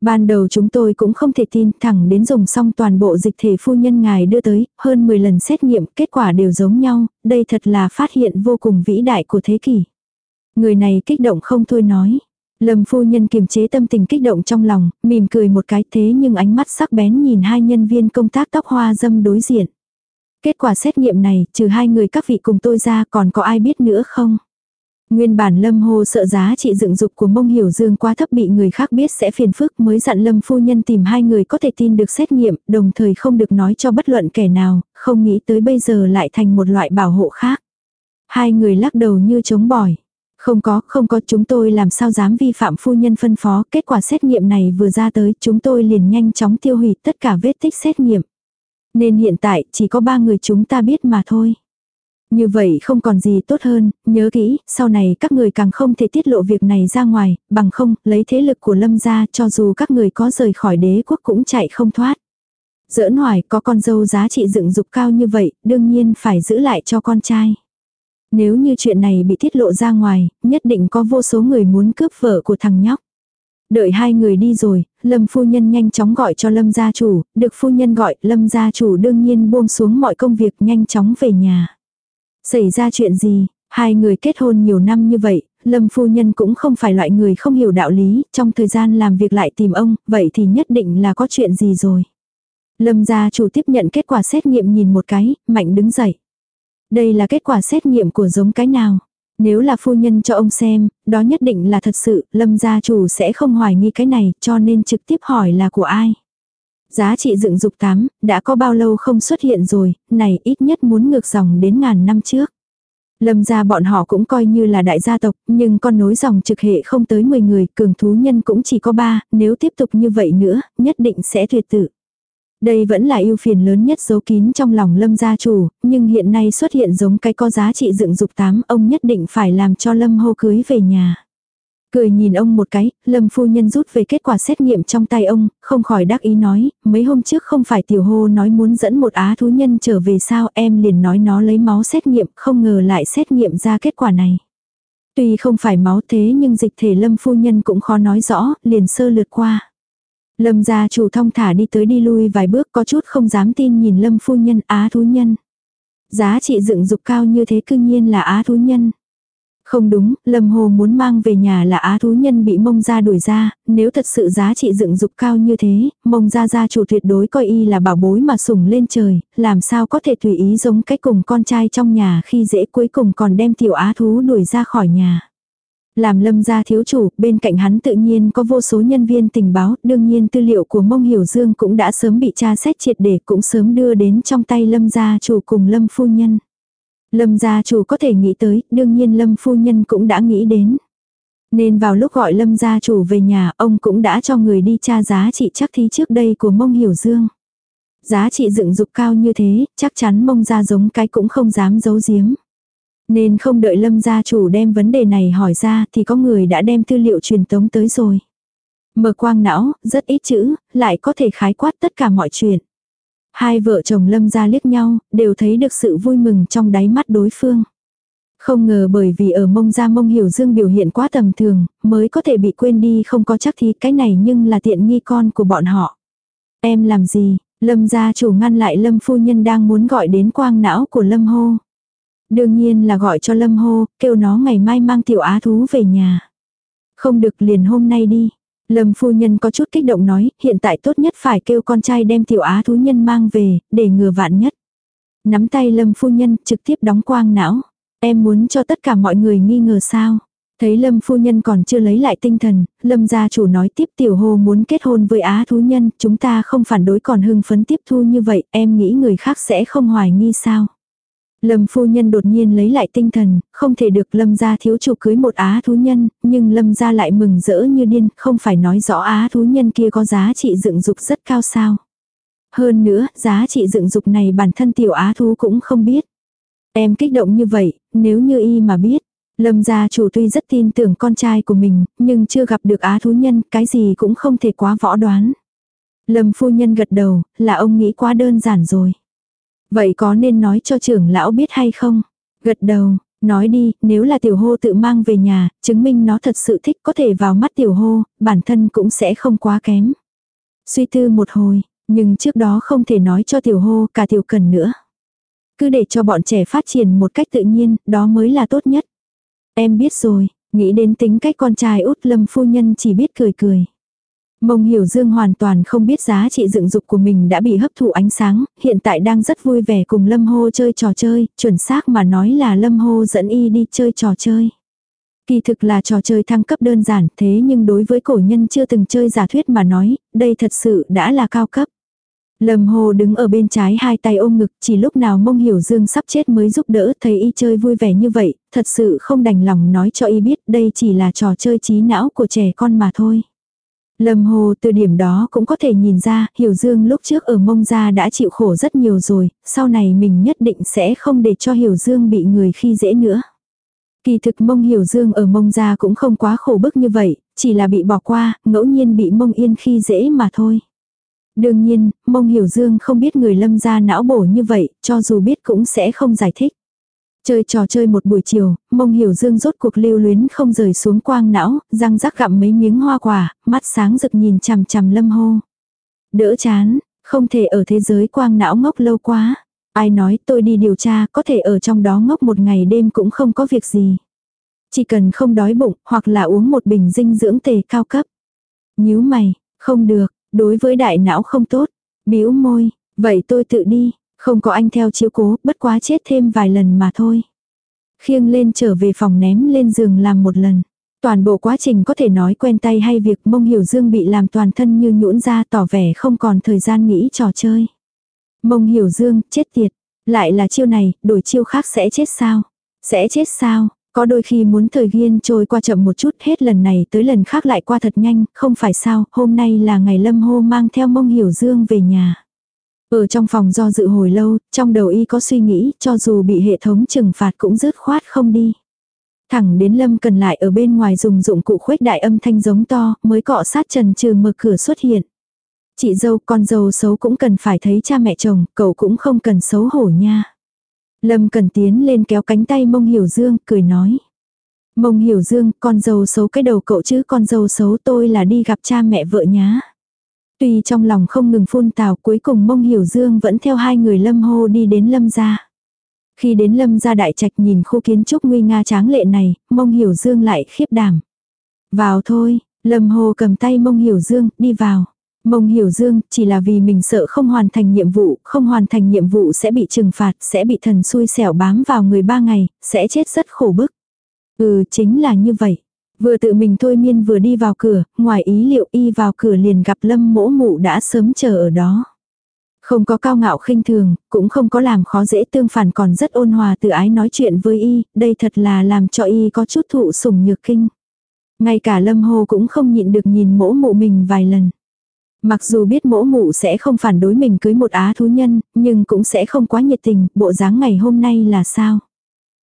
Ban đầu chúng tôi cũng không thể tin thẳng đến dùng xong toàn bộ dịch thể phu nhân ngài đưa tới, hơn 10 lần xét nghiệm, kết quả đều giống nhau, đây thật là phát hiện vô cùng vĩ đại của thế kỷ. Người này kích động không thôi nói. Lâm phu nhân kiềm chế tâm tình kích động trong lòng, mỉm cười một cái thế nhưng ánh mắt sắc bén nhìn hai nhân viên công tác tóc hoa dâm đối diện. Kết quả xét nghiệm này, trừ hai người các vị cùng tôi ra còn có ai biết nữa không? Nguyên bản Lâm Hồ sợ giá trị dựng dục của mông hiểu dương quá thấp bị người khác biết sẽ phiền phức mới dặn Lâm phu nhân tìm hai người có thể tin được xét nghiệm, đồng thời không được nói cho bất luận kẻ nào, không nghĩ tới bây giờ lại thành một loại bảo hộ khác. Hai người lắc đầu như chống bỏi. Không có, không có chúng tôi làm sao dám vi phạm phu nhân phân phó, kết quả xét nghiệm này vừa ra tới chúng tôi liền nhanh chóng tiêu hủy tất cả vết tích xét nghiệm. Nên hiện tại chỉ có ba người chúng ta biết mà thôi. Như vậy không còn gì tốt hơn, nhớ kỹ, sau này các người càng không thể tiết lộ việc này ra ngoài, bằng không, lấy thế lực của lâm gia cho dù các người có rời khỏi đế quốc cũng chạy không thoát. Giỡn hoài có con dâu giá trị dựng dục cao như vậy, đương nhiên phải giữ lại cho con trai. Nếu như chuyện này bị tiết lộ ra ngoài, nhất định có vô số người muốn cướp vợ của thằng nhóc. Đợi hai người đi rồi, Lâm phu nhân nhanh chóng gọi cho Lâm gia chủ, được phu nhân gọi, Lâm gia chủ đương nhiên buông xuống mọi công việc nhanh chóng về nhà. Xảy ra chuyện gì, hai người kết hôn nhiều năm như vậy, Lâm phu nhân cũng không phải loại người không hiểu đạo lý, trong thời gian làm việc lại tìm ông, vậy thì nhất định là có chuyện gì rồi. Lâm gia chủ tiếp nhận kết quả xét nghiệm nhìn một cái, mạnh đứng dậy. Đây là kết quả xét nghiệm của giống cái nào? Nếu là phu nhân cho ông xem, đó nhất định là thật sự, lâm gia chủ sẽ không hoài nghi cái này, cho nên trực tiếp hỏi là của ai. Giá trị dựng dục tám, đã có bao lâu không xuất hiện rồi, này ít nhất muốn ngược dòng đến ngàn năm trước. Lâm gia bọn họ cũng coi như là đại gia tộc, nhưng con nối dòng trực hệ không tới 10 người, cường thú nhân cũng chỉ có 3, nếu tiếp tục như vậy nữa, nhất định sẽ tuyệt tử. Đây vẫn là ưu phiền lớn nhất giấu kín trong lòng lâm gia chủ, nhưng hiện nay xuất hiện giống cái có giá trị dựng dục tám, ông nhất định phải làm cho lâm hô cưới về nhà. Cười nhìn ông một cái, lâm phu nhân rút về kết quả xét nghiệm trong tay ông, không khỏi đắc ý nói, mấy hôm trước không phải tiểu hô nói muốn dẫn một á thú nhân trở về sao em liền nói nó lấy máu xét nghiệm, không ngờ lại xét nghiệm ra kết quả này. Tuy không phải máu thế nhưng dịch thể lâm phu nhân cũng khó nói rõ, liền sơ lượt qua. Lâm gia chủ thong thả đi tới đi lui vài bước có chút không dám tin nhìn lâm phu nhân á thú nhân. Giá trị dựng dục cao như thế cương nhiên là á thú nhân. Không đúng, Lâm Hồ muốn mang về nhà là á thú nhân bị mông gia đuổi ra, nếu thật sự giá trị dựng dục cao như thế, mông gia gia chủ tuyệt đối coi y là bảo bối mà sủng lên trời, làm sao có thể tùy ý giống cái cùng con trai trong nhà khi dễ cuối cùng còn đem tiểu á thú đuổi ra khỏi nhà. Làm lâm gia thiếu chủ, bên cạnh hắn tự nhiên có vô số nhân viên tình báo, đương nhiên tư liệu của mông hiểu dương cũng đã sớm bị tra xét triệt để cũng sớm đưa đến trong tay lâm gia chủ cùng lâm phu nhân. Lâm gia chủ có thể nghĩ tới, đương nhiên lâm phu nhân cũng đã nghĩ đến. Nên vào lúc gọi lâm gia chủ về nhà, ông cũng đã cho người đi tra giá trị chắc thí trước đây của mông hiểu dương. Giá trị dựng dục cao như thế, chắc chắn mông gia giống cái cũng không dám giấu giếm. Nên không đợi lâm gia chủ đem vấn đề này hỏi ra thì có người đã đem tư liệu truyền tống tới rồi. Mở quang não, rất ít chữ, lại có thể khái quát tất cả mọi chuyện. Hai vợ chồng lâm gia liếc nhau, đều thấy được sự vui mừng trong đáy mắt đối phương. Không ngờ bởi vì ở mông gia mông hiểu dương biểu hiện quá tầm thường, mới có thể bị quên đi không có chắc thì cái này nhưng là tiện nghi con của bọn họ. Em làm gì? Lâm gia chủ ngăn lại lâm phu nhân đang muốn gọi đến quang não của lâm hô. Đương nhiên là gọi cho Lâm hô, kêu nó ngày mai mang tiểu á thú về nhà. Không được liền hôm nay đi. Lâm phu nhân có chút kích động nói, hiện tại tốt nhất phải kêu con trai đem tiểu á thú nhân mang về, để ngừa vạn nhất. Nắm tay lâm phu nhân trực tiếp đóng quang não. Em muốn cho tất cả mọi người nghi ngờ sao. Thấy Lâm phu nhân còn chưa lấy lại tinh thần, Lâm gia chủ nói tiếp tiểu hồ muốn kết hôn với á thú nhân, chúng ta không phản đối còn hưng phấn tiếp thu như vậy, em nghĩ người khác sẽ không hoài nghi sao. Lâm phu nhân đột nhiên lấy lại tinh thần, không thể được Lâm gia thiếu chủ cưới một á thú nhân, nhưng Lâm gia lại mừng rỡ như điên, không phải nói rõ á thú nhân kia có giá trị dựng dục rất cao sao. Hơn nữa, giá trị dựng dục này bản thân tiểu á thú cũng không biết. Em kích động như vậy, nếu như y mà biết. Lâm gia chủ tuy rất tin tưởng con trai của mình, nhưng chưa gặp được á thú nhân, cái gì cũng không thể quá võ đoán. Lâm phu nhân gật đầu, là ông nghĩ quá đơn giản rồi. Vậy có nên nói cho trưởng lão biết hay không? Gật đầu, nói đi, nếu là tiểu hô tự mang về nhà, chứng minh nó thật sự thích có thể vào mắt tiểu hô, bản thân cũng sẽ không quá kém. Suy tư một hồi, nhưng trước đó không thể nói cho tiểu hô cả tiểu cần nữa. Cứ để cho bọn trẻ phát triển một cách tự nhiên, đó mới là tốt nhất. Em biết rồi, nghĩ đến tính cách con trai út lâm phu nhân chỉ biết cười cười. Mông Hiểu Dương hoàn toàn không biết giá trị dựng dục của mình đã bị hấp thụ ánh sáng, hiện tại đang rất vui vẻ cùng Lâm Hô chơi trò chơi, chuẩn xác mà nói là Lâm Hô dẫn y đi chơi trò chơi. Kỳ thực là trò chơi thăng cấp đơn giản thế nhưng đối với cổ nhân chưa từng chơi giả thuyết mà nói, đây thật sự đã là cao cấp. Lâm Hồ đứng ở bên trái hai tay ôm ngực, chỉ lúc nào mông hiểu dương sắp chết mới giúp đỡ thấy y chơi vui vẻ như vậy, thật sự không đành lòng nói cho y biết đây chỉ là trò chơi trí não của trẻ con mà thôi. Lâm Hồ từ điểm đó cũng có thể nhìn ra, Hiểu Dương lúc trước ở mông gia đã chịu khổ rất nhiều rồi, sau này mình nhất định sẽ không để cho Hiểu Dương bị người khi dễ nữa. Kỳ thực mông Hiểu Dương ở mông gia cũng không quá khổ bức như vậy, chỉ là bị bỏ qua, ngẫu nhiên bị mông yên khi dễ mà thôi. Đương nhiên, mông hiểu dương không biết người lâm gia não bổ như vậy, cho dù biết cũng sẽ không giải thích. Chơi trò chơi một buổi chiều, mông hiểu dương rốt cuộc lưu luyến không rời xuống quang não, răng rắc gặm mấy miếng hoa quả, mắt sáng rực nhìn chằm chằm lâm hô. Đỡ chán, không thể ở thế giới quang não ngốc lâu quá. Ai nói tôi đi điều tra có thể ở trong đó ngốc một ngày đêm cũng không có việc gì. Chỉ cần không đói bụng hoặc là uống một bình dinh dưỡng tề cao cấp. nhíu mày, không được, Đối với đại não không tốt. bĩu môi, vậy tôi tự đi, không có anh theo chiếu cố, bất quá chết thêm vài lần mà thôi. Khiêng lên trở về phòng ném lên giường làm một lần. Toàn bộ quá trình có thể nói quen tay hay việc mông hiểu dương bị làm toàn thân như nhũn ra tỏ vẻ không còn thời gian nghĩ trò chơi. Mông hiểu dương, chết tiệt. Lại là chiêu này, đổi chiêu khác sẽ chết sao? Sẽ chết sao? Có đôi khi muốn thời gian trôi qua chậm một chút hết lần này tới lần khác lại qua thật nhanh, không phải sao, hôm nay là ngày lâm hô mang theo mông hiểu dương về nhà. Ở trong phòng do dự hồi lâu, trong đầu y có suy nghĩ, cho dù bị hệ thống trừng phạt cũng rớt khoát không đi. Thẳng đến lâm cần lại ở bên ngoài dùng dụng cụ khuếch đại âm thanh giống to, mới cọ sát trần trừ mở cửa xuất hiện. Chị dâu, con dâu xấu cũng cần phải thấy cha mẹ chồng, cậu cũng không cần xấu hổ nha. Lâm Cần tiến lên kéo cánh tay mông hiểu dương, cười nói. Mông hiểu dương, con dâu xấu cái đầu cậu chứ con dâu xấu tôi là đi gặp cha mẹ vợ nhá. Tuy trong lòng không ngừng phun tào cuối cùng mông hiểu dương vẫn theo hai người lâm hô đi đến lâm gia. Khi đến lâm gia đại trạch nhìn khu kiến trúc nguy nga tráng lệ này, mông hiểu dương lại khiếp đảm. Vào thôi, lâm hô cầm tay mông hiểu dương, đi vào. Mông hiểu dương, chỉ là vì mình sợ không hoàn thành nhiệm vụ, không hoàn thành nhiệm vụ sẽ bị trừng phạt, sẽ bị thần xui xẻo bám vào người ba ngày, sẽ chết rất khổ bức. Ừ, chính là như vậy. Vừa tự mình thôi miên vừa đi vào cửa, ngoài ý liệu y vào cửa liền gặp lâm mỗ mụ đã sớm chờ ở đó. Không có cao ngạo khinh thường, cũng không có làm khó dễ tương phản còn rất ôn hòa tự ái nói chuyện với y, đây thật là làm cho y có chút thụ sủng nhược kinh. Ngay cả lâm hồ cũng không nhịn được nhìn mỗ mụ mình vài lần. Mặc dù biết mỗ mụ sẽ không phản đối mình cưới một á thú nhân, nhưng cũng sẽ không quá nhiệt tình, bộ dáng ngày hôm nay là sao.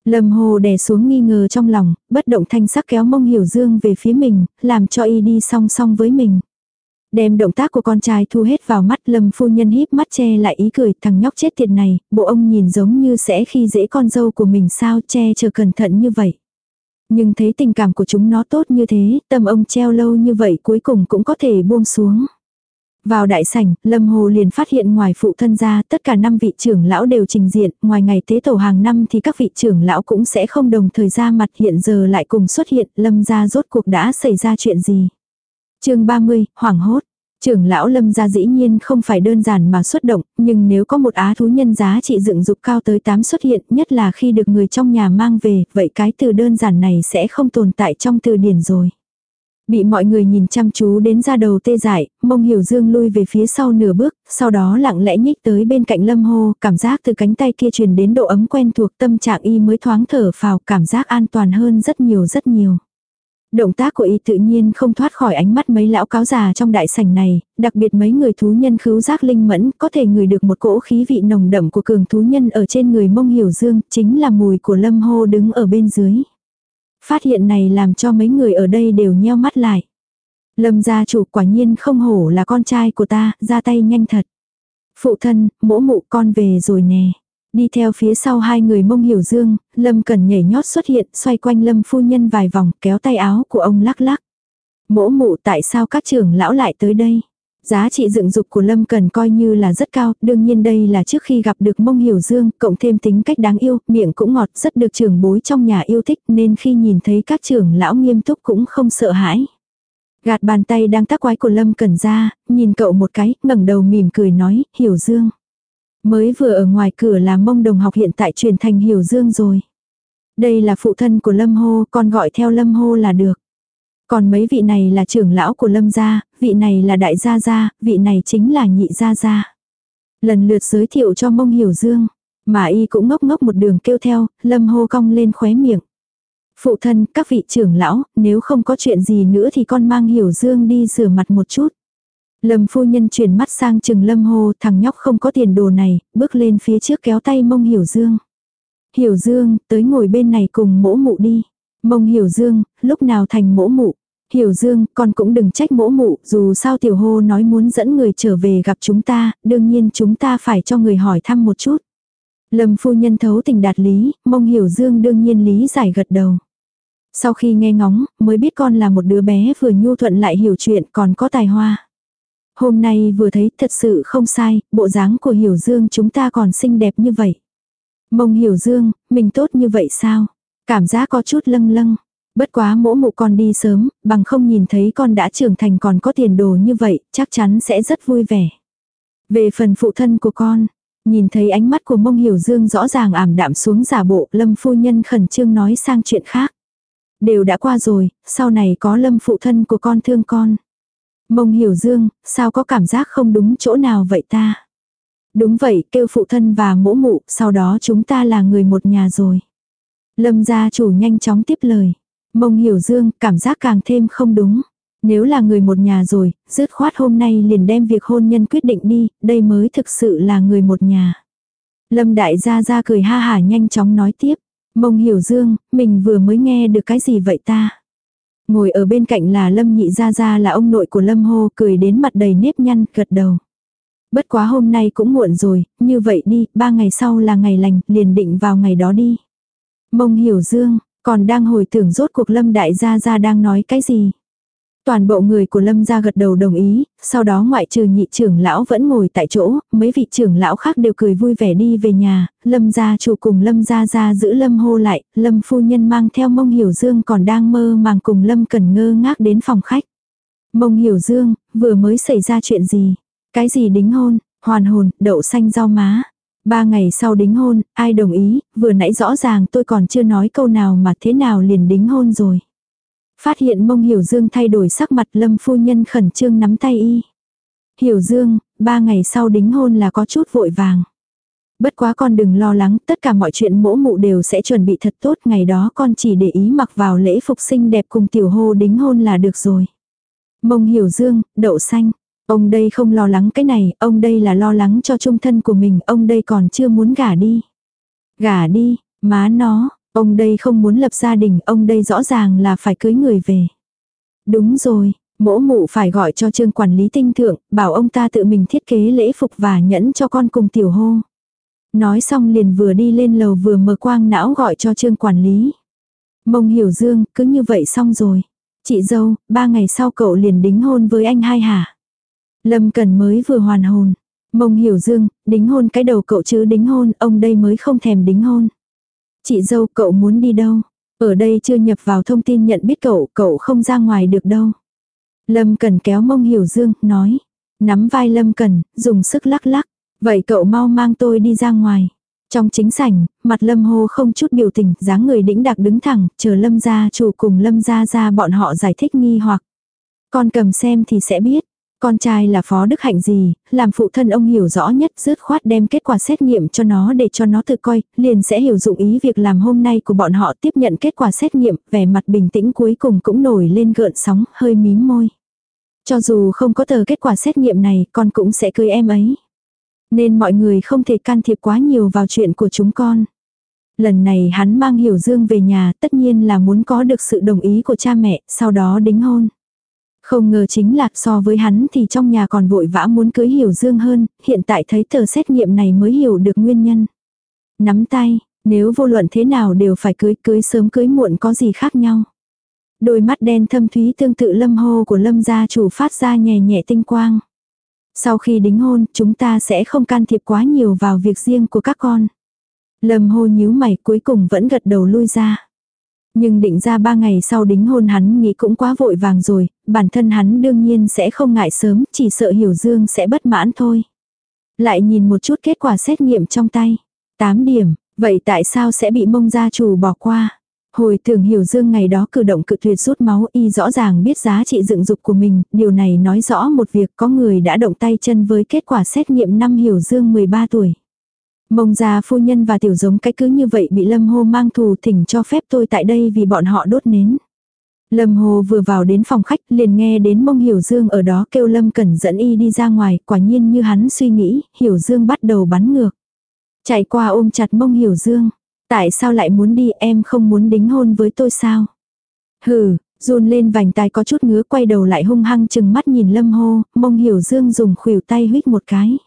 Lâm hồ đè xuống nghi ngờ trong lòng, bất động thanh sắc kéo mông hiểu dương về phía mình, làm cho y đi song song với mình. Đem động tác của con trai thu hết vào mắt lâm phu nhân híp mắt che lại ý cười thằng nhóc chết tiệt này, bộ ông nhìn giống như sẽ khi dễ con dâu của mình sao che chờ cẩn thận như vậy. Nhưng thấy tình cảm của chúng nó tốt như thế, tâm ông treo lâu như vậy cuối cùng cũng có thể buông xuống. Vào đại sảnh, Lâm Hồ liền phát hiện ngoài phụ thân ra tất cả năm vị trưởng lão đều trình diện, ngoài ngày tế tổ hàng năm thì các vị trưởng lão cũng sẽ không đồng thời ra mặt hiện giờ lại cùng xuất hiện, Lâm ra rốt cuộc đã xảy ra chuyện gì. chương 30, hoảng hốt. Trưởng lão lâm gia dĩ nhiên không phải đơn giản mà xuất động, nhưng nếu có một á thú nhân giá trị dựng dục cao tới 8 xuất hiện, nhất là khi được người trong nhà mang về, vậy cái từ đơn giản này sẽ không tồn tại trong từ điển rồi. Bị mọi người nhìn chăm chú đến ra đầu tê dại, mông hiểu dương lui về phía sau nửa bước, sau đó lặng lẽ nhích tới bên cạnh lâm hô, cảm giác từ cánh tay kia truyền đến độ ấm quen thuộc tâm trạng y mới thoáng thở phào, cảm giác an toàn hơn rất nhiều rất nhiều. Động tác của y tự nhiên không thoát khỏi ánh mắt mấy lão cáo già trong đại sảnh này, đặc biệt mấy người thú nhân khứu giác linh mẫn có thể ngửi được một cỗ khí vị nồng đậm của cường thú nhân ở trên người mông hiểu dương, chính là mùi của lâm hô đứng ở bên dưới. Phát hiện này làm cho mấy người ở đây đều nheo mắt lại. Lâm gia chủ quả nhiên không hổ là con trai của ta, ra tay nhanh thật. Phụ thân, mỗ mụ con về rồi nè. Đi theo phía sau hai người mông hiểu dương, Lâm cần nhảy nhót xuất hiện, xoay quanh Lâm phu nhân vài vòng, kéo tay áo của ông lắc lắc. Mỗ mụ tại sao các trưởng lão lại tới đây? Giá trị dựng dục của Lâm Cần coi như là rất cao, đương nhiên đây là trước khi gặp được mông hiểu dương, cộng thêm tính cách đáng yêu, miệng cũng ngọt, rất được trưởng bối trong nhà yêu thích, nên khi nhìn thấy các trưởng lão nghiêm túc cũng không sợ hãi. Gạt bàn tay đang tác quái của Lâm Cần ra, nhìn cậu một cái, ngẩng đầu mỉm cười nói, hiểu dương. Mới vừa ở ngoài cửa là mông đồng học hiện tại truyền thành hiểu dương rồi. Đây là phụ thân của Lâm Hô, con gọi theo Lâm Hô là được. Còn mấy vị này là trưởng lão của Lâm gia, vị này là đại gia gia, vị này chính là nhị gia gia. Lần lượt giới thiệu cho mông hiểu dương, mà y cũng ngốc ngốc một đường kêu theo, Lâm hô cong lên khóe miệng. Phụ thân, các vị trưởng lão, nếu không có chuyện gì nữa thì con mang hiểu dương đi rửa mặt một chút. Lâm phu nhân chuyển mắt sang trừng lâm hô, thằng nhóc không có tiền đồ này, bước lên phía trước kéo tay mông hiểu dương. Hiểu dương, tới ngồi bên này cùng mỗ mụ đi. Mông hiểu dương, lúc nào thành mỗ mụ. Hiểu dương, con cũng đừng trách mỗ mụ, dù sao tiểu hô nói muốn dẫn người trở về gặp chúng ta, đương nhiên chúng ta phải cho người hỏi thăm một chút. Lâm phu nhân thấu tình đạt lý, mông hiểu dương đương nhiên lý giải gật đầu. Sau khi nghe ngóng, mới biết con là một đứa bé vừa nhu thuận lại hiểu chuyện còn có tài hoa. Hôm nay vừa thấy thật sự không sai, bộ dáng của hiểu dương chúng ta còn xinh đẹp như vậy. Mông hiểu dương, mình tốt như vậy sao? Cảm giác có chút lâng lâng. Bất quá mỗ mụ con đi sớm, bằng không nhìn thấy con đã trưởng thành còn có tiền đồ như vậy, chắc chắn sẽ rất vui vẻ. Về phần phụ thân của con, nhìn thấy ánh mắt của mông hiểu dương rõ ràng ảm đạm xuống giả bộ, lâm phu nhân khẩn trương nói sang chuyện khác. Đều đã qua rồi, sau này có lâm phụ thân của con thương con. Mông hiểu dương, sao có cảm giác không đúng chỗ nào vậy ta? Đúng vậy, kêu phụ thân và mỗ mụ, sau đó chúng ta là người một nhà rồi. Lâm gia chủ nhanh chóng tiếp lời. Mông hiểu dương, cảm giác càng thêm không đúng. Nếu là người một nhà rồi, dứt khoát hôm nay liền đem việc hôn nhân quyết định đi, đây mới thực sự là người một nhà. Lâm đại gia gia cười ha hả nhanh chóng nói tiếp. Mông hiểu dương, mình vừa mới nghe được cái gì vậy ta? Ngồi ở bên cạnh là Lâm nhị gia gia là ông nội của Lâm hô cười đến mặt đầy nếp nhăn, gật đầu. Bất quá hôm nay cũng muộn rồi, như vậy đi, ba ngày sau là ngày lành, liền định vào ngày đó đi. Mông hiểu dương, còn đang hồi tưởng rốt cuộc Lâm đại gia gia đang nói cái gì. Toàn bộ người của Lâm gia gật đầu đồng ý, sau đó ngoại trừ nhị trưởng lão vẫn ngồi tại chỗ, mấy vị trưởng lão khác đều cười vui vẻ đi về nhà, Lâm gia chủ cùng Lâm gia gia giữ Lâm hô lại, Lâm phu nhân mang theo mông hiểu dương còn đang mơ màng cùng Lâm cần ngơ ngác đến phòng khách. Mông hiểu dương, vừa mới xảy ra chuyện gì? Cái gì đính hôn, hoàn hồn, đậu xanh rau má. Ba ngày sau đính hôn, ai đồng ý, vừa nãy rõ ràng tôi còn chưa nói câu nào mà thế nào liền đính hôn rồi. Phát hiện mông Hiểu Dương thay đổi sắc mặt lâm phu nhân khẩn trương nắm tay y. Hiểu Dương, ba ngày sau đính hôn là có chút vội vàng. Bất quá con đừng lo lắng, tất cả mọi chuyện mỗ mụ đều sẽ chuẩn bị thật tốt, ngày đó con chỉ để ý mặc vào lễ phục sinh đẹp cùng tiểu hô đính hôn là được rồi. Mông Hiểu Dương, đậu xanh. Ông đây không lo lắng cái này, ông đây là lo lắng cho trung thân của mình, ông đây còn chưa muốn gả đi. Gả đi, má nó, Ông đây không muốn lập gia đình, ông đây rõ ràng là phải cưới người về. Đúng rồi, mỗ mụ phải gọi cho trương quản lý tinh thượng, bảo ông ta tự mình thiết kế lễ phục và nhẫn cho con cùng tiểu hô. Nói xong liền vừa đi lên lầu vừa mở quang não gọi cho trương quản lý. Mông hiểu dương, cứ như vậy xong rồi. Chị dâu, ba ngày sau cậu liền đính hôn với anh hai hả? Lâm Cần mới vừa hoàn hồn. Mông hiểu dương, đính hôn cái đầu cậu chứ đính hôn, ông đây mới không thèm đính hôn. Chị dâu cậu muốn đi đâu? Ở đây chưa nhập vào thông tin nhận biết cậu, cậu không ra ngoài được đâu. Lâm Cần kéo mông Hiểu Dương, nói. Nắm vai Lâm Cần, dùng sức lắc lắc. Vậy cậu mau mang tôi đi ra ngoài. Trong chính sảnh, mặt Lâm Hô không chút biểu tình, dáng người đĩnh đặc đứng thẳng, chờ Lâm gia chủ cùng Lâm gia gia bọn họ giải thích nghi hoặc. Con cầm xem thì sẽ biết. Con trai là phó đức hạnh gì, làm phụ thân ông hiểu rõ nhất dứt khoát đem kết quả xét nghiệm cho nó để cho nó tự coi, liền sẽ hiểu dụng ý việc làm hôm nay của bọn họ tiếp nhận kết quả xét nghiệm, vẻ mặt bình tĩnh cuối cùng cũng nổi lên gợn sóng, hơi mím môi. Cho dù không có tờ kết quả xét nghiệm này, con cũng sẽ cưới em ấy. Nên mọi người không thể can thiệp quá nhiều vào chuyện của chúng con. Lần này hắn mang Hiểu Dương về nhà tất nhiên là muốn có được sự đồng ý của cha mẹ, sau đó đính hôn. Không ngờ chính là so với hắn thì trong nhà còn vội vã muốn cưới Hiểu Dương hơn, hiện tại thấy tờ xét nghiệm này mới hiểu được nguyên nhân. Nắm tay, nếu vô luận thế nào đều phải cưới cưới sớm cưới muộn có gì khác nhau. Đôi mắt đen thâm thúy tương tự lâm hô của lâm gia chủ phát ra nhẹ nhẹ tinh quang. Sau khi đính hôn, chúng ta sẽ không can thiệp quá nhiều vào việc riêng của các con. Lâm hô nhíu mày cuối cùng vẫn gật đầu lui ra. Nhưng định ra ba ngày sau đính hôn hắn nghĩ cũng quá vội vàng rồi, bản thân hắn đương nhiên sẽ không ngại sớm, chỉ sợ hiểu dương sẽ bất mãn thôi. Lại nhìn một chút kết quả xét nghiệm trong tay. 8 điểm, vậy tại sao sẽ bị mông gia chủ bỏ qua? Hồi tưởng hiểu dương ngày đó cử động cự tuyệt rút máu y rõ ràng biết giá trị dựng dục của mình, điều này nói rõ một việc có người đã động tay chân với kết quả xét nghiệm năm hiểu dương 13 tuổi. Mông gia phu nhân và tiểu giống cái cứ như vậy bị lâm hô mang thù thỉnh cho phép tôi tại đây vì bọn họ đốt nến. Lâm Hồ vừa vào đến phòng khách liền nghe đến mông Hiểu Dương ở đó kêu Lâm Cẩn dẫn y đi ra ngoài, quả nhiên như hắn suy nghĩ, Hiểu Dương bắt đầu bắn ngược. Chạy qua ôm chặt mông Hiểu Dương. Tại sao lại muốn đi em không muốn đính hôn với tôi sao? Hừ, run lên vành tai có chút ngứa quay đầu lại hung hăng chừng mắt nhìn Lâm Hô, mông Hiểu Dương dùng khuỷu tay huých một cái.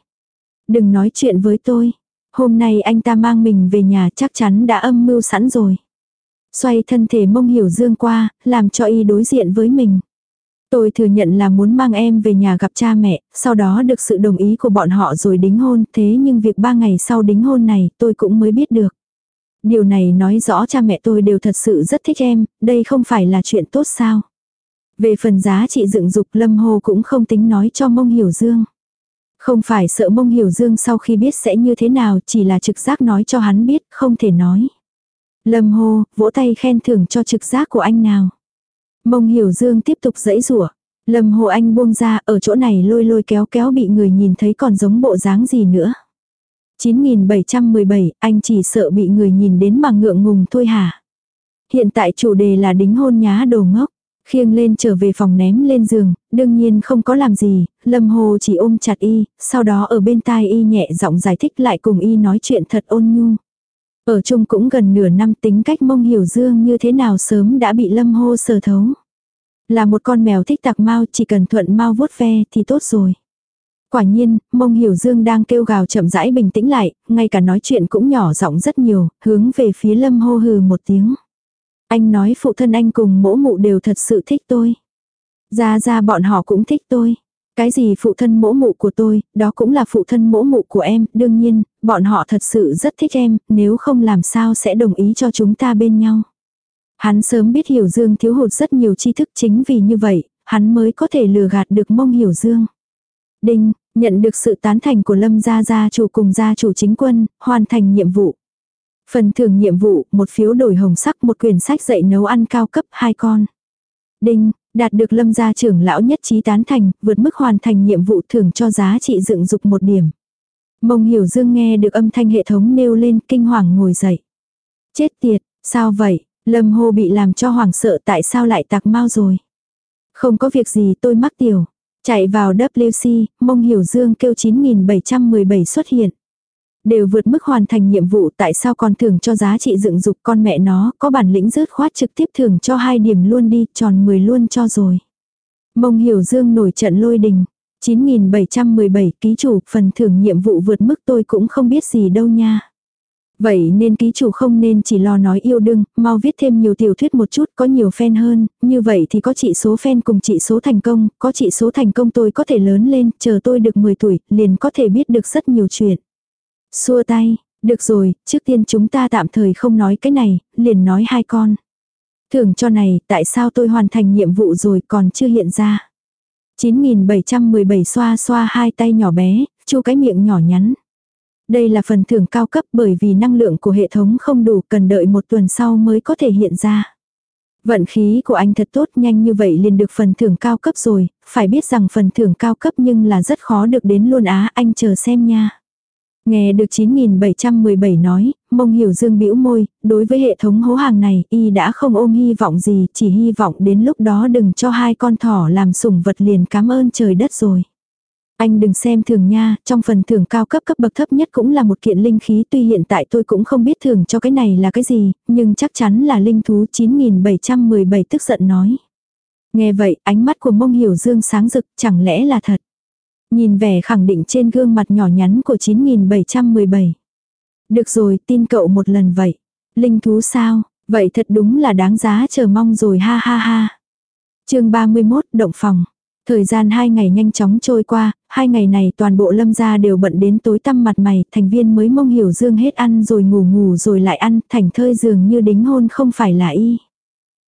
Đừng nói chuyện với tôi. Hôm nay anh ta mang mình về nhà chắc chắn đã âm mưu sẵn rồi. Xoay thân thể mông hiểu dương qua, làm cho y đối diện với mình. Tôi thừa nhận là muốn mang em về nhà gặp cha mẹ, sau đó được sự đồng ý của bọn họ rồi đính hôn, thế nhưng việc ba ngày sau đính hôn này tôi cũng mới biết được. Điều này nói rõ cha mẹ tôi đều thật sự rất thích em, đây không phải là chuyện tốt sao. Về phần giá trị dựng dục Lâm Hồ cũng không tính nói cho mông hiểu dương. Không phải sợ mông hiểu dương sau khi biết sẽ như thế nào chỉ là trực giác nói cho hắn biết không thể nói. Lâm hô, vỗ tay khen thưởng cho trực giác của anh nào. Mông hiểu dương tiếp tục dẫy rủa Lâm hồ anh buông ra ở chỗ này lôi lôi kéo kéo bị người nhìn thấy còn giống bộ dáng gì nữa. 9717, anh chỉ sợ bị người nhìn đến mà ngượng ngùng thôi hả. Hiện tại chủ đề là đính hôn nhá đồ ngốc. Khiêng lên trở về phòng ném lên giường, đương nhiên không có làm gì, Lâm Hồ chỉ ôm chặt y, sau đó ở bên tai y nhẹ giọng giải thích lại cùng y nói chuyện thật ôn nhu. Ở chung cũng gần nửa năm tính cách mông hiểu dương như thế nào sớm đã bị Lâm Hô sờ thấu. Là một con mèo thích tạc mau chỉ cần thuận mau vuốt ve thì tốt rồi. Quả nhiên, mông hiểu dương đang kêu gào chậm rãi bình tĩnh lại, ngay cả nói chuyện cũng nhỏ giọng rất nhiều, hướng về phía lâm hô hừ một tiếng. Anh nói phụ thân anh cùng mỗ mụ đều thật sự thích tôi. Ra ra bọn họ cũng thích tôi. Cái gì phụ thân mỗ mụ của tôi, đó cũng là phụ thân mỗ mụ của em, đương nhiên, bọn họ thật sự rất thích em, nếu không làm sao sẽ đồng ý cho chúng ta bên nhau. Hắn sớm biết Hiểu Dương thiếu hụt rất nhiều tri thức chính vì như vậy, hắn mới có thể lừa gạt được mông Hiểu Dương. Đinh, nhận được sự tán thành của Lâm gia gia chủ cùng gia chủ chính quân, hoàn thành nhiệm vụ. Phần thưởng nhiệm vụ, một phiếu đổi hồng sắc, một quyển sách dạy nấu ăn cao cấp, hai con. Đinh, đạt được lâm gia trưởng lão nhất trí tán thành, vượt mức hoàn thành nhiệm vụ thưởng cho giá trị dựng dục một điểm. Mông hiểu dương nghe được âm thanh hệ thống nêu lên kinh hoàng ngồi dậy. Chết tiệt, sao vậy, lâm hô bị làm cho hoảng sợ tại sao lại tạc mau rồi. Không có việc gì tôi mắc tiểu. Chạy vào WC, mông hiểu dương kêu 9717 xuất hiện. Đều vượt mức hoàn thành nhiệm vụ tại sao còn thưởng cho giá trị dựng dục con mẹ nó, có bản lĩnh rớt khoát trực tiếp thưởng cho hai điểm luôn đi, tròn 10 luôn cho rồi. Mông hiểu dương nổi trận lôi đình. 9717 ký chủ, phần thưởng nhiệm vụ vượt mức tôi cũng không biết gì đâu nha. Vậy nên ký chủ không nên chỉ lo nói yêu đương, mau viết thêm nhiều tiểu thuyết một chút có nhiều fan hơn, như vậy thì có trị số fan cùng trị số thành công, có trị số thành công tôi có thể lớn lên, chờ tôi được 10 tuổi, liền có thể biết được rất nhiều chuyện. Xua tay, được rồi, trước tiên chúng ta tạm thời không nói cái này, liền nói hai con. Thưởng cho này, tại sao tôi hoàn thành nhiệm vụ rồi còn chưa hiện ra. 9717 xoa xoa hai tay nhỏ bé, chu cái miệng nhỏ nhắn. Đây là phần thưởng cao cấp bởi vì năng lượng của hệ thống không đủ cần đợi một tuần sau mới có thể hiện ra. Vận khí của anh thật tốt nhanh như vậy liền được phần thưởng cao cấp rồi, phải biết rằng phần thưởng cao cấp nhưng là rất khó được đến luôn á anh chờ xem nha. Nghe được 9717 nói, mông hiểu dương bĩu môi, đối với hệ thống hố hàng này y đã không ôm hy vọng gì, chỉ hy vọng đến lúc đó đừng cho hai con thỏ làm sủng vật liền cảm ơn trời đất rồi. Anh đừng xem thường nha, trong phần thưởng cao cấp cấp bậc thấp nhất cũng là một kiện linh khí tuy hiện tại tôi cũng không biết thưởng cho cái này là cái gì, nhưng chắc chắn là linh thú 9717 tức giận nói. Nghe vậy, ánh mắt của mông hiểu dương sáng rực, chẳng lẽ là thật. Nhìn vẻ khẳng định trên gương mặt nhỏ nhắn của 9717. Được rồi, tin cậu một lần vậy. Linh thú sao, vậy thật đúng là đáng giá chờ mong rồi ha ha ha. chương 31, động phòng. Thời gian hai ngày nhanh chóng trôi qua, hai ngày này toàn bộ lâm gia đều bận đến tối tăm mặt mày, thành viên mới mông hiểu dương hết ăn rồi ngủ ngủ rồi lại ăn, thành thơi dường như đính hôn không phải là y.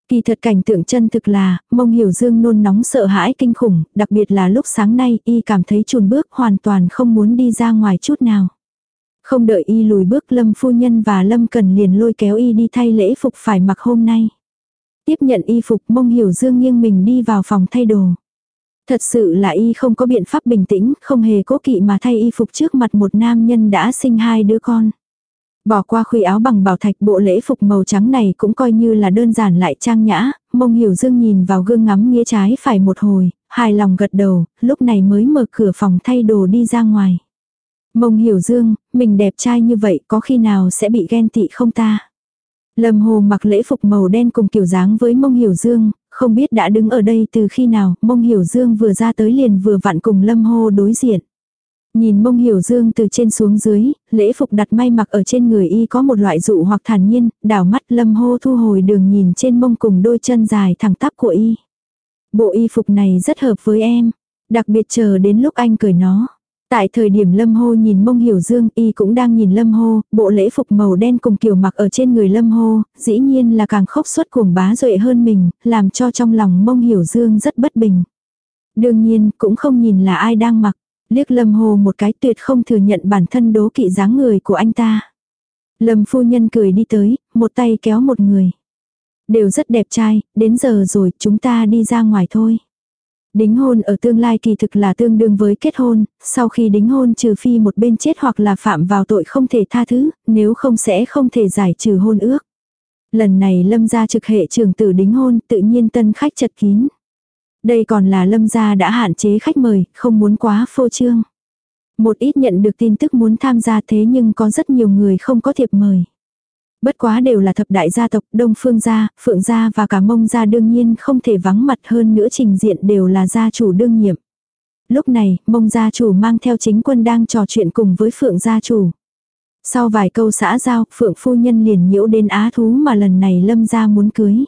Kỳ thật cảnh tượng chân thực là, mông hiểu dương nôn nóng sợ hãi kinh khủng, đặc biệt là lúc sáng nay y cảm thấy chùn bước hoàn toàn không muốn đi ra ngoài chút nào. Không đợi y lùi bước lâm phu nhân và lâm cần liền lôi kéo y đi thay lễ phục phải mặc hôm nay. Tiếp nhận y phục mông hiểu dương nghiêng mình đi vào phòng thay đồ. Thật sự là y không có biện pháp bình tĩnh, không hề cố kỵ mà thay y phục trước mặt một nam nhân đã sinh hai đứa con. Bỏ qua khuy áo bằng bảo thạch bộ lễ phục màu trắng này cũng coi như là đơn giản lại trang nhã, mông hiểu dương nhìn vào gương ngắm nghĩa trái phải một hồi, hài lòng gật đầu, lúc này mới mở cửa phòng thay đồ đi ra ngoài. Mông hiểu dương, mình đẹp trai như vậy có khi nào sẽ bị ghen tị không ta? Lâm Hồ mặc lễ phục màu đen cùng kiểu dáng với mông hiểu dương, không biết đã đứng ở đây từ khi nào, mông hiểu dương vừa ra tới liền vừa vặn cùng Lâm Hồ đối diện. Nhìn mông hiểu dương từ trên xuống dưới, lễ phục đặt may mặc ở trên người y có một loại dụ hoặc thản nhiên, đảo mắt lâm hô thu hồi đường nhìn trên mông cùng đôi chân dài thẳng tắp của y. Bộ y phục này rất hợp với em, đặc biệt chờ đến lúc anh cởi nó. Tại thời điểm Lâm Hô nhìn mông hiểu dương y cũng đang nhìn Lâm Hô, bộ lễ phục màu đen cùng kiểu mặc ở trên người Lâm Hô, dĩ nhiên là càng khốc suất cuồng bá duệ hơn mình, làm cho trong lòng mông hiểu dương rất bất bình. Đương nhiên cũng không nhìn là ai đang mặc, liếc Lâm Hồ một cái tuyệt không thừa nhận bản thân đố kỵ dáng người của anh ta. Lâm phu nhân cười đi tới, một tay kéo một người. Đều rất đẹp trai, đến giờ rồi, chúng ta đi ra ngoài thôi. Đính hôn ở tương lai kỳ thực là tương đương với kết hôn, sau khi đính hôn trừ phi một bên chết hoặc là phạm vào tội không thể tha thứ, nếu không sẽ không thể giải trừ hôn ước. Lần này lâm gia trực hệ trường tử đính hôn tự nhiên tân khách chật kín. Đây còn là lâm gia đã hạn chế khách mời, không muốn quá phô trương. Một ít nhận được tin tức muốn tham gia thế nhưng có rất nhiều người không có thiệp mời. Bất quá đều là thập đại gia tộc Đông Phương gia, Phượng gia và cả Mông gia đương nhiên không thể vắng mặt hơn nữa trình diện đều là gia chủ đương nhiệm. Lúc này, Mông gia chủ mang theo chính quân đang trò chuyện cùng với Phượng gia chủ. Sau vài câu xã giao, Phượng phu nhân liền nhiễu đến á thú mà lần này Lâm gia muốn cưới.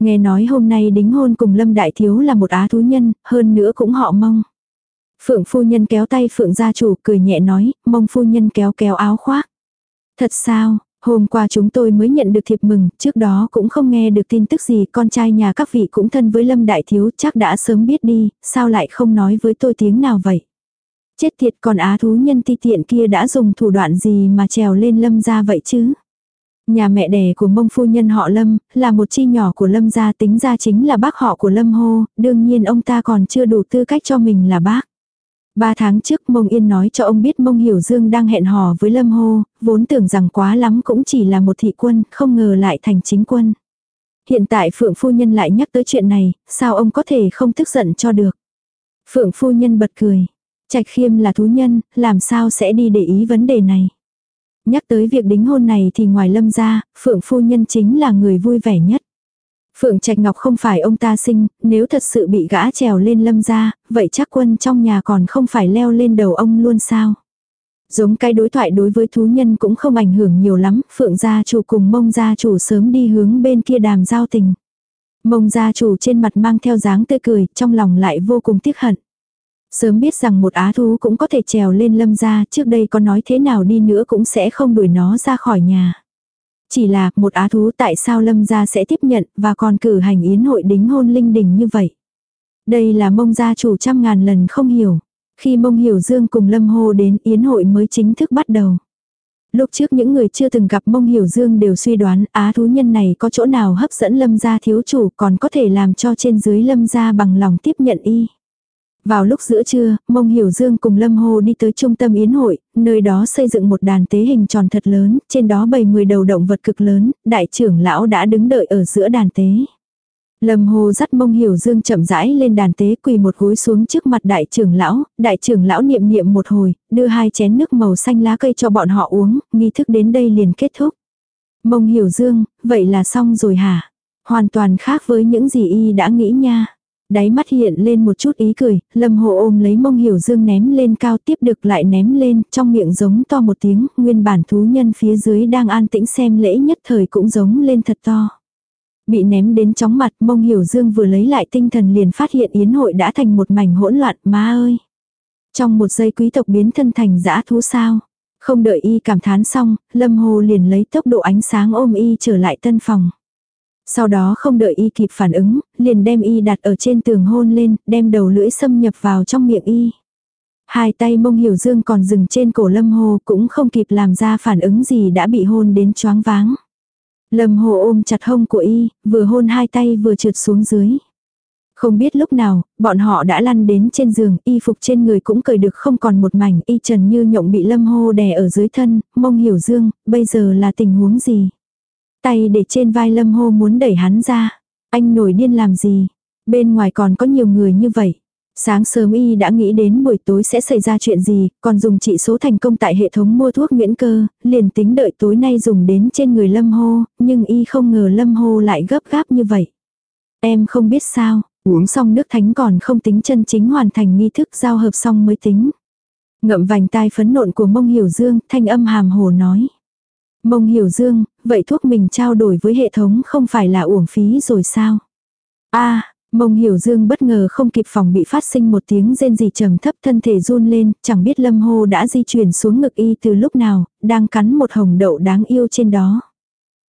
Nghe nói hôm nay đính hôn cùng Lâm Đại Thiếu là một á thú nhân, hơn nữa cũng họ mong. Phượng phu nhân kéo tay Phượng gia chủ cười nhẹ nói, mong phu nhân kéo kéo áo khoác. Thật sao, hôm qua chúng tôi mới nhận được thiệp mừng, trước đó cũng không nghe được tin tức gì, con trai nhà các vị cũng thân với Lâm Đại Thiếu chắc đã sớm biết đi, sao lại không nói với tôi tiếng nào vậy. Chết tiệt còn á thú nhân ti tiện kia đã dùng thủ đoạn gì mà trèo lên Lâm ra vậy chứ. Nhà mẹ đẻ của mông phu nhân họ Lâm, là một chi nhỏ của Lâm gia tính ra chính là bác họ của Lâm hô, đương nhiên ông ta còn chưa đủ tư cách cho mình là bác. Ba tháng trước mông yên nói cho ông biết mông hiểu dương đang hẹn hò với Lâm hô, vốn tưởng rằng quá lắm cũng chỉ là một thị quân, không ngờ lại thành chính quân. Hiện tại Phượng phu nhân lại nhắc tới chuyện này, sao ông có thể không tức giận cho được. Phượng phu nhân bật cười. Trạch khiêm là thú nhân, làm sao sẽ đi để ý vấn đề này. Nhắc tới việc đính hôn này thì ngoài lâm gia, Phượng phu nhân chính là người vui vẻ nhất. Phượng Trạch Ngọc không phải ông ta sinh, nếu thật sự bị gã trèo lên lâm gia, vậy chắc quân trong nhà còn không phải leo lên đầu ông luôn sao. Giống cái đối thoại đối với thú nhân cũng không ảnh hưởng nhiều lắm, Phượng gia chủ cùng mông gia chủ sớm đi hướng bên kia đàm giao tình. Mông gia chủ trên mặt mang theo dáng tươi cười, trong lòng lại vô cùng tiếc hận. Sớm biết rằng một á thú cũng có thể trèo lên lâm gia, trước đây có nói thế nào đi nữa cũng sẽ không đuổi nó ra khỏi nhà. Chỉ là một á thú tại sao lâm gia sẽ tiếp nhận và còn cử hành yến hội đính hôn linh đình như vậy. Đây là mông gia chủ trăm ngàn lần không hiểu. Khi mông hiểu dương cùng lâm hô đến yến hội mới chính thức bắt đầu. Lúc trước những người chưa từng gặp mông hiểu dương đều suy đoán á thú nhân này có chỗ nào hấp dẫn lâm gia thiếu chủ còn có thể làm cho trên dưới lâm gia bằng lòng tiếp nhận y. Vào lúc giữa trưa, Mông Hiểu Dương cùng Lâm Hồ đi tới trung tâm yến hội, nơi đó xây dựng một đàn tế hình tròn thật lớn, trên đó bày 10 đầu động vật cực lớn, đại trưởng lão đã đứng đợi ở giữa đàn tế. Lâm Hồ dắt Mông Hiểu Dương chậm rãi lên đàn tế quỳ một gối xuống trước mặt đại trưởng lão, đại trưởng lão niệm niệm một hồi, đưa hai chén nước màu xanh lá cây cho bọn họ uống, nghi thức đến đây liền kết thúc. Mông Hiểu Dương, vậy là xong rồi hả? Hoàn toàn khác với những gì y đã nghĩ nha. Đáy mắt hiện lên một chút ý cười, lâm hồ ôm lấy mông hiểu dương ném lên cao tiếp được lại ném lên, trong miệng giống to một tiếng, nguyên bản thú nhân phía dưới đang an tĩnh xem lễ nhất thời cũng giống lên thật to. Bị ném đến chóng mặt mông hiểu dương vừa lấy lại tinh thần liền phát hiện yến hội đã thành một mảnh hỗn loạn, má ơi. Trong một giây quý tộc biến thân thành dã thú sao. Không đợi y cảm thán xong, lâm hồ liền lấy tốc độ ánh sáng ôm y trở lại tân phòng. Sau đó không đợi y kịp phản ứng, liền đem y đặt ở trên tường hôn lên, đem đầu lưỡi xâm nhập vào trong miệng y. Hai tay mông hiểu dương còn dừng trên cổ lâm hồ cũng không kịp làm ra phản ứng gì đã bị hôn đến choáng váng. Lâm hồ ôm chặt hông của y, vừa hôn hai tay vừa trượt xuống dưới. Không biết lúc nào, bọn họ đã lăn đến trên giường, y phục trên người cũng cởi được không còn một mảnh, y trần như nhộng bị lâm hô đè ở dưới thân, mông hiểu dương, bây giờ là tình huống gì? Tay để trên vai lâm hô muốn đẩy hắn ra. Anh nổi điên làm gì? Bên ngoài còn có nhiều người như vậy. Sáng sớm y đã nghĩ đến buổi tối sẽ xảy ra chuyện gì, còn dùng trị số thành công tại hệ thống mua thuốc miễn cơ, liền tính đợi tối nay dùng đến trên người lâm hô, nhưng y không ngờ lâm hô lại gấp gáp như vậy. Em không biết sao, uống xong nước thánh còn không tính chân chính hoàn thành nghi thức giao hợp xong mới tính. Ngậm vành tai phấn nộn của mông hiểu dương, thanh âm hàm hồ nói. Mông hiểu dương, vậy thuốc mình trao đổi với hệ thống không phải là uổng phí rồi sao? a mông hiểu dương bất ngờ không kịp phòng bị phát sinh một tiếng rên gì trầm thấp thân thể run lên, chẳng biết lâm hô đã di chuyển xuống ngực y từ lúc nào, đang cắn một hồng đậu đáng yêu trên đó.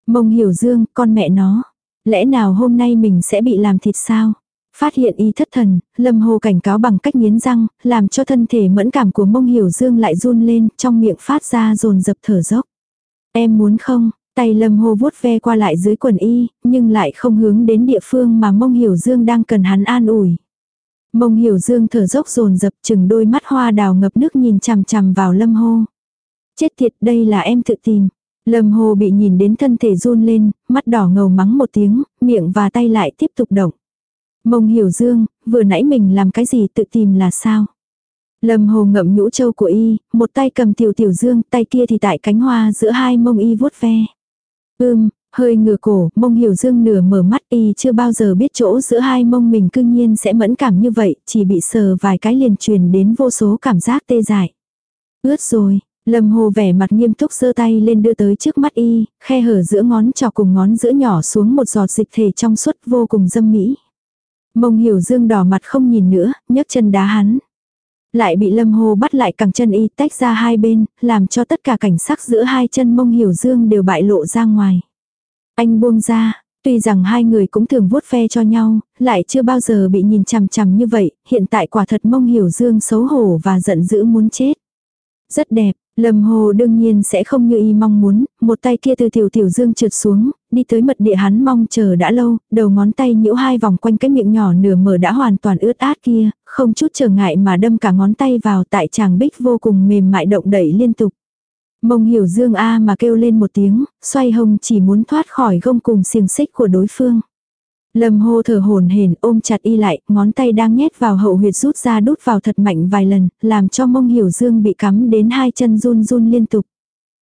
Mông hiểu dương, con mẹ nó. Lẽ nào hôm nay mình sẽ bị làm thịt sao? Phát hiện y thất thần, lâm hồ cảnh cáo bằng cách nghiến răng, làm cho thân thể mẫn cảm của mông hiểu dương lại run lên, trong miệng phát ra rồn dập thở dốc. Em muốn không, tay lâm hô vuốt ve qua lại dưới quần y, nhưng lại không hướng đến địa phương mà mông hiểu dương đang cần hắn an ủi. Mông hiểu dương thở dốc rồn dập chừng đôi mắt hoa đào ngập nước nhìn chằm chằm vào lâm hô. Chết tiệt đây là em tự tìm. Lâm hồ bị nhìn đến thân thể run lên, mắt đỏ ngầu mắng một tiếng, miệng và tay lại tiếp tục động. Mông hiểu dương, vừa nãy mình làm cái gì tự tìm là sao? Lâm hồ ngậm nhũ châu của y, một tay cầm tiểu tiểu dương, tay kia thì tại cánh hoa giữa hai mông y vuốt ve. Ưm, hơi ngửa cổ, mông hiểu dương nửa mở mắt y chưa bao giờ biết chỗ giữa hai mông mình cương nhiên sẽ mẫn cảm như vậy, chỉ bị sờ vài cái liền truyền đến vô số cảm giác tê dại. Ướt rồi, Lâm hồ vẻ mặt nghiêm túc giơ tay lên đưa tới trước mắt y, khe hở giữa ngón trỏ cùng ngón giữa nhỏ xuống một giọt dịch thể trong suốt vô cùng dâm mỹ. Mông hiểu dương đỏ mặt không nhìn nữa, nhấc chân đá hắn. Lại bị lâm hồ bắt lại cẳng chân y tách ra hai bên, làm cho tất cả cảnh sắc giữa hai chân mông hiểu dương đều bại lộ ra ngoài. Anh buông ra, tuy rằng hai người cũng thường vuốt ve cho nhau, lại chưa bao giờ bị nhìn chằm chằm như vậy, hiện tại quả thật mông hiểu dương xấu hổ và giận dữ muốn chết. Rất đẹp, Lâm Hồ đương nhiên sẽ không như y mong muốn, một tay kia từ tiểu tiểu dương trượt xuống, đi tới mật địa hắn mong chờ đã lâu, đầu ngón tay nhiễu hai vòng quanh cái miệng nhỏ nửa mở đã hoàn toàn ướt át kia, không chút trở ngại mà đâm cả ngón tay vào tại chàng bích vô cùng mềm mại động đẩy liên tục. Mông hiểu dương A mà kêu lên một tiếng, xoay hồng chỉ muốn thoát khỏi gông cùng xiềng xích của đối phương. Lâm hô thở hồn hển ôm chặt y lại, ngón tay đang nhét vào hậu huyệt rút ra đút vào thật mạnh vài lần, làm cho mông hiểu dương bị cắm đến hai chân run run liên tục.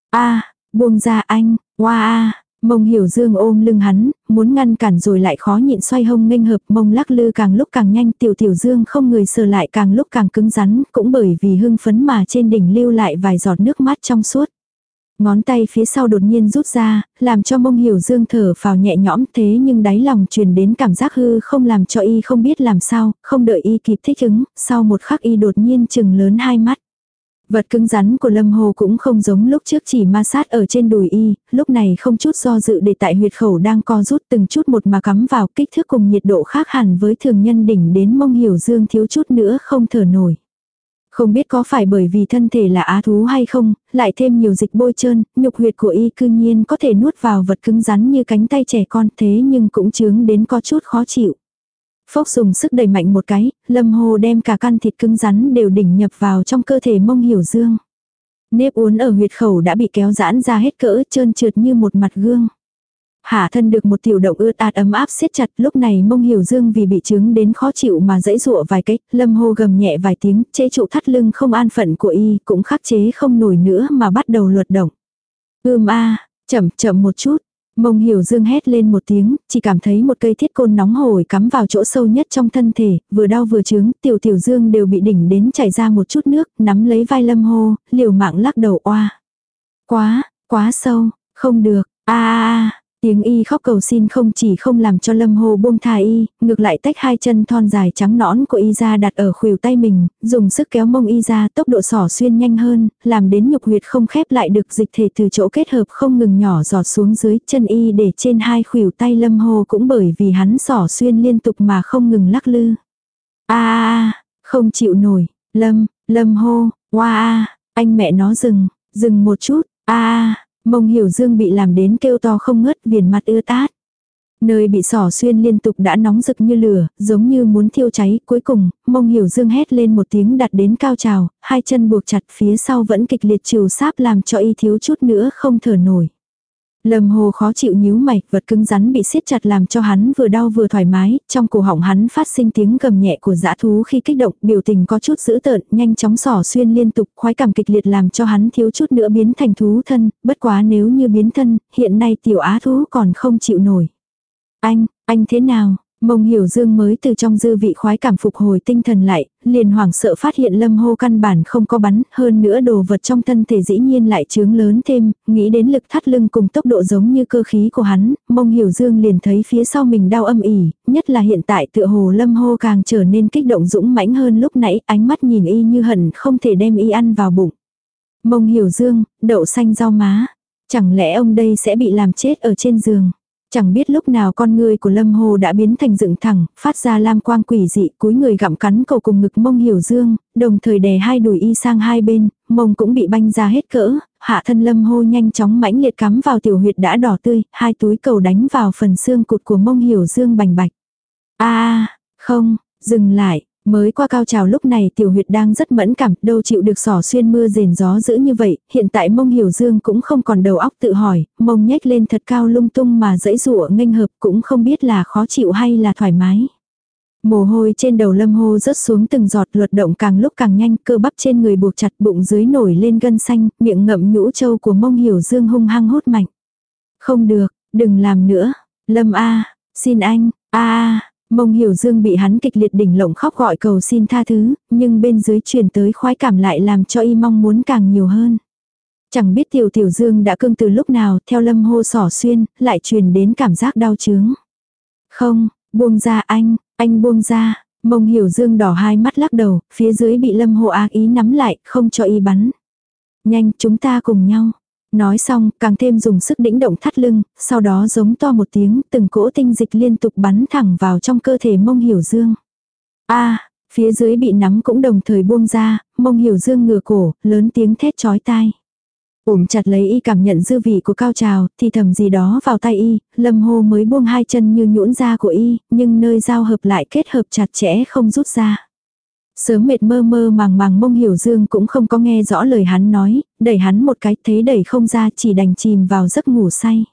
a buông ra anh, hoa a Mông hiểu dương ôm lưng hắn, muốn ngăn cản rồi lại khó nhịn xoay hông nghênh hợp mông lắc lư càng lúc càng nhanh tiểu tiểu dương không người sờ lại càng lúc càng cứng rắn, cũng bởi vì hưng phấn mà trên đỉnh lưu lại vài giọt nước mắt trong suốt. Ngón tay phía sau đột nhiên rút ra, làm cho mông hiểu dương thở vào nhẹ nhõm thế nhưng đáy lòng truyền đến cảm giác hư không làm cho y không biết làm sao, không đợi y kịp thích ứng, sau một khắc y đột nhiên chừng lớn hai mắt. Vật cứng rắn của Lâm Hồ cũng không giống lúc trước chỉ ma sát ở trên đùi y, lúc này không chút do dự để tại huyệt khẩu đang co rút từng chút một mà cắm vào kích thước cùng nhiệt độ khác hẳn với thường nhân đỉnh đến mông hiểu dương thiếu chút nữa không thở nổi. Không biết có phải bởi vì thân thể là á thú hay không, lại thêm nhiều dịch bôi trơn, nhục huyệt của y cư nhiên có thể nuốt vào vật cứng rắn như cánh tay trẻ con thế nhưng cũng chướng đến có chút khó chịu. Phốc dùng sức đẩy mạnh một cái, lâm hồ đem cả căn thịt cứng rắn đều đỉnh nhập vào trong cơ thể mông hiểu dương. Nếp uốn ở huyệt khẩu đã bị kéo giãn ra hết cỡ trơn trượt như một mặt gương. Hạ thân được một tiểu động ướt át ấm áp siết chặt lúc này mông hiểu dương vì bị chứng đến khó chịu mà dãy dụa vài cách, lâm hô gầm nhẹ vài tiếng, chế trụ thắt lưng không an phận của y cũng khắc chế không nổi nữa mà bắt đầu luật động. Ưm a chậm chậm một chút, Mông hiểu dương hét lên một tiếng, chỉ cảm thấy một cây thiết côn nóng hổi cắm vào chỗ sâu nhất trong thân thể, vừa đau vừa trướng, tiểu tiểu dương đều bị đỉnh đến chảy ra một chút nước, nắm lấy vai lâm hô, liều mạng lắc đầu oa. Quá, quá sâu, không được, a a a, Tiếng y khóc cầu xin không chỉ không làm cho lâm hồ buông thà y, ngược lại tách hai chân thon dài trắng nõn của y ra đặt ở khuỷu tay mình, dùng sức kéo mông y ra tốc độ sỏ xuyên nhanh hơn, làm đến nhục huyệt không khép lại được dịch thể từ chỗ kết hợp không ngừng nhỏ giọt xuống dưới chân y để trên hai khuỷu tay lâm hồ cũng bởi vì hắn sỏ xuyên liên tục mà không ngừng lắc lư. a không chịu nổi, lâm, lâm hô, wa a anh mẹ nó dừng, dừng một chút, a a Mông hiểu dương bị làm đến kêu to không ngớt viền mặt ưa tát. Nơi bị sỏ xuyên liên tục đã nóng rực như lửa, giống như muốn thiêu cháy, cuối cùng, mông hiểu dương hét lên một tiếng đặt đến cao trào, hai chân buộc chặt phía sau vẫn kịch liệt trừ sáp làm cho y thiếu chút nữa không thở nổi. Lâm hồ khó chịu nhíu mày, vật cứng rắn bị siết chặt làm cho hắn vừa đau vừa thoải mái, trong cổ họng hắn phát sinh tiếng gầm nhẹ của dã thú khi kích động, biểu tình có chút dữ tợn, nhanh chóng sỏ xuyên liên tục, khoái cảm kịch liệt làm cho hắn thiếu chút nữa biến thành thú thân, bất quá nếu như biến thân, hiện nay tiểu á thú còn không chịu nổi. Anh, anh thế nào? Mông hiểu dương mới từ trong dư vị khoái cảm phục hồi tinh thần lại, liền hoảng sợ phát hiện lâm hô căn bản không có bắn, hơn nữa đồ vật trong thân thể dĩ nhiên lại chướng lớn thêm, nghĩ đến lực thắt lưng cùng tốc độ giống như cơ khí của hắn, mông hiểu dương liền thấy phía sau mình đau âm ỉ, nhất là hiện tại tựa hồ lâm hô càng trở nên kích động dũng mãnh hơn lúc nãy, ánh mắt nhìn y như hận không thể đem y ăn vào bụng. Mông hiểu dương, đậu xanh rau má, chẳng lẽ ông đây sẽ bị làm chết ở trên giường. Chẳng biết lúc nào con người của Lâm Hồ đã biến thành dựng thẳng, phát ra lam quang quỷ dị, cúi người gặm cắn cầu cùng ngực mông hiểu dương, đồng thời đè hai đùi y sang hai bên, mông cũng bị banh ra hết cỡ, hạ thân Lâm Hồ nhanh chóng mãnh liệt cắm vào tiểu huyệt đã đỏ tươi, hai túi cầu đánh vào phần xương cụt của mông hiểu dương bành bạch. a không, dừng lại, Mới qua cao trào lúc này tiểu huyệt đang rất mẫn cảm, đâu chịu được sỏ xuyên mưa rền gió dữ như vậy, hiện tại mông hiểu dương cũng không còn đầu óc tự hỏi, mông nhếch lên thật cao lung tung mà dẫy rụa nghênh hợp cũng không biết là khó chịu hay là thoải mái. Mồ hôi trên đầu lâm hô rớt xuống từng giọt luật động càng lúc càng nhanh, cơ bắp trên người buộc chặt bụng dưới nổi lên gân xanh, miệng ngậm nhũ châu của mông hiểu dương hung hăng hốt mạnh. Không được, đừng làm nữa, lâm a xin anh, a Mông hiểu dương bị hắn kịch liệt đỉnh lộng khóc gọi cầu xin tha thứ, nhưng bên dưới truyền tới khoái cảm lại làm cho y mong muốn càng nhiều hơn. Chẳng biết tiểu tiểu dương đã cương từ lúc nào, theo lâm hô sỏ xuyên, lại truyền đến cảm giác đau chướng. Không, buông ra anh, anh buông ra, mông hiểu dương đỏ hai mắt lắc đầu, phía dưới bị lâm hô ác ý nắm lại, không cho y bắn. Nhanh, chúng ta cùng nhau. Nói xong, càng thêm dùng sức đĩnh động thắt lưng, sau đó giống to một tiếng, từng cỗ tinh dịch liên tục bắn thẳng vào trong cơ thể mông hiểu dương. a phía dưới bị nắm cũng đồng thời buông ra, mông hiểu dương ngửa cổ, lớn tiếng thét chói tai. Ổm chặt lấy y cảm nhận dư vị của cao trào, thì thầm gì đó vào tay y, lâm hô mới buông hai chân như nhũn ra của y, nhưng nơi giao hợp lại kết hợp chặt chẽ không rút ra. Sớm mệt mơ mơ màng màng mông hiểu dương cũng không có nghe rõ lời hắn nói, đẩy hắn một cái thế đẩy không ra chỉ đành chìm vào giấc ngủ say.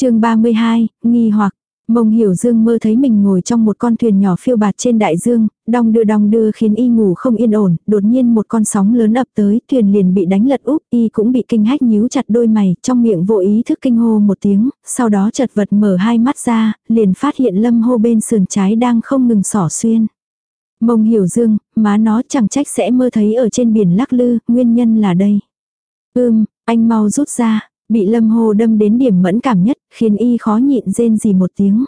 chương 32, nghi hoặc, mông hiểu dương mơ thấy mình ngồi trong một con thuyền nhỏ phiêu bạt trên đại dương, đong đưa đong đưa khiến y ngủ không yên ổn, đột nhiên một con sóng lớn ập tới, thuyền liền bị đánh lật úp, y cũng bị kinh hách nhíu chặt đôi mày, trong miệng vô ý thức kinh hô một tiếng, sau đó chật vật mở hai mắt ra, liền phát hiện lâm hô bên sườn trái đang không ngừng sỏ xuyên. Mông hiểu dương, má nó chẳng trách sẽ mơ thấy ở trên biển lắc lư, nguyên nhân là đây. Ưm, anh mau rút ra, bị lâm hồ đâm đến điểm mẫn cảm nhất, khiến y khó nhịn rên gì một tiếng.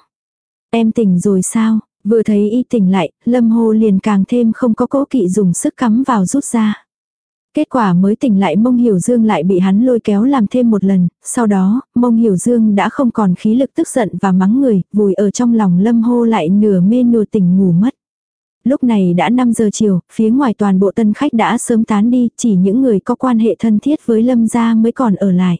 Em tỉnh rồi sao? Vừa thấy y tỉnh lại, lâm hồ liền càng thêm không có cố kỵ dùng sức cắm vào rút ra. Kết quả mới tỉnh lại mông hiểu dương lại bị hắn lôi kéo làm thêm một lần, sau đó, mông hiểu dương đã không còn khí lực tức giận và mắng người, vùi ở trong lòng lâm hô lại nửa mê nửa tỉnh ngủ mất. Lúc này đã 5 giờ chiều, phía ngoài toàn bộ tân khách đã sớm tán đi, chỉ những người có quan hệ thân thiết với lâm gia mới còn ở lại.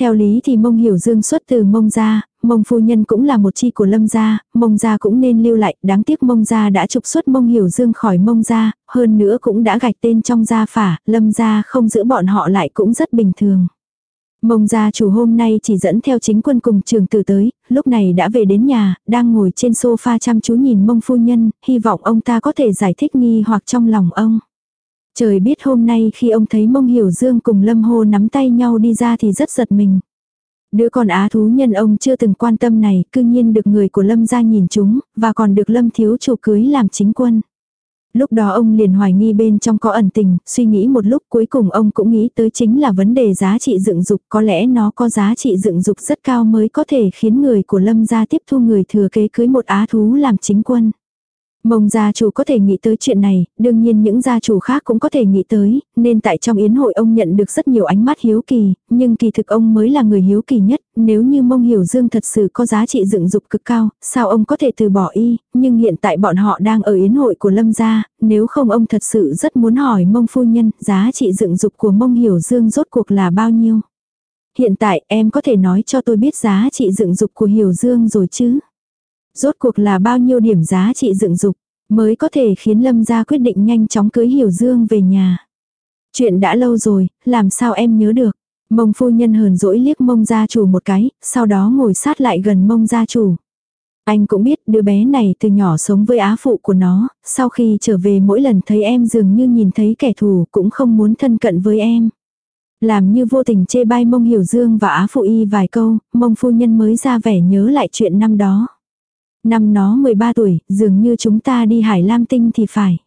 Theo lý thì mông hiểu dương xuất từ mông gia, mông phu nhân cũng là một chi của lâm gia, mông gia cũng nên lưu lại, đáng tiếc mông gia đã trục xuất mông hiểu dương khỏi mông gia, hơn nữa cũng đã gạch tên trong gia phả, lâm gia không giữ bọn họ lại cũng rất bình thường. Mông gia chủ hôm nay chỉ dẫn theo chính quân cùng trường tử tới, lúc này đã về đến nhà, đang ngồi trên sofa chăm chú nhìn mông phu nhân, hy vọng ông ta có thể giải thích nghi hoặc trong lòng ông. Trời biết hôm nay khi ông thấy mông hiểu dương cùng lâm hô nắm tay nhau đi ra thì rất giật mình. Đứa con á thú nhân ông chưa từng quan tâm này, cư nhiên được người của lâm gia nhìn chúng, và còn được lâm thiếu chủ cưới làm chính quân. Lúc đó ông liền hoài nghi bên trong có ẩn tình, suy nghĩ một lúc cuối cùng ông cũng nghĩ tới chính là vấn đề giá trị dựng dục, có lẽ nó có giá trị dựng dục rất cao mới có thể khiến người của lâm gia tiếp thu người thừa kế cưới một á thú làm chính quân. Mông gia chủ có thể nghĩ tới chuyện này, đương nhiên những gia chủ khác cũng có thể nghĩ tới, nên tại trong yến hội ông nhận được rất nhiều ánh mắt hiếu kỳ, nhưng kỳ thực ông mới là người hiếu kỳ nhất, nếu như mông hiểu dương thật sự có giá trị dựng dục cực cao, sao ông có thể từ bỏ y, nhưng hiện tại bọn họ đang ở yến hội của lâm gia, nếu không ông thật sự rất muốn hỏi mông phu nhân, giá trị dựng dục của mông hiểu dương rốt cuộc là bao nhiêu. Hiện tại em có thể nói cho tôi biết giá trị dựng dục của hiểu dương rồi chứ. Rốt cuộc là bao nhiêu điểm giá trị dựng dục, mới có thể khiến Lâm gia quyết định nhanh chóng cưới Hiểu Dương về nhà. Chuyện đã lâu rồi, làm sao em nhớ được. Mông phu nhân hờn dỗi liếc mông gia chủ một cái, sau đó ngồi sát lại gần mông gia chủ. Anh cũng biết đứa bé này từ nhỏ sống với á phụ của nó, sau khi trở về mỗi lần thấy em dường như nhìn thấy kẻ thù cũng không muốn thân cận với em. Làm như vô tình chê bai mông hiểu dương và á phụ y vài câu, mông phu nhân mới ra vẻ nhớ lại chuyện năm đó. Năm nó 13 tuổi, dường như chúng ta đi Hải Lam Tinh thì phải.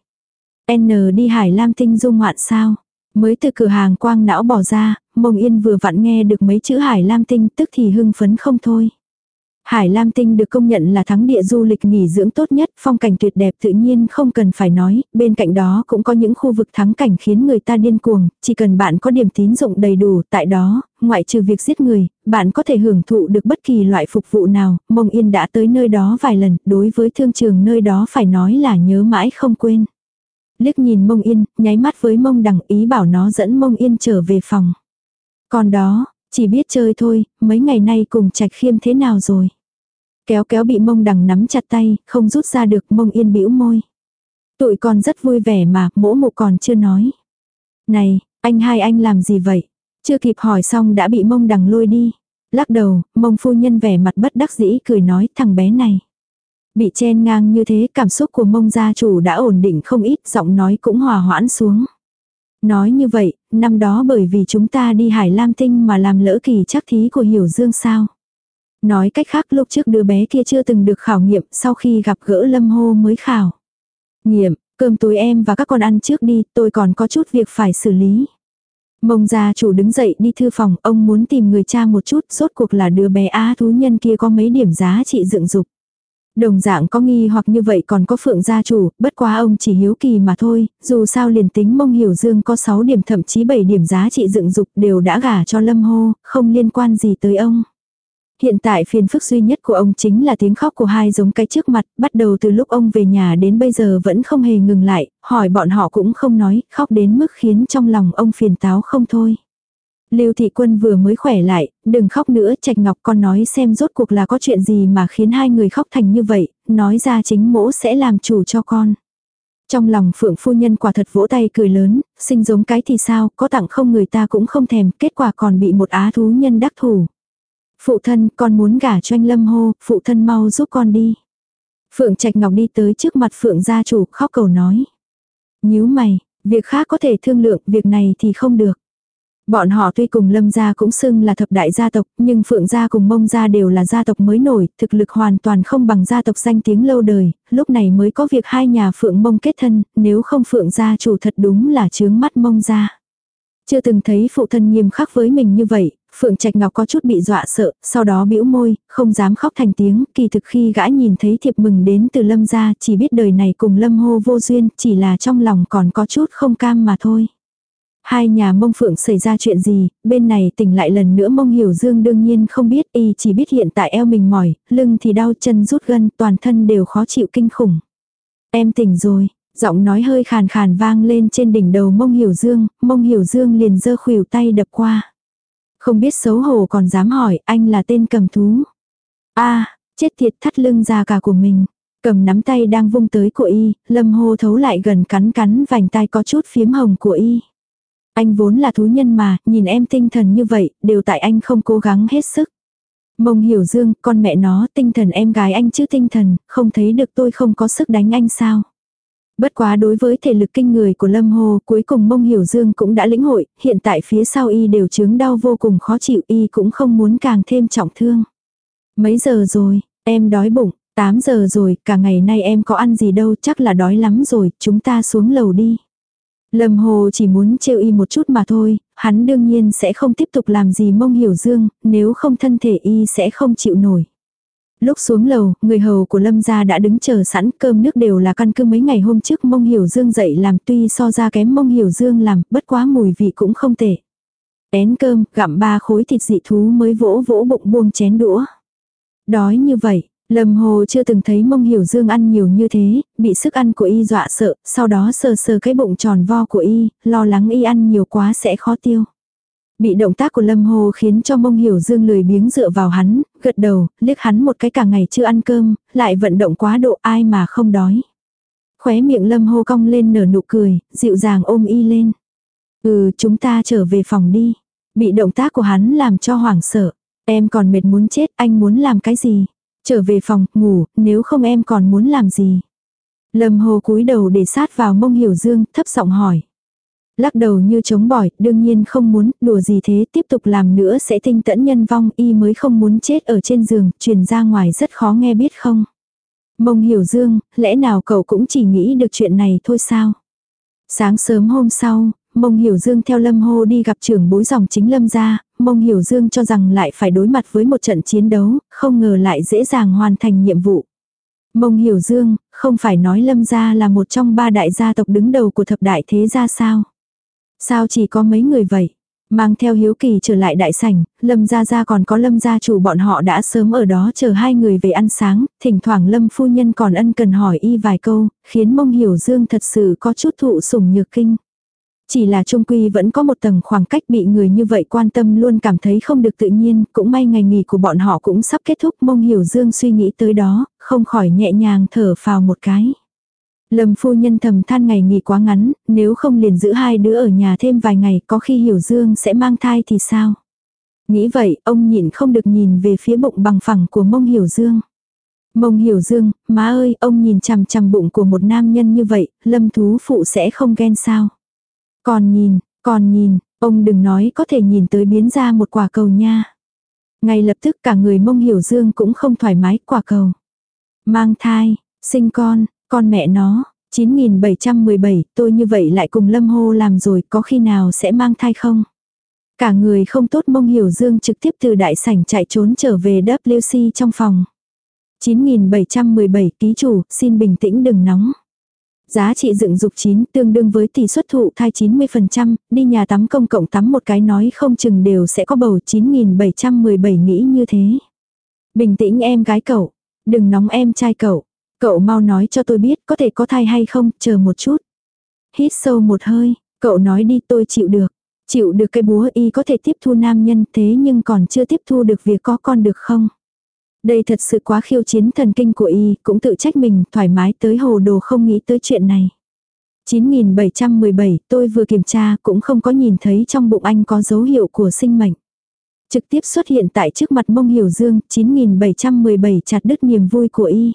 N đi Hải Lam Tinh dung ngoạn sao? Mới từ cửa hàng quang não bỏ ra, mông yên vừa vặn nghe được mấy chữ Hải Lam Tinh tức thì hưng phấn không thôi. Hải Lam Tinh được công nhận là thắng địa du lịch nghỉ dưỡng tốt nhất, phong cảnh tuyệt đẹp tự nhiên không cần phải nói, bên cạnh đó cũng có những khu vực thắng cảnh khiến người ta điên cuồng, chỉ cần bạn có điểm tín dụng đầy đủ, tại đó, ngoại trừ việc giết người, bạn có thể hưởng thụ được bất kỳ loại phục vụ nào, Mông Yên đã tới nơi đó vài lần, đối với thương trường nơi đó phải nói là nhớ mãi không quên. Liếc nhìn Mông Yên, nháy mắt với Mông Đằng ý bảo nó dẫn Mông Yên trở về phòng. Còn đó, chỉ biết chơi thôi, mấy ngày nay cùng trạch khiêm thế nào rồi. Kéo kéo bị mông đằng nắm chặt tay, không rút ra được mông yên bĩu môi. Tụi con rất vui vẻ mà, mỗ mụ còn chưa nói. Này, anh hai anh làm gì vậy? Chưa kịp hỏi xong đã bị mông đằng lôi đi. Lắc đầu, mông phu nhân vẻ mặt bất đắc dĩ cười nói thằng bé này. Bị chen ngang như thế cảm xúc của mông gia chủ đã ổn định không ít giọng nói cũng hòa hoãn xuống. Nói như vậy, năm đó bởi vì chúng ta đi Hải Lam Tinh mà làm lỡ kỳ chắc thí của Hiểu Dương sao. Nói cách khác lúc trước đứa bé kia chưa từng được khảo nghiệm sau khi gặp gỡ Lâm Hô mới khảo. Nghiệm, cơm tối em và các con ăn trước đi, tôi còn có chút việc phải xử lý. Mông gia chủ đứng dậy đi thư phòng, ông muốn tìm người cha một chút, rốt cuộc là đứa bé á thú nhân kia có mấy điểm giá trị dựng dục. Đồng dạng có nghi hoặc như vậy còn có phượng gia chủ, bất quá ông chỉ hiếu kỳ mà thôi, dù sao liền tính mông hiểu dương có 6 điểm thậm chí 7 điểm giá trị dựng dục đều đã gả cho lâm hô, không liên quan gì tới ông. Hiện tại phiền phức duy nhất của ông chính là tiếng khóc của hai giống cái trước mặt, bắt đầu từ lúc ông về nhà đến bây giờ vẫn không hề ngừng lại, hỏi bọn họ cũng không nói, khóc đến mức khiến trong lòng ông phiền táo không thôi. Lưu thị quân vừa mới khỏe lại, đừng khóc nữa, Trạch Ngọc con nói xem rốt cuộc là có chuyện gì mà khiến hai người khóc thành như vậy, nói ra chính mỗ sẽ làm chủ cho con. Trong lòng phượng phu nhân quả thật vỗ tay cười lớn, sinh giống cái thì sao, có tặng không người ta cũng không thèm, kết quả còn bị một á thú nhân đắc thủ. Phụ thân, con muốn gả cho anh Lâm hô, phụ thân mau giúp con đi. Phượng Trạch Ngọc đi tới trước mặt Phượng gia chủ, khóc cầu nói. nhíu mày, việc khác có thể thương lượng, việc này thì không được. Bọn họ tuy cùng lâm gia cũng xưng là thập đại gia tộc, nhưng phượng gia cùng mông gia đều là gia tộc mới nổi, thực lực hoàn toàn không bằng gia tộc danh tiếng lâu đời, lúc này mới có việc hai nhà phượng mông kết thân, nếu không phượng gia chủ thật đúng là chướng mắt mông gia. Chưa từng thấy phụ thân nghiêm khắc với mình như vậy, Phượng Trạch Ngọc có chút bị dọa sợ, sau đó bĩu môi, không dám khóc thành tiếng, kỳ thực khi gã nhìn thấy thiệp mừng đến từ Lâm gia, chỉ biết đời này cùng Lâm hô vô duyên, chỉ là trong lòng còn có chút không cam mà thôi. Hai nhà mông phượng xảy ra chuyện gì, bên này tỉnh lại lần nữa mông hiểu dương đương nhiên không biết y chỉ biết hiện tại eo mình mỏi, lưng thì đau chân rút gân toàn thân đều khó chịu kinh khủng. Em tỉnh rồi, giọng nói hơi khàn khàn vang lên trên đỉnh đầu mông hiểu dương, mông hiểu dương liền giơ khuỷu tay đập qua. Không biết xấu hổ còn dám hỏi anh là tên cầm thú. a chết thiệt thắt lưng già cả của mình. Cầm nắm tay đang vung tới của y, lâm hô thấu lại gần cắn cắn vành tay có chút phiếm hồng của y. Anh vốn là thú nhân mà, nhìn em tinh thần như vậy, đều tại anh không cố gắng hết sức. Mông hiểu dương, con mẹ nó, tinh thần em gái anh chứ tinh thần, không thấy được tôi không có sức đánh anh sao. Bất quá đối với thể lực kinh người của Lâm Hồ, cuối cùng mông hiểu dương cũng đã lĩnh hội, hiện tại phía sau y đều chứng đau vô cùng khó chịu y cũng không muốn càng thêm trọng thương. Mấy giờ rồi, em đói bụng, 8 giờ rồi, cả ngày nay em có ăn gì đâu, chắc là đói lắm rồi, chúng ta xuống lầu đi. Lâm Hồ chỉ muốn trêu y một chút mà thôi, hắn đương nhiên sẽ không tiếp tục làm gì mông hiểu dương, nếu không thân thể y sẽ không chịu nổi. Lúc xuống lầu, người hầu của Lâm gia đã đứng chờ sẵn cơm nước đều là căn cứ mấy ngày hôm trước mông hiểu dương dậy làm tuy so ra kém mông hiểu dương làm, bất quá mùi vị cũng không tệ. Én cơm, gặm ba khối thịt dị thú mới vỗ vỗ bụng buông chén đũa. Đói như vậy, Lâm Hồ chưa từng thấy mông hiểu dương ăn nhiều như thế, bị sức ăn của y dọa sợ, sau đó sờ sờ cái bụng tròn vo của y, lo lắng y ăn nhiều quá sẽ khó tiêu. Bị động tác của Lâm Hồ khiến cho mông hiểu dương lười biếng dựa vào hắn, gật đầu, liếc hắn một cái cả ngày chưa ăn cơm, lại vận động quá độ ai mà không đói. Khóe miệng Lâm Hồ cong lên nở nụ cười, dịu dàng ôm y lên. Ừ, chúng ta trở về phòng đi. Bị động tác của hắn làm cho hoảng sợ. Em còn mệt muốn chết, anh muốn làm cái gì? Trở về phòng, ngủ, nếu không em còn muốn làm gì? Lâm Hồ cúi đầu để sát vào mông hiểu dương, thấp giọng hỏi. Lắc đầu như chống bỏi, đương nhiên không muốn, đùa gì thế, tiếp tục làm nữa sẽ tinh tẫn nhân vong, y mới không muốn chết ở trên giường, truyền ra ngoài rất khó nghe biết không. Mông hiểu dương, lẽ nào cậu cũng chỉ nghĩ được chuyện này thôi sao? Sáng sớm hôm sau, Mông Hiểu Dương theo Lâm Hô đi gặp trưởng bối dòng chính Lâm gia, Mông Hiểu Dương cho rằng lại phải đối mặt với một trận chiến đấu, không ngờ lại dễ dàng hoàn thành nhiệm vụ. Mông Hiểu Dương, không phải nói Lâm gia là một trong ba đại gia tộc đứng đầu của thập đại thế gia sao? Sao chỉ có mấy người vậy? Mang theo hiếu kỳ trở lại đại sảnh, Lâm gia gia còn có Lâm gia chủ bọn họ đã sớm ở đó chờ hai người về ăn sáng, thỉnh thoảng Lâm phu nhân còn ân cần hỏi y vài câu, khiến Mông Hiểu Dương thật sự có chút thụ sủng nhược kinh. Chỉ là trung quy vẫn có một tầng khoảng cách bị người như vậy quan tâm luôn cảm thấy không được tự nhiên, cũng may ngày nghỉ của bọn họ cũng sắp kết thúc mông hiểu dương suy nghĩ tới đó, không khỏi nhẹ nhàng thở phào một cái. Lâm phu nhân thầm than ngày nghỉ quá ngắn, nếu không liền giữ hai đứa ở nhà thêm vài ngày có khi hiểu dương sẽ mang thai thì sao? Nghĩ vậy, ông nhịn không được nhìn về phía bụng bằng phẳng của mông hiểu dương. Mông hiểu dương, má ơi, ông nhìn chằm chằm bụng của một nam nhân như vậy, lâm thú phụ sẽ không ghen sao? Còn nhìn, còn nhìn, ông đừng nói có thể nhìn tới biến ra một quả cầu nha. Ngay lập tức cả người mông hiểu dương cũng không thoải mái quả cầu. Mang thai, sinh con, con mẹ nó, 9717, tôi như vậy lại cùng lâm hô làm rồi có khi nào sẽ mang thai không? Cả người không tốt mông hiểu dương trực tiếp từ đại sảnh chạy trốn trở về WC trong phòng. 9717 ký chủ, xin bình tĩnh đừng nóng. Giá trị dựng dục 9 tương đương với tỷ suất thụ thai 90%, đi nhà tắm công cộng tắm một cái nói không chừng đều sẽ có bầu 9717 nghĩ như thế. Bình tĩnh em gái cậu, đừng nóng em trai cậu, cậu mau nói cho tôi biết có thể có thai hay không, chờ một chút. Hít sâu một hơi, cậu nói đi tôi chịu được. Chịu được cái búa y có thể tiếp thu nam nhân thế nhưng còn chưa tiếp thu được việc có con được không? Đây thật sự quá khiêu chiến thần kinh của y, cũng tự trách mình, thoải mái tới hồ đồ không nghĩ tới chuyện này. 9717, tôi vừa kiểm tra cũng không có nhìn thấy trong bụng anh có dấu hiệu của sinh mệnh. Trực tiếp xuất hiện tại trước mặt mông hiểu dương, 9717 chặt đứt niềm vui của y.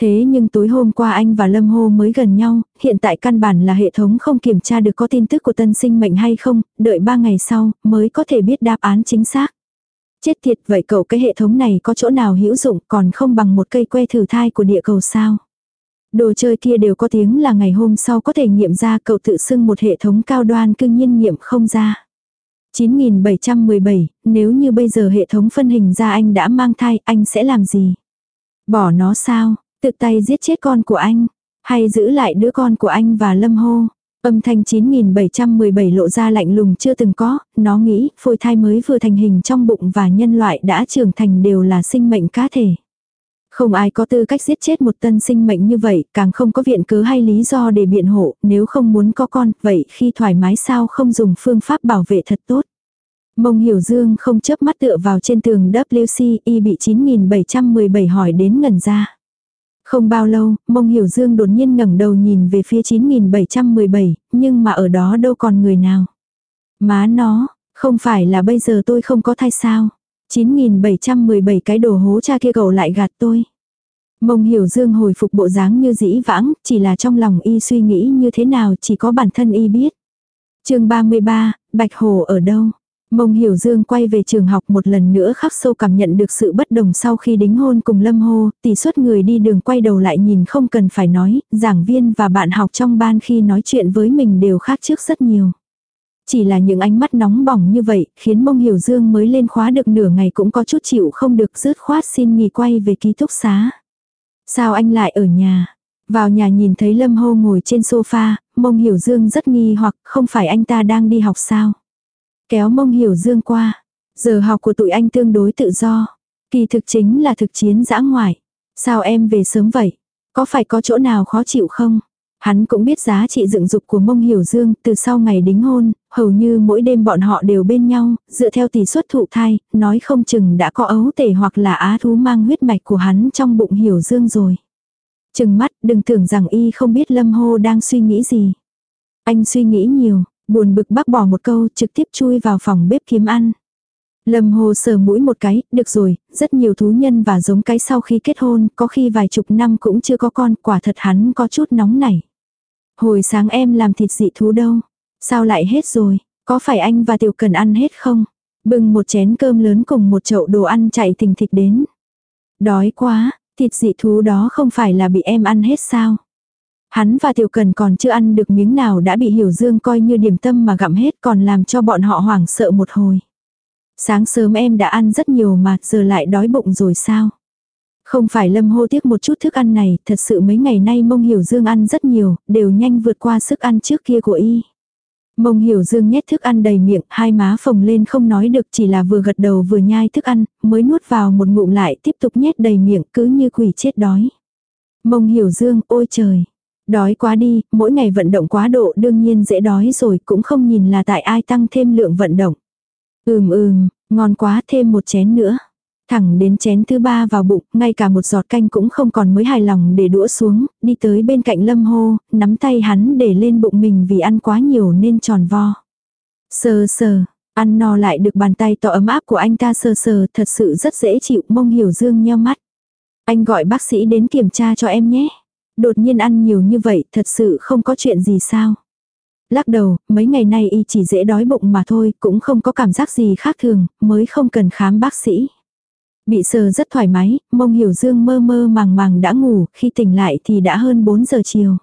Thế nhưng tối hôm qua anh và Lâm Hô mới gần nhau, hiện tại căn bản là hệ thống không kiểm tra được có tin tức của tân sinh mệnh hay không, đợi 3 ngày sau mới có thể biết đáp án chính xác. Chết thiệt vậy cậu cái hệ thống này có chỗ nào hữu dụng còn không bằng một cây que thử thai của địa cầu sao. Đồ chơi kia đều có tiếng là ngày hôm sau có thể nghiệm ra cậu tự xưng một hệ thống cao đoan cưng nhiên nghiệm không ra. 9717, nếu như bây giờ hệ thống phân hình ra anh đã mang thai, anh sẽ làm gì? Bỏ nó sao? Tự tay giết chết con của anh? Hay giữ lại đứa con của anh và lâm hô? Âm thanh 9717 lộ ra lạnh lùng chưa từng có, nó nghĩ phôi thai mới vừa thành hình trong bụng và nhân loại đã trưởng thành đều là sinh mệnh cá thể. Không ai có tư cách giết chết một tân sinh mệnh như vậy, càng không có viện cớ hay lý do để biện hộ, nếu không muốn có con, vậy khi thoải mái sao không dùng phương pháp bảo vệ thật tốt. Mông Hiểu Dương không chớp mắt tựa vào trên tường WC, y bị 9717 hỏi đến ngẩn ra. Không bao lâu, Mông Hiểu Dương đột nhiên ngẩng đầu nhìn về phía 9717, nhưng mà ở đó đâu còn người nào. Má nó, không phải là bây giờ tôi không có thai sao. 9717 cái đồ hố cha kia cậu lại gạt tôi. Mông Hiểu Dương hồi phục bộ dáng như dĩ vãng, chỉ là trong lòng y suy nghĩ như thế nào chỉ có bản thân y biết. chương 33, Bạch Hồ ở đâu? Mông Hiểu Dương quay về trường học một lần nữa khắc sâu cảm nhận được sự bất đồng sau khi đính hôn cùng Lâm Hô, tỷ suất người đi đường quay đầu lại nhìn không cần phải nói, giảng viên và bạn học trong ban khi nói chuyện với mình đều khác trước rất nhiều. Chỉ là những ánh mắt nóng bỏng như vậy, khiến Mông Hiểu Dương mới lên khóa được nửa ngày cũng có chút chịu không được rứt khoát xin nghỉ quay về ký túc xá. Sao anh lại ở nhà? Vào nhà nhìn thấy Lâm Hô ngồi trên sofa, Mông Hiểu Dương rất nghi hoặc không phải anh ta đang đi học sao? Kéo mông hiểu dương qua. Giờ học của tụi anh tương đối tự do. Kỳ thực chính là thực chiến dã ngoại. Sao em về sớm vậy? Có phải có chỗ nào khó chịu không? Hắn cũng biết giá trị dựng dục của mông hiểu dương, từ sau ngày đính hôn, hầu như mỗi đêm bọn họ đều bên nhau, dựa theo tỷ suất thụ thai, nói không chừng đã có ấu tể hoặc là á thú mang huyết mạch của hắn trong bụng hiểu dương rồi. Chừng mắt, đừng tưởng rằng y không biết lâm hô đang suy nghĩ gì. Anh suy nghĩ nhiều, Buồn bực bác bỏ một câu trực tiếp chui vào phòng bếp kiếm ăn. Lâm hồ sờ mũi một cái, được rồi, rất nhiều thú nhân và giống cái sau khi kết hôn, có khi vài chục năm cũng chưa có con, quả thật hắn có chút nóng nảy. Hồi sáng em làm thịt dị thú đâu? Sao lại hết rồi? Có phải anh và tiểu cần ăn hết không? Bưng một chén cơm lớn cùng một chậu đồ ăn chạy thình thịch đến. Đói quá, thịt dị thú đó không phải là bị em ăn hết sao? Hắn và Tiểu Cần còn chưa ăn được miếng nào đã bị Hiểu Dương coi như điểm tâm mà gặm hết còn làm cho bọn họ hoảng sợ một hồi. Sáng sớm em đã ăn rất nhiều mà giờ lại đói bụng rồi sao? Không phải lâm hô tiếc một chút thức ăn này, thật sự mấy ngày nay mông hiểu dương ăn rất nhiều, đều nhanh vượt qua sức ăn trước kia của y. Mông hiểu dương nhét thức ăn đầy miệng, hai má phồng lên không nói được chỉ là vừa gật đầu vừa nhai thức ăn, mới nuốt vào một ngụm lại tiếp tục nhét đầy miệng cứ như quỷ chết đói. Mông hiểu dương, ôi trời, Đói quá đi, mỗi ngày vận động quá độ đương nhiên dễ đói rồi cũng không nhìn là tại ai tăng thêm lượng vận động. Ừm ừm, ngon quá thêm một chén nữa. Thẳng đến chén thứ ba vào bụng, ngay cả một giọt canh cũng không còn mới hài lòng để đũa xuống, đi tới bên cạnh lâm hô, nắm tay hắn để lên bụng mình vì ăn quá nhiều nên tròn vo. Sờ sờ, ăn no lại được bàn tay to ấm áp của anh ta sờ sờ thật sự rất dễ chịu mông hiểu dương nheo mắt. Anh gọi bác sĩ đến kiểm tra cho em nhé. Đột nhiên ăn nhiều như vậy thật sự không có chuyện gì sao. Lắc đầu, mấy ngày nay y chỉ dễ đói bụng mà thôi, cũng không có cảm giác gì khác thường, mới không cần khám bác sĩ. Bị sờ rất thoải mái, mông hiểu dương mơ mơ màng màng đã ngủ, khi tỉnh lại thì đã hơn 4 giờ chiều.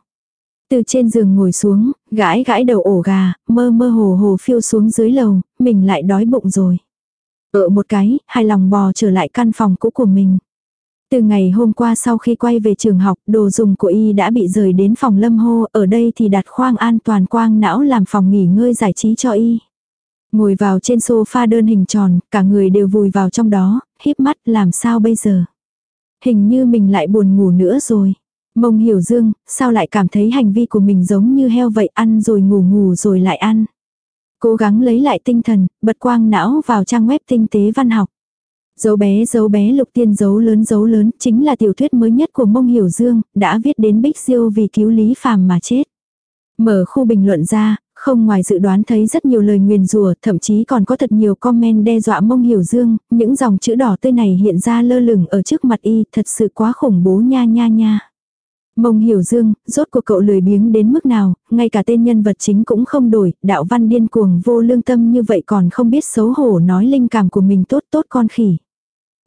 Từ trên giường ngồi xuống, gãi gãi đầu ổ gà, mơ mơ hồ hồ phiêu xuống dưới lầu, mình lại đói bụng rồi. Ở một cái, hai lòng bò trở lại căn phòng cũ của mình. Từ ngày hôm qua sau khi quay về trường học, đồ dùng của y đã bị rời đến phòng lâm hô, ở đây thì đặt khoang an toàn quang não làm phòng nghỉ ngơi giải trí cho y. Ngồi vào trên sofa đơn hình tròn, cả người đều vùi vào trong đó, híp mắt làm sao bây giờ. Hình như mình lại buồn ngủ nữa rồi. Mông hiểu dương, sao lại cảm thấy hành vi của mình giống như heo vậy ăn rồi ngủ ngủ rồi lại ăn. Cố gắng lấy lại tinh thần, bật quang não vào trang web tinh tế văn học. Dấu bé dấu bé lục tiên dấu lớn dấu lớn chính là tiểu thuyết mới nhất của Mông Hiểu Dương, đã viết đến Bích Diêu vì cứu Lý Phàm mà chết. Mở khu bình luận ra, không ngoài dự đoán thấy rất nhiều lời nguyền rủa, thậm chí còn có thật nhiều comment đe dọa Mông Hiểu Dương, những dòng chữ đỏ tươi này hiện ra lơ lửng ở trước mặt y, thật sự quá khủng bố nha nha nha. Mông Hiểu Dương, rốt cuộc cậu lười biếng đến mức nào, ngay cả tên nhân vật chính cũng không đổi, đạo văn điên cuồng vô lương tâm như vậy còn không biết xấu hổ nói linh cảm của mình tốt tốt con khỉ.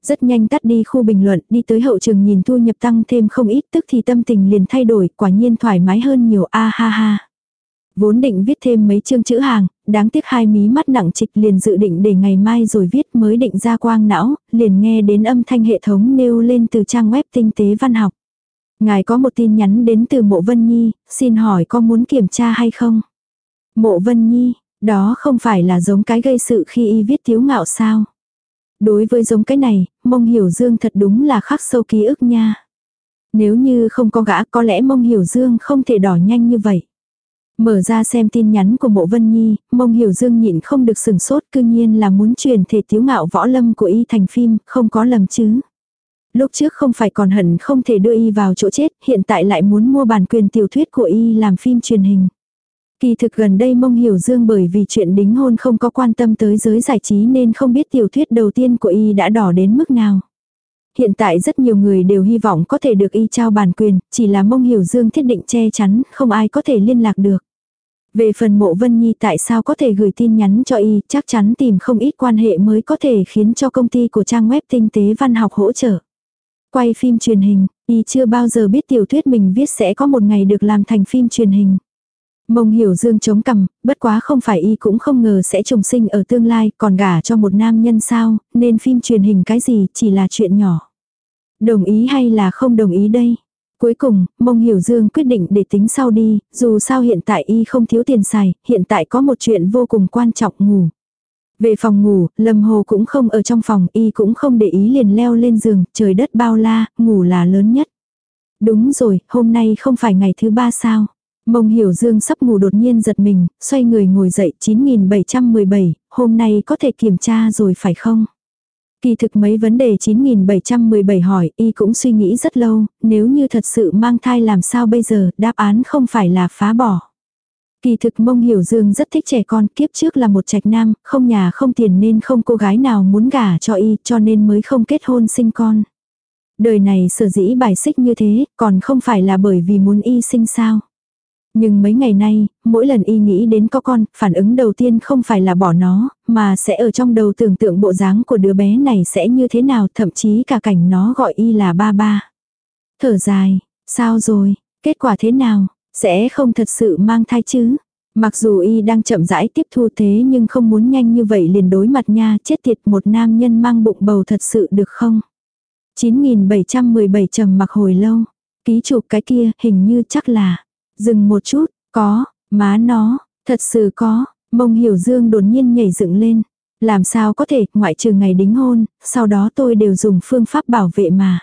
Rất nhanh tắt đi khu bình luận, đi tới hậu trường nhìn thu nhập tăng thêm không ít tức thì tâm tình liền thay đổi, quả nhiên thoải mái hơn nhiều a ha ha. Vốn định viết thêm mấy chương chữ hàng, đáng tiếc hai mí mắt nặng trịch liền dự định để ngày mai rồi viết mới định ra quang não, liền nghe đến âm thanh hệ thống nêu lên từ trang web tinh tế văn học. Ngài có một tin nhắn đến từ mộ Vân Nhi, xin hỏi có muốn kiểm tra hay không? Mộ Vân Nhi, đó không phải là giống cái gây sự khi y viết thiếu ngạo sao? Đối với giống cái này, mông hiểu dương thật đúng là khắc sâu ký ức nha. Nếu như không có gã có lẽ mông hiểu dương không thể đỏ nhanh như vậy. Mở ra xem tin nhắn của mộ Vân Nhi, mông hiểu dương nhịn không được sừng sốt cư nhiên là muốn truyền thể tiếu ngạo võ lâm của y thành phim, không có lầm chứ. Lúc trước không phải còn hận không thể đưa y vào chỗ chết, hiện tại lại muốn mua bản quyền tiểu thuyết của y làm phim truyền hình. Kỳ thực gần đây mông hiểu dương bởi vì chuyện đính hôn không có quan tâm tới giới giải trí nên không biết tiểu thuyết đầu tiên của y đã đỏ đến mức nào. Hiện tại rất nhiều người đều hy vọng có thể được y trao bản quyền, chỉ là mông hiểu dương thiết định che chắn, không ai có thể liên lạc được. Về phần mộ Vân Nhi tại sao có thể gửi tin nhắn cho y, chắc chắn tìm không ít quan hệ mới có thể khiến cho công ty của trang web tinh tế văn học hỗ trợ. Quay phim truyền hình, y chưa bao giờ biết tiểu thuyết mình viết sẽ có một ngày được làm thành phim truyền hình. Mông hiểu dương chống cằm, bất quá không phải y cũng không ngờ sẽ trùng sinh ở tương lai, còn gả cho một nam nhân sao, nên phim truyền hình cái gì chỉ là chuyện nhỏ. Đồng ý hay là không đồng ý đây? Cuối cùng, mông hiểu dương quyết định để tính sau đi, dù sao hiện tại y không thiếu tiền xài, hiện tại có một chuyện vô cùng quan trọng ngủ. Về phòng ngủ, Lâm Hồ cũng không ở trong phòng, y cũng không để ý liền leo lên giường, trời đất bao la, ngủ là lớn nhất. Đúng rồi, hôm nay không phải ngày thứ ba sao? Mông hiểu dương sắp ngủ đột nhiên giật mình, xoay người ngồi dậy 9717, hôm nay có thể kiểm tra rồi phải không? Kỳ thực mấy vấn đề 9717 hỏi y cũng suy nghĩ rất lâu, nếu như thật sự mang thai làm sao bây giờ, đáp án không phải là phá bỏ. Kỳ thực mông hiểu dương rất thích trẻ con, kiếp trước là một trạch nam, không nhà không tiền nên không cô gái nào muốn gả cho y, cho nên mới không kết hôn sinh con. Đời này sở dĩ bài xích như thế, còn không phải là bởi vì muốn y sinh sao. Nhưng mấy ngày nay, mỗi lần y nghĩ đến có con, phản ứng đầu tiên không phải là bỏ nó, mà sẽ ở trong đầu tưởng tượng bộ dáng của đứa bé này sẽ như thế nào, thậm chí cả cảnh nó gọi y là ba ba. Thở dài, sao rồi, kết quả thế nào, sẽ không thật sự mang thai chứ. Mặc dù y đang chậm rãi tiếp thu thế nhưng không muốn nhanh như vậy liền đối mặt nha, chết tiệt một nam nhân mang bụng bầu thật sự được không? 9717 trầm mặc hồi lâu, ký chụp cái kia hình như chắc là Dừng một chút, có, má nó, thật sự có, mông hiểu dương đột nhiên nhảy dựng lên. Làm sao có thể, ngoại trừ ngày đính hôn, sau đó tôi đều dùng phương pháp bảo vệ mà.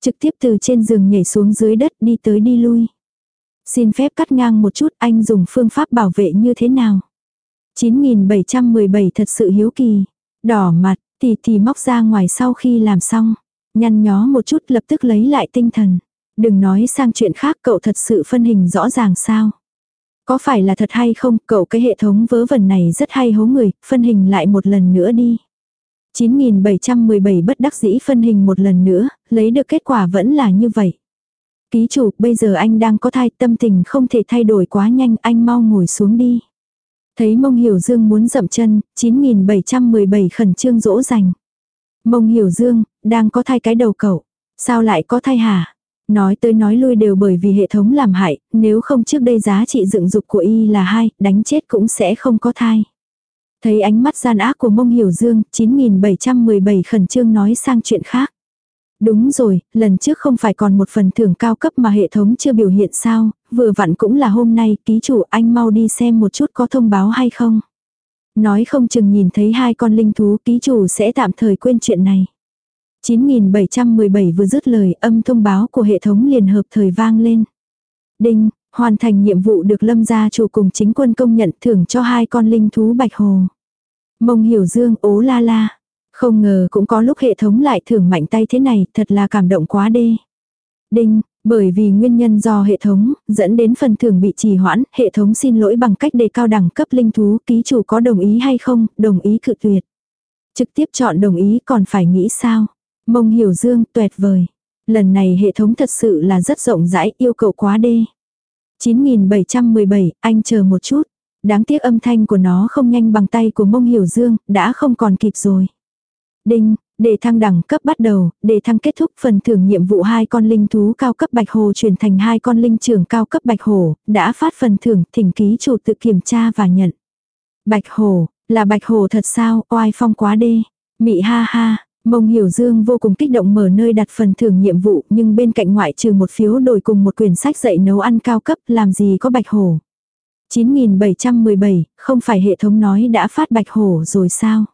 Trực tiếp từ trên giường nhảy xuống dưới đất đi tới đi lui. Xin phép cắt ngang một chút anh dùng phương pháp bảo vệ như thế nào. 9717 thật sự hiếu kỳ. Đỏ mặt, thì thì móc ra ngoài sau khi làm xong. Nhăn nhó một chút lập tức lấy lại tinh thần. Đừng nói sang chuyện khác cậu thật sự phân hình rõ ràng sao. Có phải là thật hay không, cậu cái hệ thống vớ vẩn này rất hay hố người, phân hình lại một lần nữa đi. 9717 bất đắc dĩ phân hình một lần nữa, lấy được kết quả vẫn là như vậy. Ký chủ, bây giờ anh đang có thai, tâm tình không thể thay đổi quá nhanh, anh mau ngồi xuống đi. Thấy mông hiểu dương muốn dậm chân, 9717 khẩn trương dỗ dành. Mông hiểu dương, đang có thai cái đầu cậu. Sao lại có thai hả? Nói tới nói lui đều bởi vì hệ thống làm hại, nếu không trước đây giá trị dựng dục của y là hai, đánh chết cũng sẽ không có thai. Thấy ánh mắt gian ác của mông hiểu dương, 9717 khẩn trương nói sang chuyện khác. Đúng rồi, lần trước không phải còn một phần thưởng cao cấp mà hệ thống chưa biểu hiện sao, vừa vặn cũng là hôm nay, ký chủ anh mau đi xem một chút có thông báo hay không. Nói không chừng nhìn thấy hai con linh thú ký chủ sẽ tạm thời quên chuyện này. 9717 vừa dứt lời âm thông báo của hệ thống liền hợp thời vang lên. Đinh, hoàn thành nhiệm vụ được lâm gia chủ cùng chính quân công nhận thưởng cho hai con linh thú bạch hồ. Mông hiểu dương ố la la. Không ngờ cũng có lúc hệ thống lại thưởng mạnh tay thế này, thật là cảm động quá đê. Đinh, bởi vì nguyên nhân do hệ thống, dẫn đến phần thưởng bị trì hoãn, hệ thống xin lỗi bằng cách đề cao đẳng cấp linh thú, ký chủ có đồng ý hay không, đồng ý cự tuyệt. Trực tiếp chọn đồng ý còn phải nghĩ sao. Mông hiểu dương tuyệt vời. Lần này hệ thống thật sự là rất rộng rãi yêu cầu quá đê. 9717, anh chờ một chút. Đáng tiếc âm thanh của nó không nhanh bằng tay của mông hiểu dương, đã không còn kịp rồi. Đinh, để thăng đẳng cấp bắt đầu, để thăng kết thúc phần thưởng nhiệm vụ hai con linh thú cao cấp bạch hồ chuyển thành hai con linh trưởng cao cấp bạch hồ, đã phát phần thưởng thỉnh ký chủ tự kiểm tra và nhận. Bạch hồ, là bạch hồ thật sao, oai phong quá đê. Mị ha ha, Mông Hiểu Dương vô cùng kích động mở nơi đặt phần thưởng nhiệm vụ nhưng bên cạnh ngoại trừ một phiếu đổi cùng một quyển sách dạy nấu ăn cao cấp làm gì có bạch hổ. 9717, không phải hệ thống nói đã phát bạch hổ rồi sao?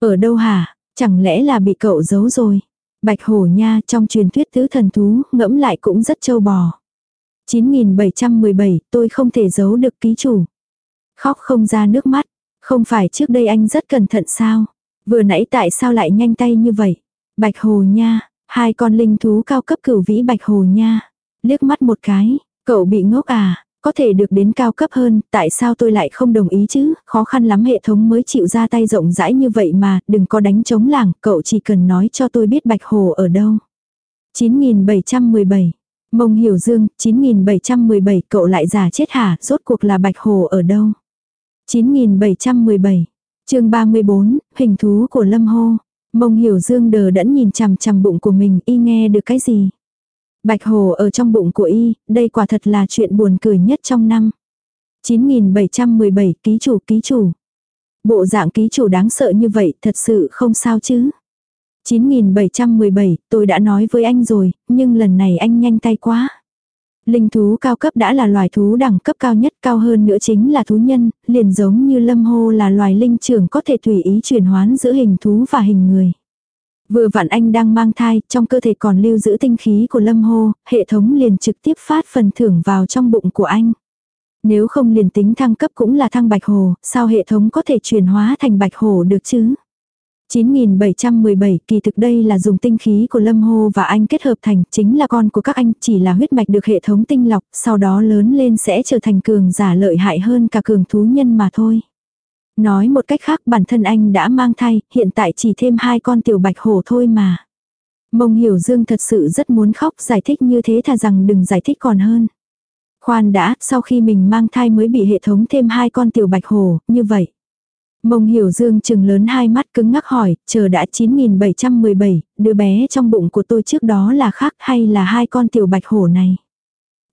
Ở đâu hả? Chẳng lẽ là bị cậu giấu rồi? Bạch hổ nha trong truyền thuyết tứ thần thú ngẫm lại cũng rất châu bò. 9717, tôi không thể giấu được ký chủ. Khóc không ra nước mắt. Không phải trước đây anh rất cẩn thận sao? Vừa nãy tại sao lại nhanh tay như vậy? Bạch hồ nha, hai con linh thú cao cấp cửu vĩ bạch hồ nha. Liếc mắt một cái, cậu bị ngốc à? Có thể được đến cao cấp hơn, tại sao tôi lại không đồng ý chứ, khó khăn lắm hệ thống mới chịu ra tay rộng rãi như vậy mà, đừng có đánh chống làng, cậu chỉ cần nói cho tôi biết bạch hồ ở đâu. 9717 Mông Hiểu Dương, 9717 cậu lại giả chết hả, rốt cuộc là bạch hồ ở đâu? 9717 chương 34, hình thú của Lâm Hô. Mông Hiểu Dương đờ đẫn nhìn chằm chằm bụng của mình y nghe được cái gì? Bạch hồ ở trong bụng của y, đây quả thật là chuyện buồn cười nhất trong năm. 9717 ký chủ ký chủ. Bộ dạng ký chủ đáng sợ như vậy thật sự không sao chứ. 9717, tôi đã nói với anh rồi, nhưng lần này anh nhanh tay quá. Linh thú cao cấp đã là loài thú đẳng cấp cao nhất cao hơn nữa chính là thú nhân, liền giống như lâm hô là loài linh trưởng có thể tùy ý chuyển hoán giữa hình thú và hình người. Vừa vặn anh đang mang thai, trong cơ thể còn lưu giữ tinh khí của lâm hô, hệ thống liền trực tiếp phát phần thưởng vào trong bụng của anh. Nếu không liền tính thăng cấp cũng là thăng bạch hồ, sao hệ thống có thể chuyển hóa thành bạch hồ được chứ? 9717 kỳ thực đây là dùng tinh khí của Lâm Hô và anh kết hợp thành chính là con của các anh chỉ là huyết mạch được hệ thống tinh lọc sau đó lớn lên sẽ trở thành cường giả lợi hại hơn cả cường thú nhân mà thôi. Nói một cách khác bản thân anh đã mang thai, hiện tại chỉ thêm hai con tiểu bạch hổ thôi mà. Mông Hiểu Dương thật sự rất muốn khóc giải thích như thế thà rằng đừng giải thích còn hơn. Khoan đã, sau khi mình mang thai mới bị hệ thống thêm hai con tiểu bạch hổ, như vậy. Mông Hiểu Dương chừng lớn hai mắt cứng ngắc hỏi, chờ đã 9717, đứa bé trong bụng của tôi trước đó là khác hay là hai con tiểu bạch hổ này?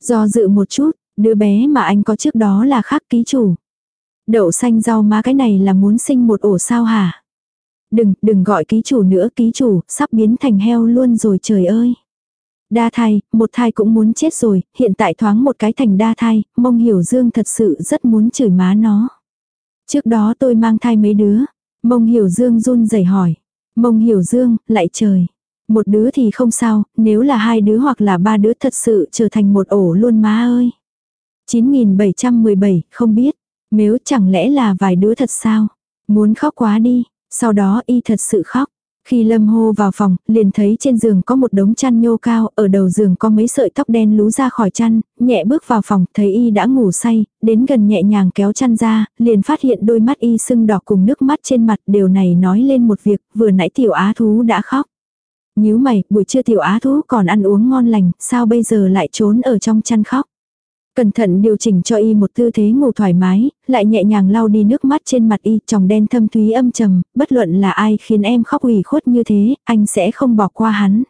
Do dự một chút, đứa bé mà anh có trước đó là khác ký chủ. Đậu xanh rau má cái này là muốn sinh một ổ sao hả? Đừng, đừng gọi ký chủ nữa, ký chủ, sắp biến thành heo luôn rồi trời ơi. Đa thai, một thai cũng muốn chết rồi, hiện tại thoáng một cái thành đa thai, mông hiểu dương thật sự rất muốn chửi má nó. Trước đó tôi mang thai mấy đứa. Mông hiểu dương run rẩy hỏi. Mông hiểu dương, lại trời. Một đứa thì không sao, nếu là hai đứa hoặc là ba đứa thật sự trở thành một ổ luôn má ơi. 9717, không biết. Nếu chẳng lẽ là vài đứa thật sao? Muốn khóc quá đi. Sau đó y thật sự khóc. Khi Lâm hô vào phòng, liền thấy trên giường có một đống chăn nhô cao, ở đầu giường có mấy sợi tóc đen lú ra khỏi chăn, nhẹ bước vào phòng, thấy y đã ngủ say, đến gần nhẹ nhàng kéo chăn ra, liền phát hiện đôi mắt y sưng đỏ cùng nước mắt trên mặt, điều này nói lên một việc, vừa nãy tiểu á thú đã khóc. nhíu mày, buổi trưa tiểu á thú còn ăn uống ngon lành, sao bây giờ lại trốn ở trong chăn khóc. Cẩn thận điều chỉnh cho y một tư thế ngủ thoải mái, lại nhẹ nhàng lau đi nước mắt trên mặt y, tròng đen thâm thúy âm trầm, bất luận là ai khiến em khóc ủy khuất như thế, anh sẽ không bỏ qua hắn.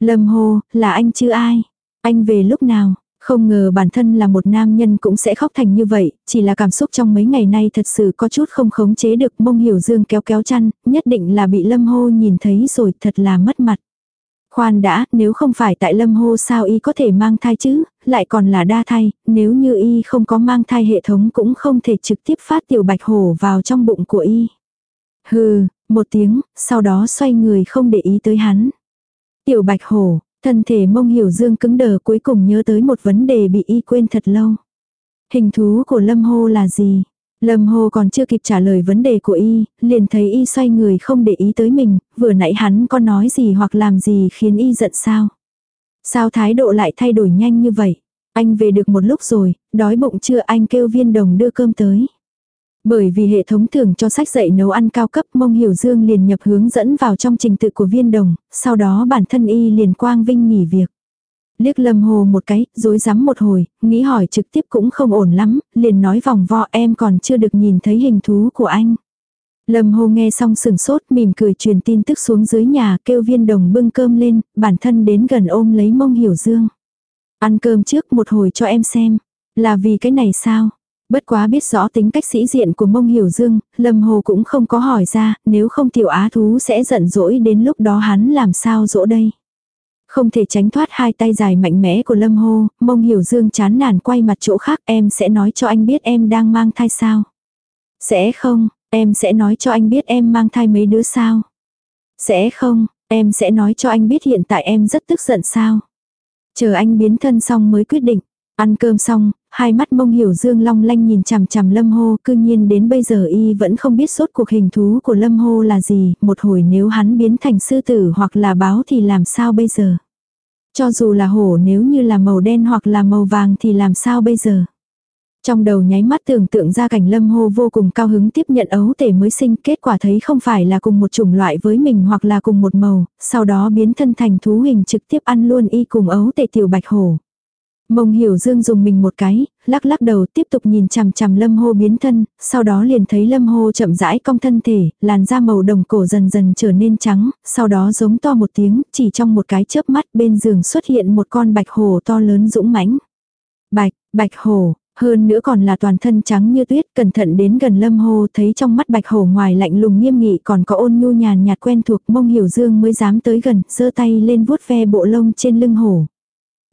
Lâm hô, là anh chứ ai? Anh về lúc nào? Không ngờ bản thân là một nam nhân cũng sẽ khóc thành như vậy, chỉ là cảm xúc trong mấy ngày nay thật sự có chút không khống chế được mông hiểu dương kéo kéo chăn, nhất định là bị lâm hô nhìn thấy rồi thật là mất mặt. Khoan đã, nếu không phải tại lâm hô sao y có thể mang thai chứ, lại còn là đa thai, nếu như y không có mang thai hệ thống cũng không thể trực tiếp phát tiểu bạch hổ vào trong bụng của y. Hừ, một tiếng, sau đó xoay người không để ý tới hắn. Tiểu bạch hổ, thân thể mông hiểu dương cứng đờ cuối cùng nhớ tới một vấn đề bị y quên thật lâu. Hình thú của lâm hô là gì? Lâm Hồ còn chưa kịp trả lời vấn đề của y, liền thấy y xoay người không để ý tới mình, vừa nãy hắn có nói gì hoặc làm gì khiến y giận sao. Sao thái độ lại thay đổi nhanh như vậy? Anh về được một lúc rồi, đói bụng chưa anh kêu viên đồng đưa cơm tới. Bởi vì hệ thống thưởng cho sách dạy nấu ăn cao cấp mông hiểu dương liền nhập hướng dẫn vào trong trình tự của viên đồng, sau đó bản thân y liền quang vinh nghỉ việc. Liếc lâm hồ một cái, dối rắm một hồi, nghĩ hỏi trực tiếp cũng không ổn lắm, liền nói vòng vo em còn chưa được nhìn thấy hình thú của anh. Lâm hồ nghe xong sừng sốt mỉm cười truyền tin tức xuống dưới nhà kêu viên đồng bưng cơm lên, bản thân đến gần ôm lấy mông hiểu dương. Ăn cơm trước một hồi cho em xem. Là vì cái này sao? Bất quá biết rõ tính cách sĩ diện của mông hiểu dương, Lâm Hồ cũng không có hỏi ra, nếu không tiểu á thú sẽ giận dỗi đến lúc đó hắn làm sao dỗ đây. Không thể tránh thoát hai tay dài mạnh mẽ của Lâm Hô, mông hiểu dương chán nản quay mặt chỗ khác em sẽ nói cho anh biết em đang mang thai sao. Sẽ không, em sẽ nói cho anh biết em mang thai mấy đứa sao. Sẽ không, em sẽ nói cho anh biết hiện tại em rất tức giận sao. Chờ anh biến thân xong mới quyết định. Ăn cơm xong, hai mắt mông hiểu dương long lanh nhìn chằm chằm lâm hô, cư nhiên đến bây giờ y vẫn không biết sốt cuộc hình thú của lâm hô là gì, một hồi nếu hắn biến thành sư tử hoặc là báo thì làm sao bây giờ. Cho dù là hổ nếu như là màu đen hoặc là màu vàng thì làm sao bây giờ. Trong đầu nháy mắt tưởng tượng ra cảnh lâm hô vô cùng cao hứng tiếp nhận ấu tể mới sinh, kết quả thấy không phải là cùng một chủng loại với mình hoặc là cùng một màu, sau đó biến thân thành thú hình trực tiếp ăn luôn y cùng ấu tể tiểu bạch hổ. Mông hiểu dương dùng mình một cái, lắc lắc đầu tiếp tục nhìn chằm chằm lâm hô biến thân, sau đó liền thấy lâm hô chậm rãi cong thân thể, làn da màu đồng cổ dần dần trở nên trắng, sau đó giống to một tiếng, chỉ trong một cái chớp mắt bên giường xuất hiện một con bạch hồ to lớn dũng mãnh. Bạch, bạch hồ hơn nữa còn là toàn thân trắng như tuyết, cẩn thận đến gần lâm hô thấy trong mắt bạch hồ ngoài lạnh lùng nghiêm nghị còn có ôn nhu nhàn nhạt quen thuộc mông hiểu dương mới dám tới gần, giơ tay lên vuốt ve bộ lông trên lưng hồ.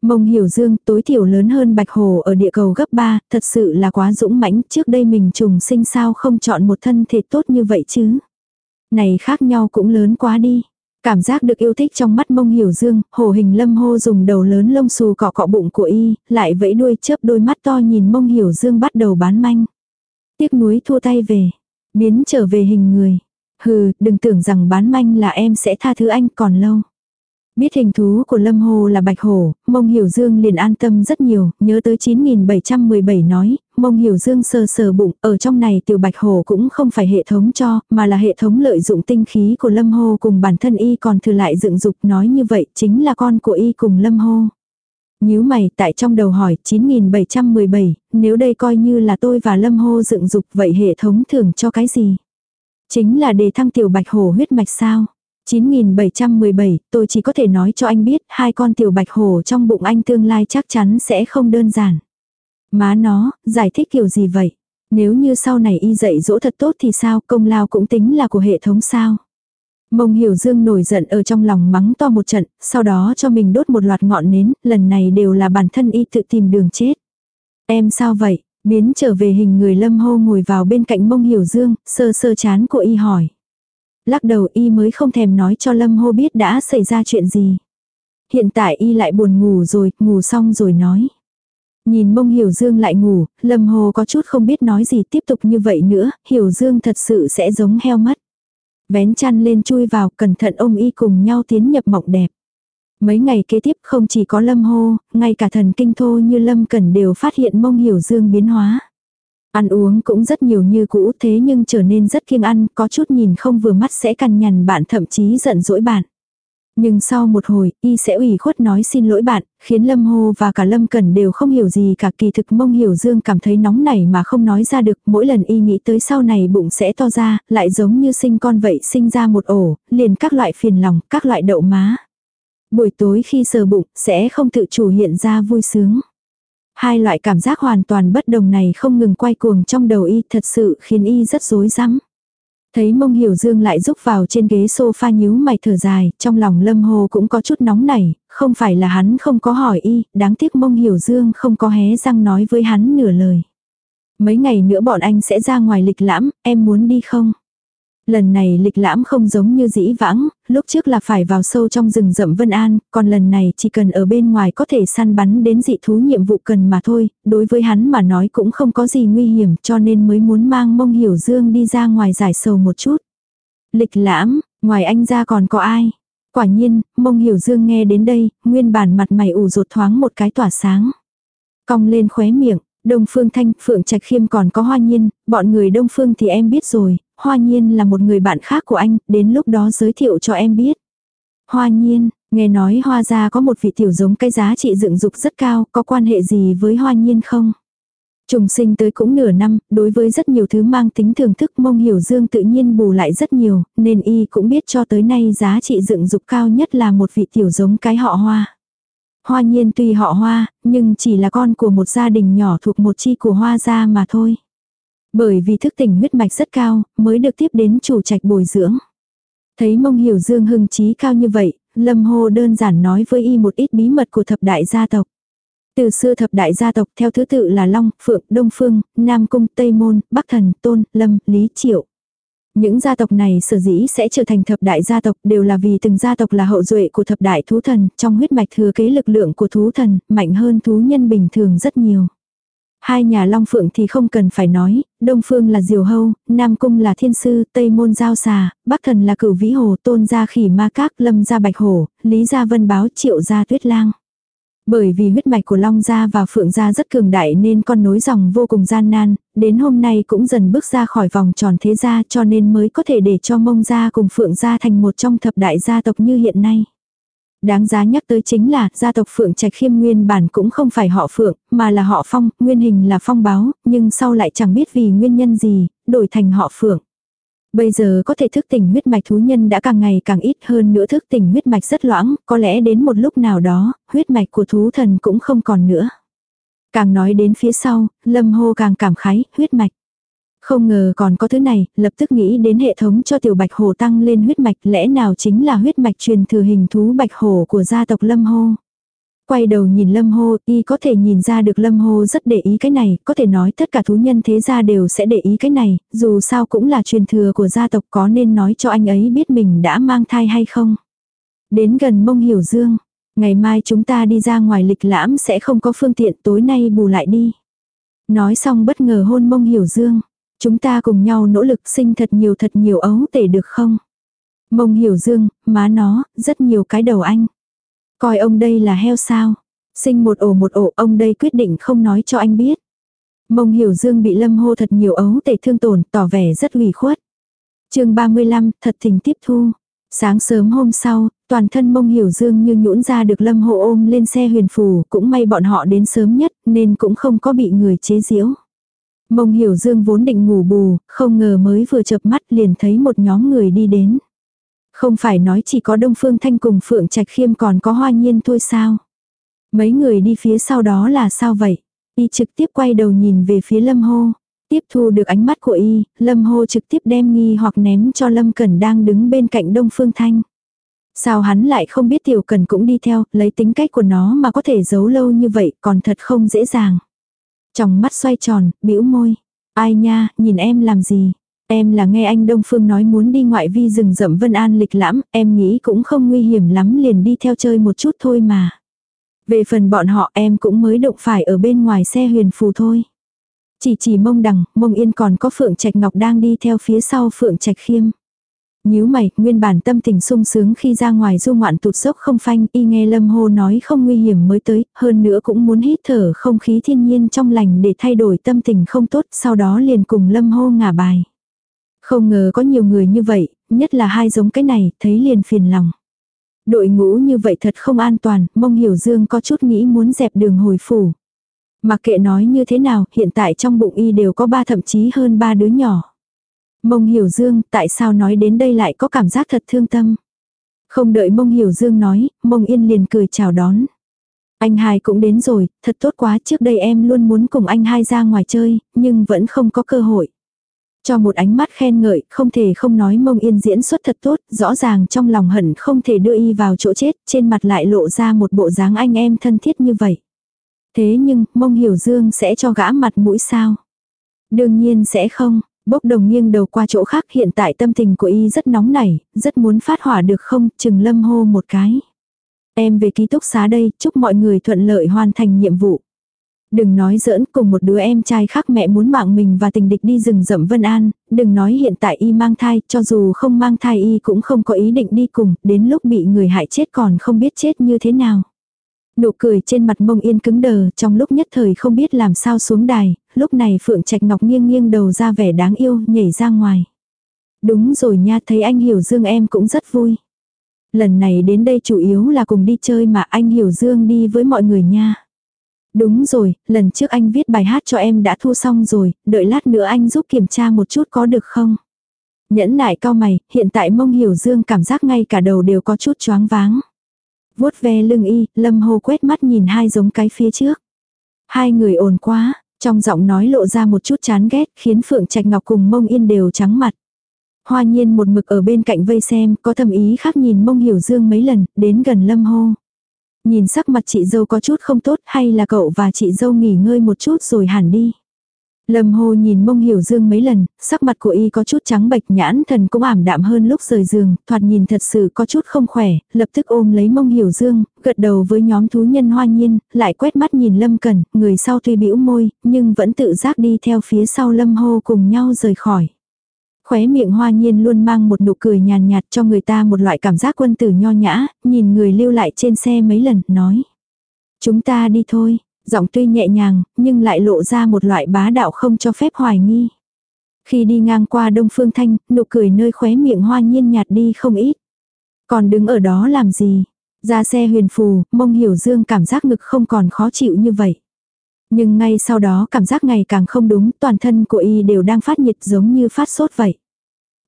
Mông hiểu dương tối thiểu lớn hơn bạch hồ ở địa cầu gấp 3, thật sự là quá dũng mãnh, trước đây mình trùng sinh sao không chọn một thân thể tốt như vậy chứ. Này khác nhau cũng lớn quá đi. Cảm giác được yêu thích trong mắt mông hiểu dương, hồ hình lâm hô dùng đầu lớn lông xù cọ cọ bụng của y, lại vẫy đuôi chớp đôi mắt to nhìn mông hiểu dương bắt đầu bán manh. Tiếc núi thua tay về, biến trở về hình người. Hừ, đừng tưởng rằng bán manh là em sẽ tha thứ anh còn lâu. Biết hình thú của Lâm Hồ là bạch hổ, mông hiểu dương liền an tâm rất nhiều, nhớ tới 9717 nói, mông hiểu dương sờ sờ bụng, ở trong này tiểu bạch hổ cũng không phải hệ thống cho, mà là hệ thống lợi dụng tinh khí của Lâm Hồ cùng bản thân y còn thừa lại dựng dục nói như vậy chính là con của y cùng Lâm Hồ. Nhíu mày tại trong đầu hỏi 9717, nếu đây coi như là tôi và Lâm Hồ dựng dục vậy hệ thống thưởng cho cái gì? Chính là để thăng tiểu bạch hổ huyết mạch sao? 9717, tôi chỉ có thể nói cho anh biết, hai con tiểu bạch hổ trong bụng anh tương lai chắc chắn sẽ không đơn giản. Má nó, giải thích kiểu gì vậy? Nếu như sau này y dạy dỗ thật tốt thì sao, công lao cũng tính là của hệ thống sao? Mông Hiểu Dương nổi giận ở trong lòng mắng to một trận, sau đó cho mình đốt một loạt ngọn nến, lần này đều là bản thân y tự tìm đường chết. Em sao vậy? Biến trở về hình người lâm hô ngồi vào bên cạnh mông Hiểu Dương, sơ sơ chán của y hỏi. Lắc đầu y mới không thèm nói cho Lâm Hô biết đã xảy ra chuyện gì. Hiện tại y lại buồn ngủ rồi, ngủ xong rồi nói. Nhìn mông Hiểu Dương lại ngủ, Lâm Hồ có chút không biết nói gì tiếp tục như vậy nữa, Hiểu Dương thật sự sẽ giống heo mất. Vén chăn lên chui vào, cẩn thận ôm y cùng nhau tiến nhập mộng đẹp. Mấy ngày kế tiếp không chỉ có Lâm Hô, ngay cả thần kinh thô như Lâm Cẩn đều phát hiện mông Hiểu Dương biến hóa. Ăn uống cũng rất nhiều như cũ thế nhưng trở nên rất kiêng ăn, có chút nhìn không vừa mắt sẽ cằn nhằn bạn thậm chí giận dỗi bạn. Nhưng sau một hồi, y sẽ ủy khuất nói xin lỗi bạn, khiến Lâm Hô và cả Lâm cần đều không hiểu gì cả kỳ thực mông hiểu dương cảm thấy nóng nảy mà không nói ra được, mỗi lần y nghĩ tới sau này bụng sẽ to ra, lại giống như sinh con vậy sinh ra một ổ, liền các loại phiền lòng, các loại đậu má. Buổi tối khi sờ bụng, sẽ không tự chủ hiện ra vui sướng. Hai loại cảm giác hoàn toàn bất đồng này không ngừng quay cuồng trong đầu y thật sự khiến y rất rối rắm. Thấy mông hiểu dương lại rúc vào trên ghế sofa nhíu mày thở dài, trong lòng lâm hồ cũng có chút nóng nảy, không phải là hắn không có hỏi y, đáng tiếc mông hiểu dương không có hé răng nói với hắn nửa lời. Mấy ngày nữa bọn anh sẽ ra ngoài lịch lãm, em muốn đi không? Lần này lịch lãm không giống như dĩ vãng, lúc trước là phải vào sâu trong rừng rậm Vân An, còn lần này chỉ cần ở bên ngoài có thể săn bắn đến dị thú nhiệm vụ cần mà thôi, đối với hắn mà nói cũng không có gì nguy hiểm cho nên mới muốn mang mông hiểu dương đi ra ngoài giải sầu một chút. Lịch lãm, ngoài anh ra còn có ai? Quả nhiên, mông hiểu dương nghe đến đây, nguyên bản mặt mày ủ rột thoáng một cái tỏa sáng. Cong lên khóe miệng, Đông Phương Thanh, Phượng Trạch Khiêm còn có Hoa Nhiên, bọn người Đông Phương thì em biết rồi, Hoa Nhiên là một người bạn khác của anh, đến lúc đó giới thiệu cho em biết. Hoa Nhiên, nghe nói Hoa gia có một vị tiểu giống cái giá trị dựng dục rất cao, có quan hệ gì với Hoa Nhiên không? Trùng sinh tới cũng nửa năm, đối với rất nhiều thứ mang tính thưởng thức mông hiểu dương tự nhiên bù lại rất nhiều, nên y cũng biết cho tới nay giá trị dựng dục cao nhất là một vị tiểu giống cái họ hoa. Hoa nhiên tuy họ hoa, nhưng chỉ là con của một gia đình nhỏ thuộc một chi của hoa gia mà thôi. Bởi vì thức tỉnh huyết mạch rất cao, mới được tiếp đến chủ trạch bồi dưỡng. Thấy mông hiểu dương hưng trí cao như vậy, lâm hô đơn giản nói với y một ít bí mật của thập đại gia tộc. Từ xưa thập đại gia tộc theo thứ tự là Long, Phượng, Đông Phương, Nam Cung, Tây Môn, Bắc Thần, Tôn, Lâm, Lý, Triệu. Những gia tộc này sở dĩ sẽ trở thành thập đại gia tộc đều là vì từng gia tộc là hậu duệ của thập đại thú thần, trong huyết mạch thừa kế lực lượng của thú thần, mạnh hơn thú nhân bình thường rất nhiều. Hai nhà Long Phượng thì không cần phải nói, Đông Phương là Diều Hâu, Nam Cung là Thiên Sư, Tây Môn Giao Xà, Bắc Thần là Cửu Vĩ Hồ, Tôn gia Khỉ Ma Các, Lâm gia Bạch Hổ, Lý gia Vân Báo, Triệu gia Tuyết Lang. Bởi vì huyết mạch của Long Gia và Phượng Gia rất cường đại nên con nối dòng vô cùng gian nan, đến hôm nay cũng dần bước ra khỏi vòng tròn thế gia cho nên mới có thể để cho Mông Gia cùng Phượng Gia thành một trong thập đại gia tộc như hiện nay. Đáng giá nhắc tới chính là gia tộc Phượng Trạch Khiêm nguyên bản cũng không phải họ Phượng, mà là họ Phong, nguyên hình là Phong Báo, nhưng sau lại chẳng biết vì nguyên nhân gì, đổi thành họ Phượng. Bây giờ có thể thức tỉnh huyết mạch thú nhân đã càng ngày càng ít hơn nữa thức tỉnh huyết mạch rất loãng, có lẽ đến một lúc nào đó, huyết mạch của thú thần cũng không còn nữa. Càng nói đến phía sau, lâm hô càng cảm khái, huyết mạch. Không ngờ còn có thứ này, lập tức nghĩ đến hệ thống cho tiểu bạch hồ tăng lên huyết mạch lẽ nào chính là huyết mạch truyền thừa hình thú bạch hồ của gia tộc lâm hô quay đầu nhìn Lâm Hô, y có thể nhìn ra được Lâm Hô rất để ý cái này, có thể nói tất cả thú nhân thế gia đều sẽ để ý cái này, dù sao cũng là truyền thừa của gia tộc có nên nói cho anh ấy biết mình đã mang thai hay không. Đến gần mông hiểu dương, ngày mai chúng ta đi ra ngoài lịch lãm sẽ không có phương tiện tối nay bù lại đi. Nói xong bất ngờ hôn mông hiểu dương, chúng ta cùng nhau nỗ lực sinh thật nhiều thật nhiều ấu tể được không? Mông hiểu dương, má nó, rất nhiều cái đầu anh. Coi ông đây là heo sao. Sinh một ổ một ổ ông đây quyết định không nói cho anh biết. Mông hiểu dương bị lâm hô thật nhiều ấu tể thương tổn tỏ vẻ rất ủy khuất. chương 35 thật thình tiếp thu. Sáng sớm hôm sau, toàn thân mông hiểu dương như nhũn ra được lâm hộ ôm lên xe huyền phù, cũng may bọn họ đến sớm nhất nên cũng không có bị người chế giễu. Mông hiểu dương vốn định ngủ bù, không ngờ mới vừa chợp mắt liền thấy một nhóm người đi đến. Không phải nói chỉ có Đông Phương Thanh cùng Phượng Trạch Khiêm còn có hoa nhiên thôi sao? Mấy người đi phía sau đó là sao vậy? Y trực tiếp quay đầu nhìn về phía Lâm Hô. Tiếp thu được ánh mắt của Y, Lâm Hô trực tiếp đem nghi hoặc ném cho Lâm Cẩn đang đứng bên cạnh Đông Phương Thanh. Sao hắn lại không biết Tiểu Cần cũng đi theo, lấy tính cách của nó mà có thể giấu lâu như vậy còn thật không dễ dàng. Trong mắt xoay tròn, bĩu môi. Ai nha, nhìn em làm gì? Em là nghe anh Đông Phương nói muốn đi ngoại vi rừng rậm Vân An lịch lãm, em nghĩ cũng không nguy hiểm lắm liền đi theo chơi một chút thôi mà. Về phần bọn họ em cũng mới động phải ở bên ngoài xe huyền phù thôi. Chỉ chỉ mông đằng, mông yên còn có Phượng Trạch Ngọc đang đi theo phía sau Phượng Trạch Khiêm. Nhíu mày, nguyên bản tâm tình sung sướng khi ra ngoài du ngoạn tụt dốc không phanh, y nghe Lâm Hô nói không nguy hiểm mới tới, hơn nữa cũng muốn hít thở không khí thiên nhiên trong lành để thay đổi tâm tình không tốt, sau đó liền cùng Lâm Hô ngả bài. Không ngờ có nhiều người như vậy, nhất là hai giống cái này, thấy liền phiền lòng. Đội ngũ như vậy thật không an toàn, mông hiểu dương có chút nghĩ muốn dẹp đường hồi phủ. Mặc kệ nói như thế nào, hiện tại trong bụng y đều có ba thậm chí hơn ba đứa nhỏ. Mông hiểu dương, tại sao nói đến đây lại có cảm giác thật thương tâm. Không đợi mông hiểu dương nói, mông yên liền cười chào đón. Anh hai cũng đến rồi, thật tốt quá trước đây em luôn muốn cùng anh hai ra ngoài chơi, nhưng vẫn không có cơ hội. Cho một ánh mắt khen ngợi, không thể không nói mông yên diễn xuất thật tốt, rõ ràng trong lòng hận không thể đưa y vào chỗ chết, trên mặt lại lộ ra một bộ dáng anh em thân thiết như vậy. Thế nhưng, mông hiểu dương sẽ cho gã mặt mũi sao? Đương nhiên sẽ không, bốc đồng nghiêng đầu qua chỗ khác hiện tại tâm tình của y rất nóng nảy, rất muốn phát hỏa được không, chừng lâm hô một cái. Em về ký túc xá đây, chúc mọi người thuận lợi hoàn thành nhiệm vụ. Đừng nói giỡn cùng một đứa em trai khác mẹ muốn mạng mình và tình địch đi rừng rậm Vân An, đừng nói hiện tại y mang thai, cho dù không mang thai y cũng không có ý định đi cùng, đến lúc bị người hại chết còn không biết chết như thế nào. Nụ cười trên mặt mông yên cứng đờ trong lúc nhất thời không biết làm sao xuống đài, lúc này Phượng Trạch Ngọc nghiêng nghiêng đầu ra vẻ đáng yêu nhảy ra ngoài. Đúng rồi nha thấy anh Hiểu Dương em cũng rất vui. Lần này đến đây chủ yếu là cùng đi chơi mà anh Hiểu Dương đi với mọi người nha. Đúng rồi, lần trước anh viết bài hát cho em đã thu xong rồi, đợi lát nữa anh giúp kiểm tra một chút có được không? Nhẫn nại cao mày, hiện tại mông hiểu dương cảm giác ngay cả đầu đều có chút choáng váng vuốt ve lưng y, lâm hô quét mắt nhìn hai giống cái phía trước. Hai người ồn quá, trong giọng nói lộ ra một chút chán ghét, khiến Phượng Trạch Ngọc cùng mông yên đều trắng mặt. Hoa nhiên một mực ở bên cạnh vây xem, có thầm ý khác nhìn mông hiểu dương mấy lần, đến gần lâm hô. Nhìn sắc mặt chị dâu có chút không tốt hay là cậu và chị dâu nghỉ ngơi một chút rồi hẳn đi. Lâm Hồ nhìn mông hiểu dương mấy lần, sắc mặt của y có chút trắng bệch nhãn thần cũng ảm đạm hơn lúc rời giường, thoạt nhìn thật sự có chút không khỏe, lập tức ôm lấy mông hiểu dương, gật đầu với nhóm thú nhân hoa nhiên, lại quét mắt nhìn Lâm Cần, người sau tuy bĩu môi, nhưng vẫn tự giác đi theo phía sau Lâm Hồ cùng nhau rời khỏi. Khóe miệng hoa nhiên luôn mang một nụ cười nhàn nhạt cho người ta một loại cảm giác quân tử nho nhã, nhìn người lưu lại trên xe mấy lần, nói. Chúng ta đi thôi, giọng tuy nhẹ nhàng, nhưng lại lộ ra một loại bá đạo không cho phép hoài nghi. Khi đi ngang qua Đông Phương Thanh, nụ cười nơi khóe miệng hoa nhiên nhạt đi không ít. Còn đứng ở đó làm gì? Ra xe huyền phù, mông hiểu dương cảm giác ngực không còn khó chịu như vậy. Nhưng ngay sau đó cảm giác ngày càng không đúng, toàn thân của y đều đang phát nhiệt giống như phát sốt vậy.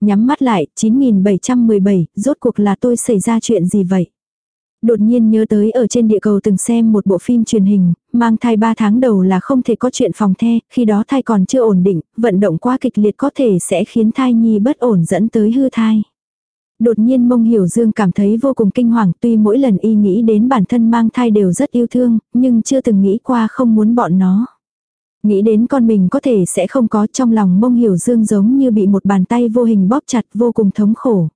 Nhắm mắt lại, 9717, rốt cuộc là tôi xảy ra chuyện gì vậy? Đột nhiên nhớ tới ở trên địa cầu từng xem một bộ phim truyền hình, mang thai 3 tháng đầu là không thể có chuyện phòng the, khi đó thai còn chưa ổn định, vận động quá kịch liệt có thể sẽ khiến thai nhi bất ổn dẫn tới hư thai. Đột nhiên mông hiểu dương cảm thấy vô cùng kinh hoàng tuy mỗi lần y nghĩ đến bản thân mang thai đều rất yêu thương, nhưng chưa từng nghĩ qua không muốn bọn nó. Nghĩ đến con mình có thể sẽ không có trong lòng mông hiểu dương giống như bị một bàn tay vô hình bóp chặt vô cùng thống khổ.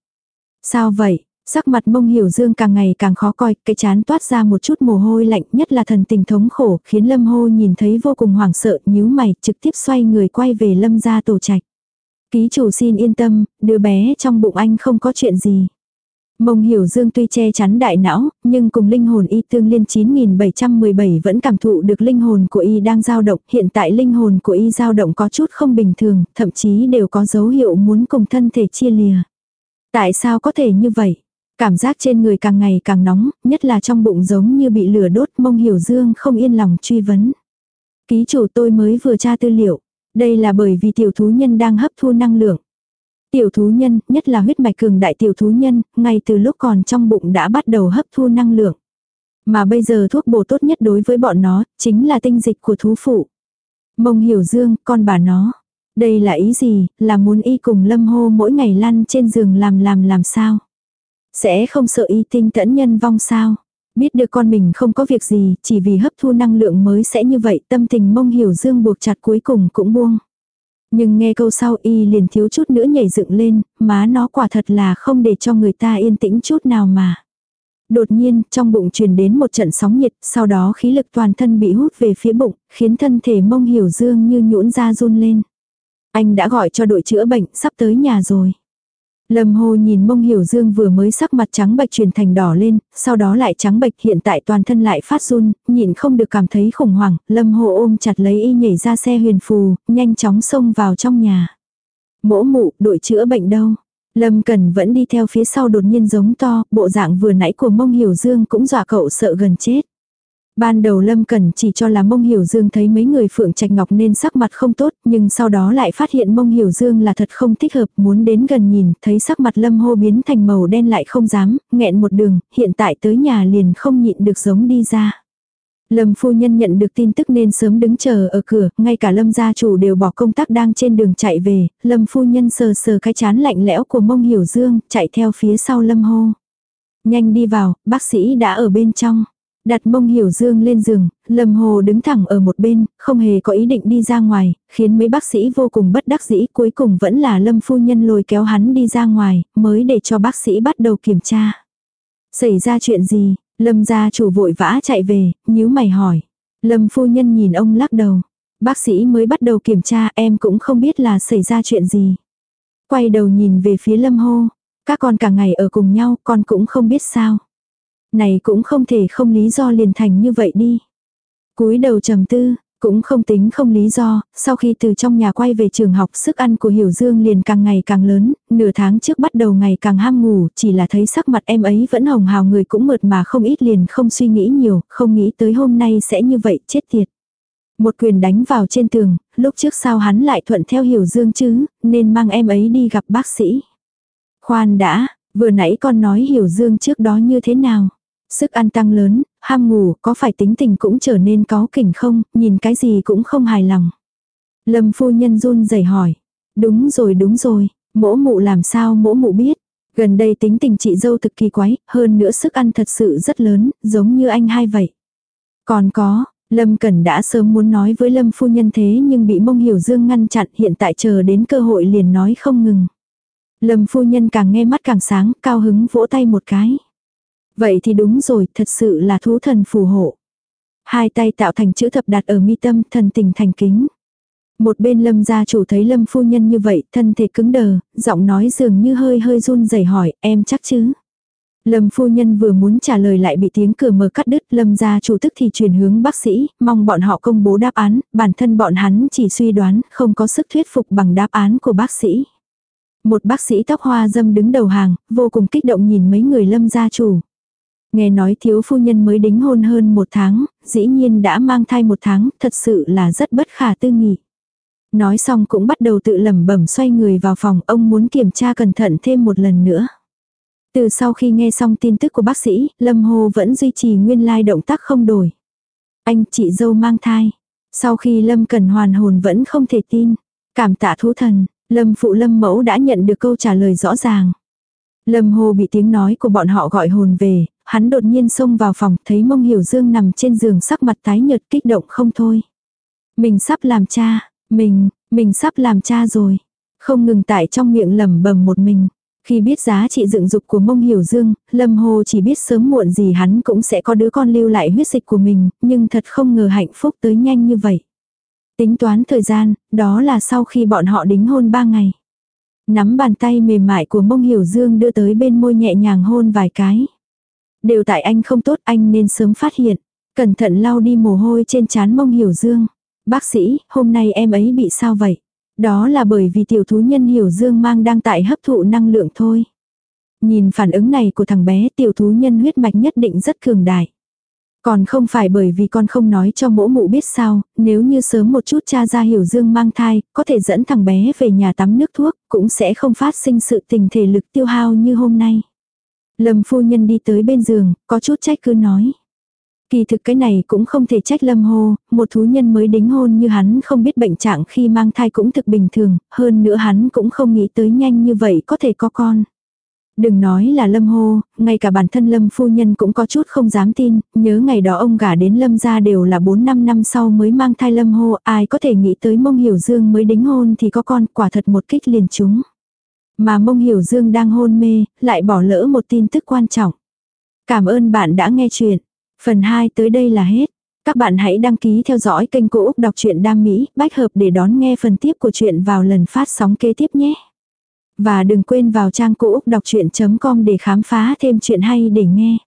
Sao vậy? Sắc mặt mông hiểu dương càng ngày càng khó coi, cái chán toát ra một chút mồ hôi lạnh, nhất là thần tình thống khổ, khiến lâm hô nhìn thấy vô cùng hoảng sợ, nhíu mày, trực tiếp xoay người quay về lâm gia tổ trạch. Ký chủ xin yên tâm, đứa bé trong bụng anh không có chuyện gì. Mông hiểu dương tuy che chắn đại não, nhưng cùng linh hồn y tương liên 9717 vẫn cảm thụ được linh hồn của y đang dao động. Hiện tại linh hồn của y dao động có chút không bình thường, thậm chí đều có dấu hiệu muốn cùng thân thể chia lìa. Tại sao có thể như vậy? Cảm giác trên người càng ngày càng nóng, nhất là trong bụng giống như bị lửa đốt mông hiểu dương không yên lòng truy vấn. Ký chủ tôi mới vừa tra tư liệu. Đây là bởi vì tiểu thú nhân đang hấp thu năng lượng. Tiểu thú nhân, nhất là huyết mạch cường đại tiểu thú nhân, ngay từ lúc còn trong bụng đã bắt đầu hấp thu năng lượng. Mà bây giờ thuốc bổ tốt nhất đối với bọn nó, chính là tinh dịch của thú phụ. Mông hiểu dương, con bà nó. Đây là ý gì, là muốn y cùng lâm hô mỗi ngày lăn trên giường làm làm làm sao. Sẽ không sợ y tinh tẫn nhân vong sao. Biết được con mình không có việc gì, chỉ vì hấp thu năng lượng mới sẽ như vậy, tâm tình mông hiểu dương buộc chặt cuối cùng cũng buông. Nhưng nghe câu sau y liền thiếu chút nữa nhảy dựng lên, má nó quả thật là không để cho người ta yên tĩnh chút nào mà. Đột nhiên, trong bụng truyền đến một trận sóng nhiệt, sau đó khí lực toàn thân bị hút về phía bụng, khiến thân thể mông hiểu dương như nhũn ra run lên. Anh đã gọi cho đội chữa bệnh, sắp tới nhà rồi. Lâm Hồ nhìn mông hiểu dương vừa mới sắc mặt trắng bạch chuyển thành đỏ lên, sau đó lại trắng bạch hiện tại toàn thân lại phát run, nhịn không được cảm thấy khủng hoảng, Lâm Hồ ôm chặt lấy y nhảy ra xe huyền phù, nhanh chóng xông vào trong nhà. Mỗ mụ, đội chữa bệnh đâu? Lâm Cần vẫn đi theo phía sau đột nhiên giống to, bộ dạng vừa nãy của mông hiểu dương cũng dọa cậu sợ gần chết. Ban đầu Lâm Cẩn chỉ cho là Mông Hiểu Dương thấy mấy người Phượng Trạch Ngọc nên sắc mặt không tốt, nhưng sau đó lại phát hiện Mông Hiểu Dương là thật không thích hợp, muốn đến gần nhìn, thấy sắc mặt Lâm Hô biến thành màu đen lại không dám, nghẹn một đường, hiện tại tới nhà liền không nhịn được giống đi ra. Lâm phu nhân nhận được tin tức nên sớm đứng chờ ở cửa, ngay cả Lâm gia chủ đều bỏ công tác đang trên đường chạy về, Lâm phu nhân sờ sờ cái chán lạnh lẽo của Mông Hiểu Dương, chạy theo phía sau Lâm Hô. Nhanh đi vào, bác sĩ đã ở bên trong. Đặt mông hiểu dương lên giường, Lâm Hồ đứng thẳng ở một bên, không hề có ý định đi ra ngoài, khiến mấy bác sĩ vô cùng bất đắc dĩ, cuối cùng vẫn là Lâm phu nhân lôi kéo hắn đi ra ngoài, mới để cho bác sĩ bắt đầu kiểm tra. Xảy ra chuyện gì? Lâm gia chủ vội vã chạy về, nhíu mày hỏi. Lâm phu nhân nhìn ông lắc đầu. Bác sĩ mới bắt đầu kiểm tra em cũng không biết là xảy ra chuyện gì. Quay đầu nhìn về phía Lâm hô. Các con cả ngày ở cùng nhau con cũng không biết sao. Này cũng không thể không lý do liền thành như vậy đi. cúi đầu trầm tư, cũng không tính không lý do, sau khi từ trong nhà quay về trường học sức ăn của Hiểu Dương liền càng ngày càng lớn, nửa tháng trước bắt đầu ngày càng ham ngủ, chỉ là thấy sắc mặt em ấy vẫn hồng hào người cũng mượt mà không ít liền không suy nghĩ nhiều, không nghĩ tới hôm nay sẽ như vậy, chết tiệt. Một quyền đánh vào trên tường, lúc trước sao hắn lại thuận theo Hiểu Dương chứ, nên mang em ấy đi gặp bác sĩ. Khoan đã, vừa nãy con nói Hiểu Dương trước đó như thế nào? Sức ăn tăng lớn, ham ngủ, có phải tính tình cũng trở nên có kỉnh không, nhìn cái gì cũng không hài lòng. Lâm phu nhân run rẩy hỏi. Đúng rồi đúng rồi, mỗ mụ làm sao mỗ mụ biết. Gần đây tính tình chị dâu thực kỳ quái, hơn nữa sức ăn thật sự rất lớn, giống như anh hai vậy. Còn có, Lâm Cẩn đã sớm muốn nói với Lâm phu nhân thế nhưng bị mông hiểu dương ngăn chặn hiện tại chờ đến cơ hội liền nói không ngừng. Lâm phu nhân càng nghe mắt càng sáng, cao hứng vỗ tay một cái. Vậy thì đúng rồi, thật sự là thú thần phù hộ. Hai tay tạo thành chữ thập đặt ở mi tâm, thần tình thành kính. Một bên lâm gia chủ thấy lâm phu nhân như vậy, thân thể cứng đờ, giọng nói dường như hơi hơi run rẩy hỏi, em chắc chứ? Lâm phu nhân vừa muốn trả lời lại bị tiếng cửa mở cắt đứt, lâm gia chủ tức thì chuyển hướng bác sĩ, mong bọn họ công bố đáp án, bản thân bọn hắn chỉ suy đoán, không có sức thuyết phục bằng đáp án của bác sĩ. Một bác sĩ tóc hoa dâm đứng đầu hàng, vô cùng kích động nhìn mấy người lâm gia chủ. Nghe nói thiếu phu nhân mới đính hôn hơn một tháng, dĩ nhiên đã mang thai một tháng, thật sự là rất bất khả tư nghị. Nói xong cũng bắt đầu tự lẩm bẩm xoay người vào phòng, ông muốn kiểm tra cẩn thận thêm một lần nữa. Từ sau khi nghe xong tin tức của bác sĩ, Lâm Hồ vẫn duy trì nguyên lai động tác không đổi. Anh chị dâu mang thai. Sau khi Lâm Cần hoàn hồn vẫn không thể tin. Cảm tạ thú thần, Lâm phụ Lâm mẫu đã nhận được câu trả lời rõ ràng. Lâm Hồ bị tiếng nói của bọn họ gọi hồn về, hắn đột nhiên xông vào phòng, thấy mông hiểu dương nằm trên giường sắc mặt tái nhợt kích động không thôi. Mình sắp làm cha, mình, mình sắp làm cha rồi. Không ngừng tại trong miệng lẩm bẩm một mình. Khi biết giá trị dựng dục của mông hiểu dương, Lâm Hồ chỉ biết sớm muộn gì hắn cũng sẽ có đứa con lưu lại huyết dịch của mình, nhưng thật không ngờ hạnh phúc tới nhanh như vậy. Tính toán thời gian, đó là sau khi bọn họ đính hôn ba ngày. Nắm bàn tay mềm mại của mông hiểu dương đưa tới bên môi nhẹ nhàng hôn vài cái. Đều tại anh không tốt anh nên sớm phát hiện. Cẩn thận lau đi mồ hôi trên trán mông hiểu dương. Bác sĩ, hôm nay em ấy bị sao vậy? Đó là bởi vì tiểu thú nhân hiểu dương mang đang tại hấp thụ năng lượng thôi. Nhìn phản ứng này của thằng bé tiểu thú nhân huyết mạch nhất định rất cường đại. Còn không phải bởi vì con không nói cho mỗ mụ biết sao, nếu như sớm một chút cha ra hiểu dương mang thai, có thể dẫn thằng bé về nhà tắm nước thuốc, cũng sẽ không phát sinh sự tình thể lực tiêu hao như hôm nay. Lâm phu nhân đi tới bên giường, có chút trách cứ nói. Kỳ thực cái này cũng không thể trách lâm hô, một thú nhân mới đính hôn như hắn không biết bệnh trạng khi mang thai cũng thực bình thường, hơn nữa hắn cũng không nghĩ tới nhanh như vậy có thể có con. Đừng nói là lâm hô, ngay cả bản thân lâm phu nhân cũng có chút không dám tin, nhớ ngày đó ông gả đến lâm gia đều là 4-5 năm sau mới mang thai lâm hô, ai có thể nghĩ tới mông hiểu dương mới đính hôn thì có con, quả thật một kích liền chúng. Mà mông hiểu dương đang hôn mê, lại bỏ lỡ một tin tức quan trọng. Cảm ơn bạn đã nghe chuyện. Phần 2 tới đây là hết. Các bạn hãy đăng ký theo dõi kênh Cô Úc Đọc truyện Đam Mỹ, bách hợp để đón nghe phần tiếp của chuyện vào lần phát sóng kế tiếp nhé. Và đừng quên vào trang cô úc đọc chuyện.com để khám phá thêm chuyện hay để nghe.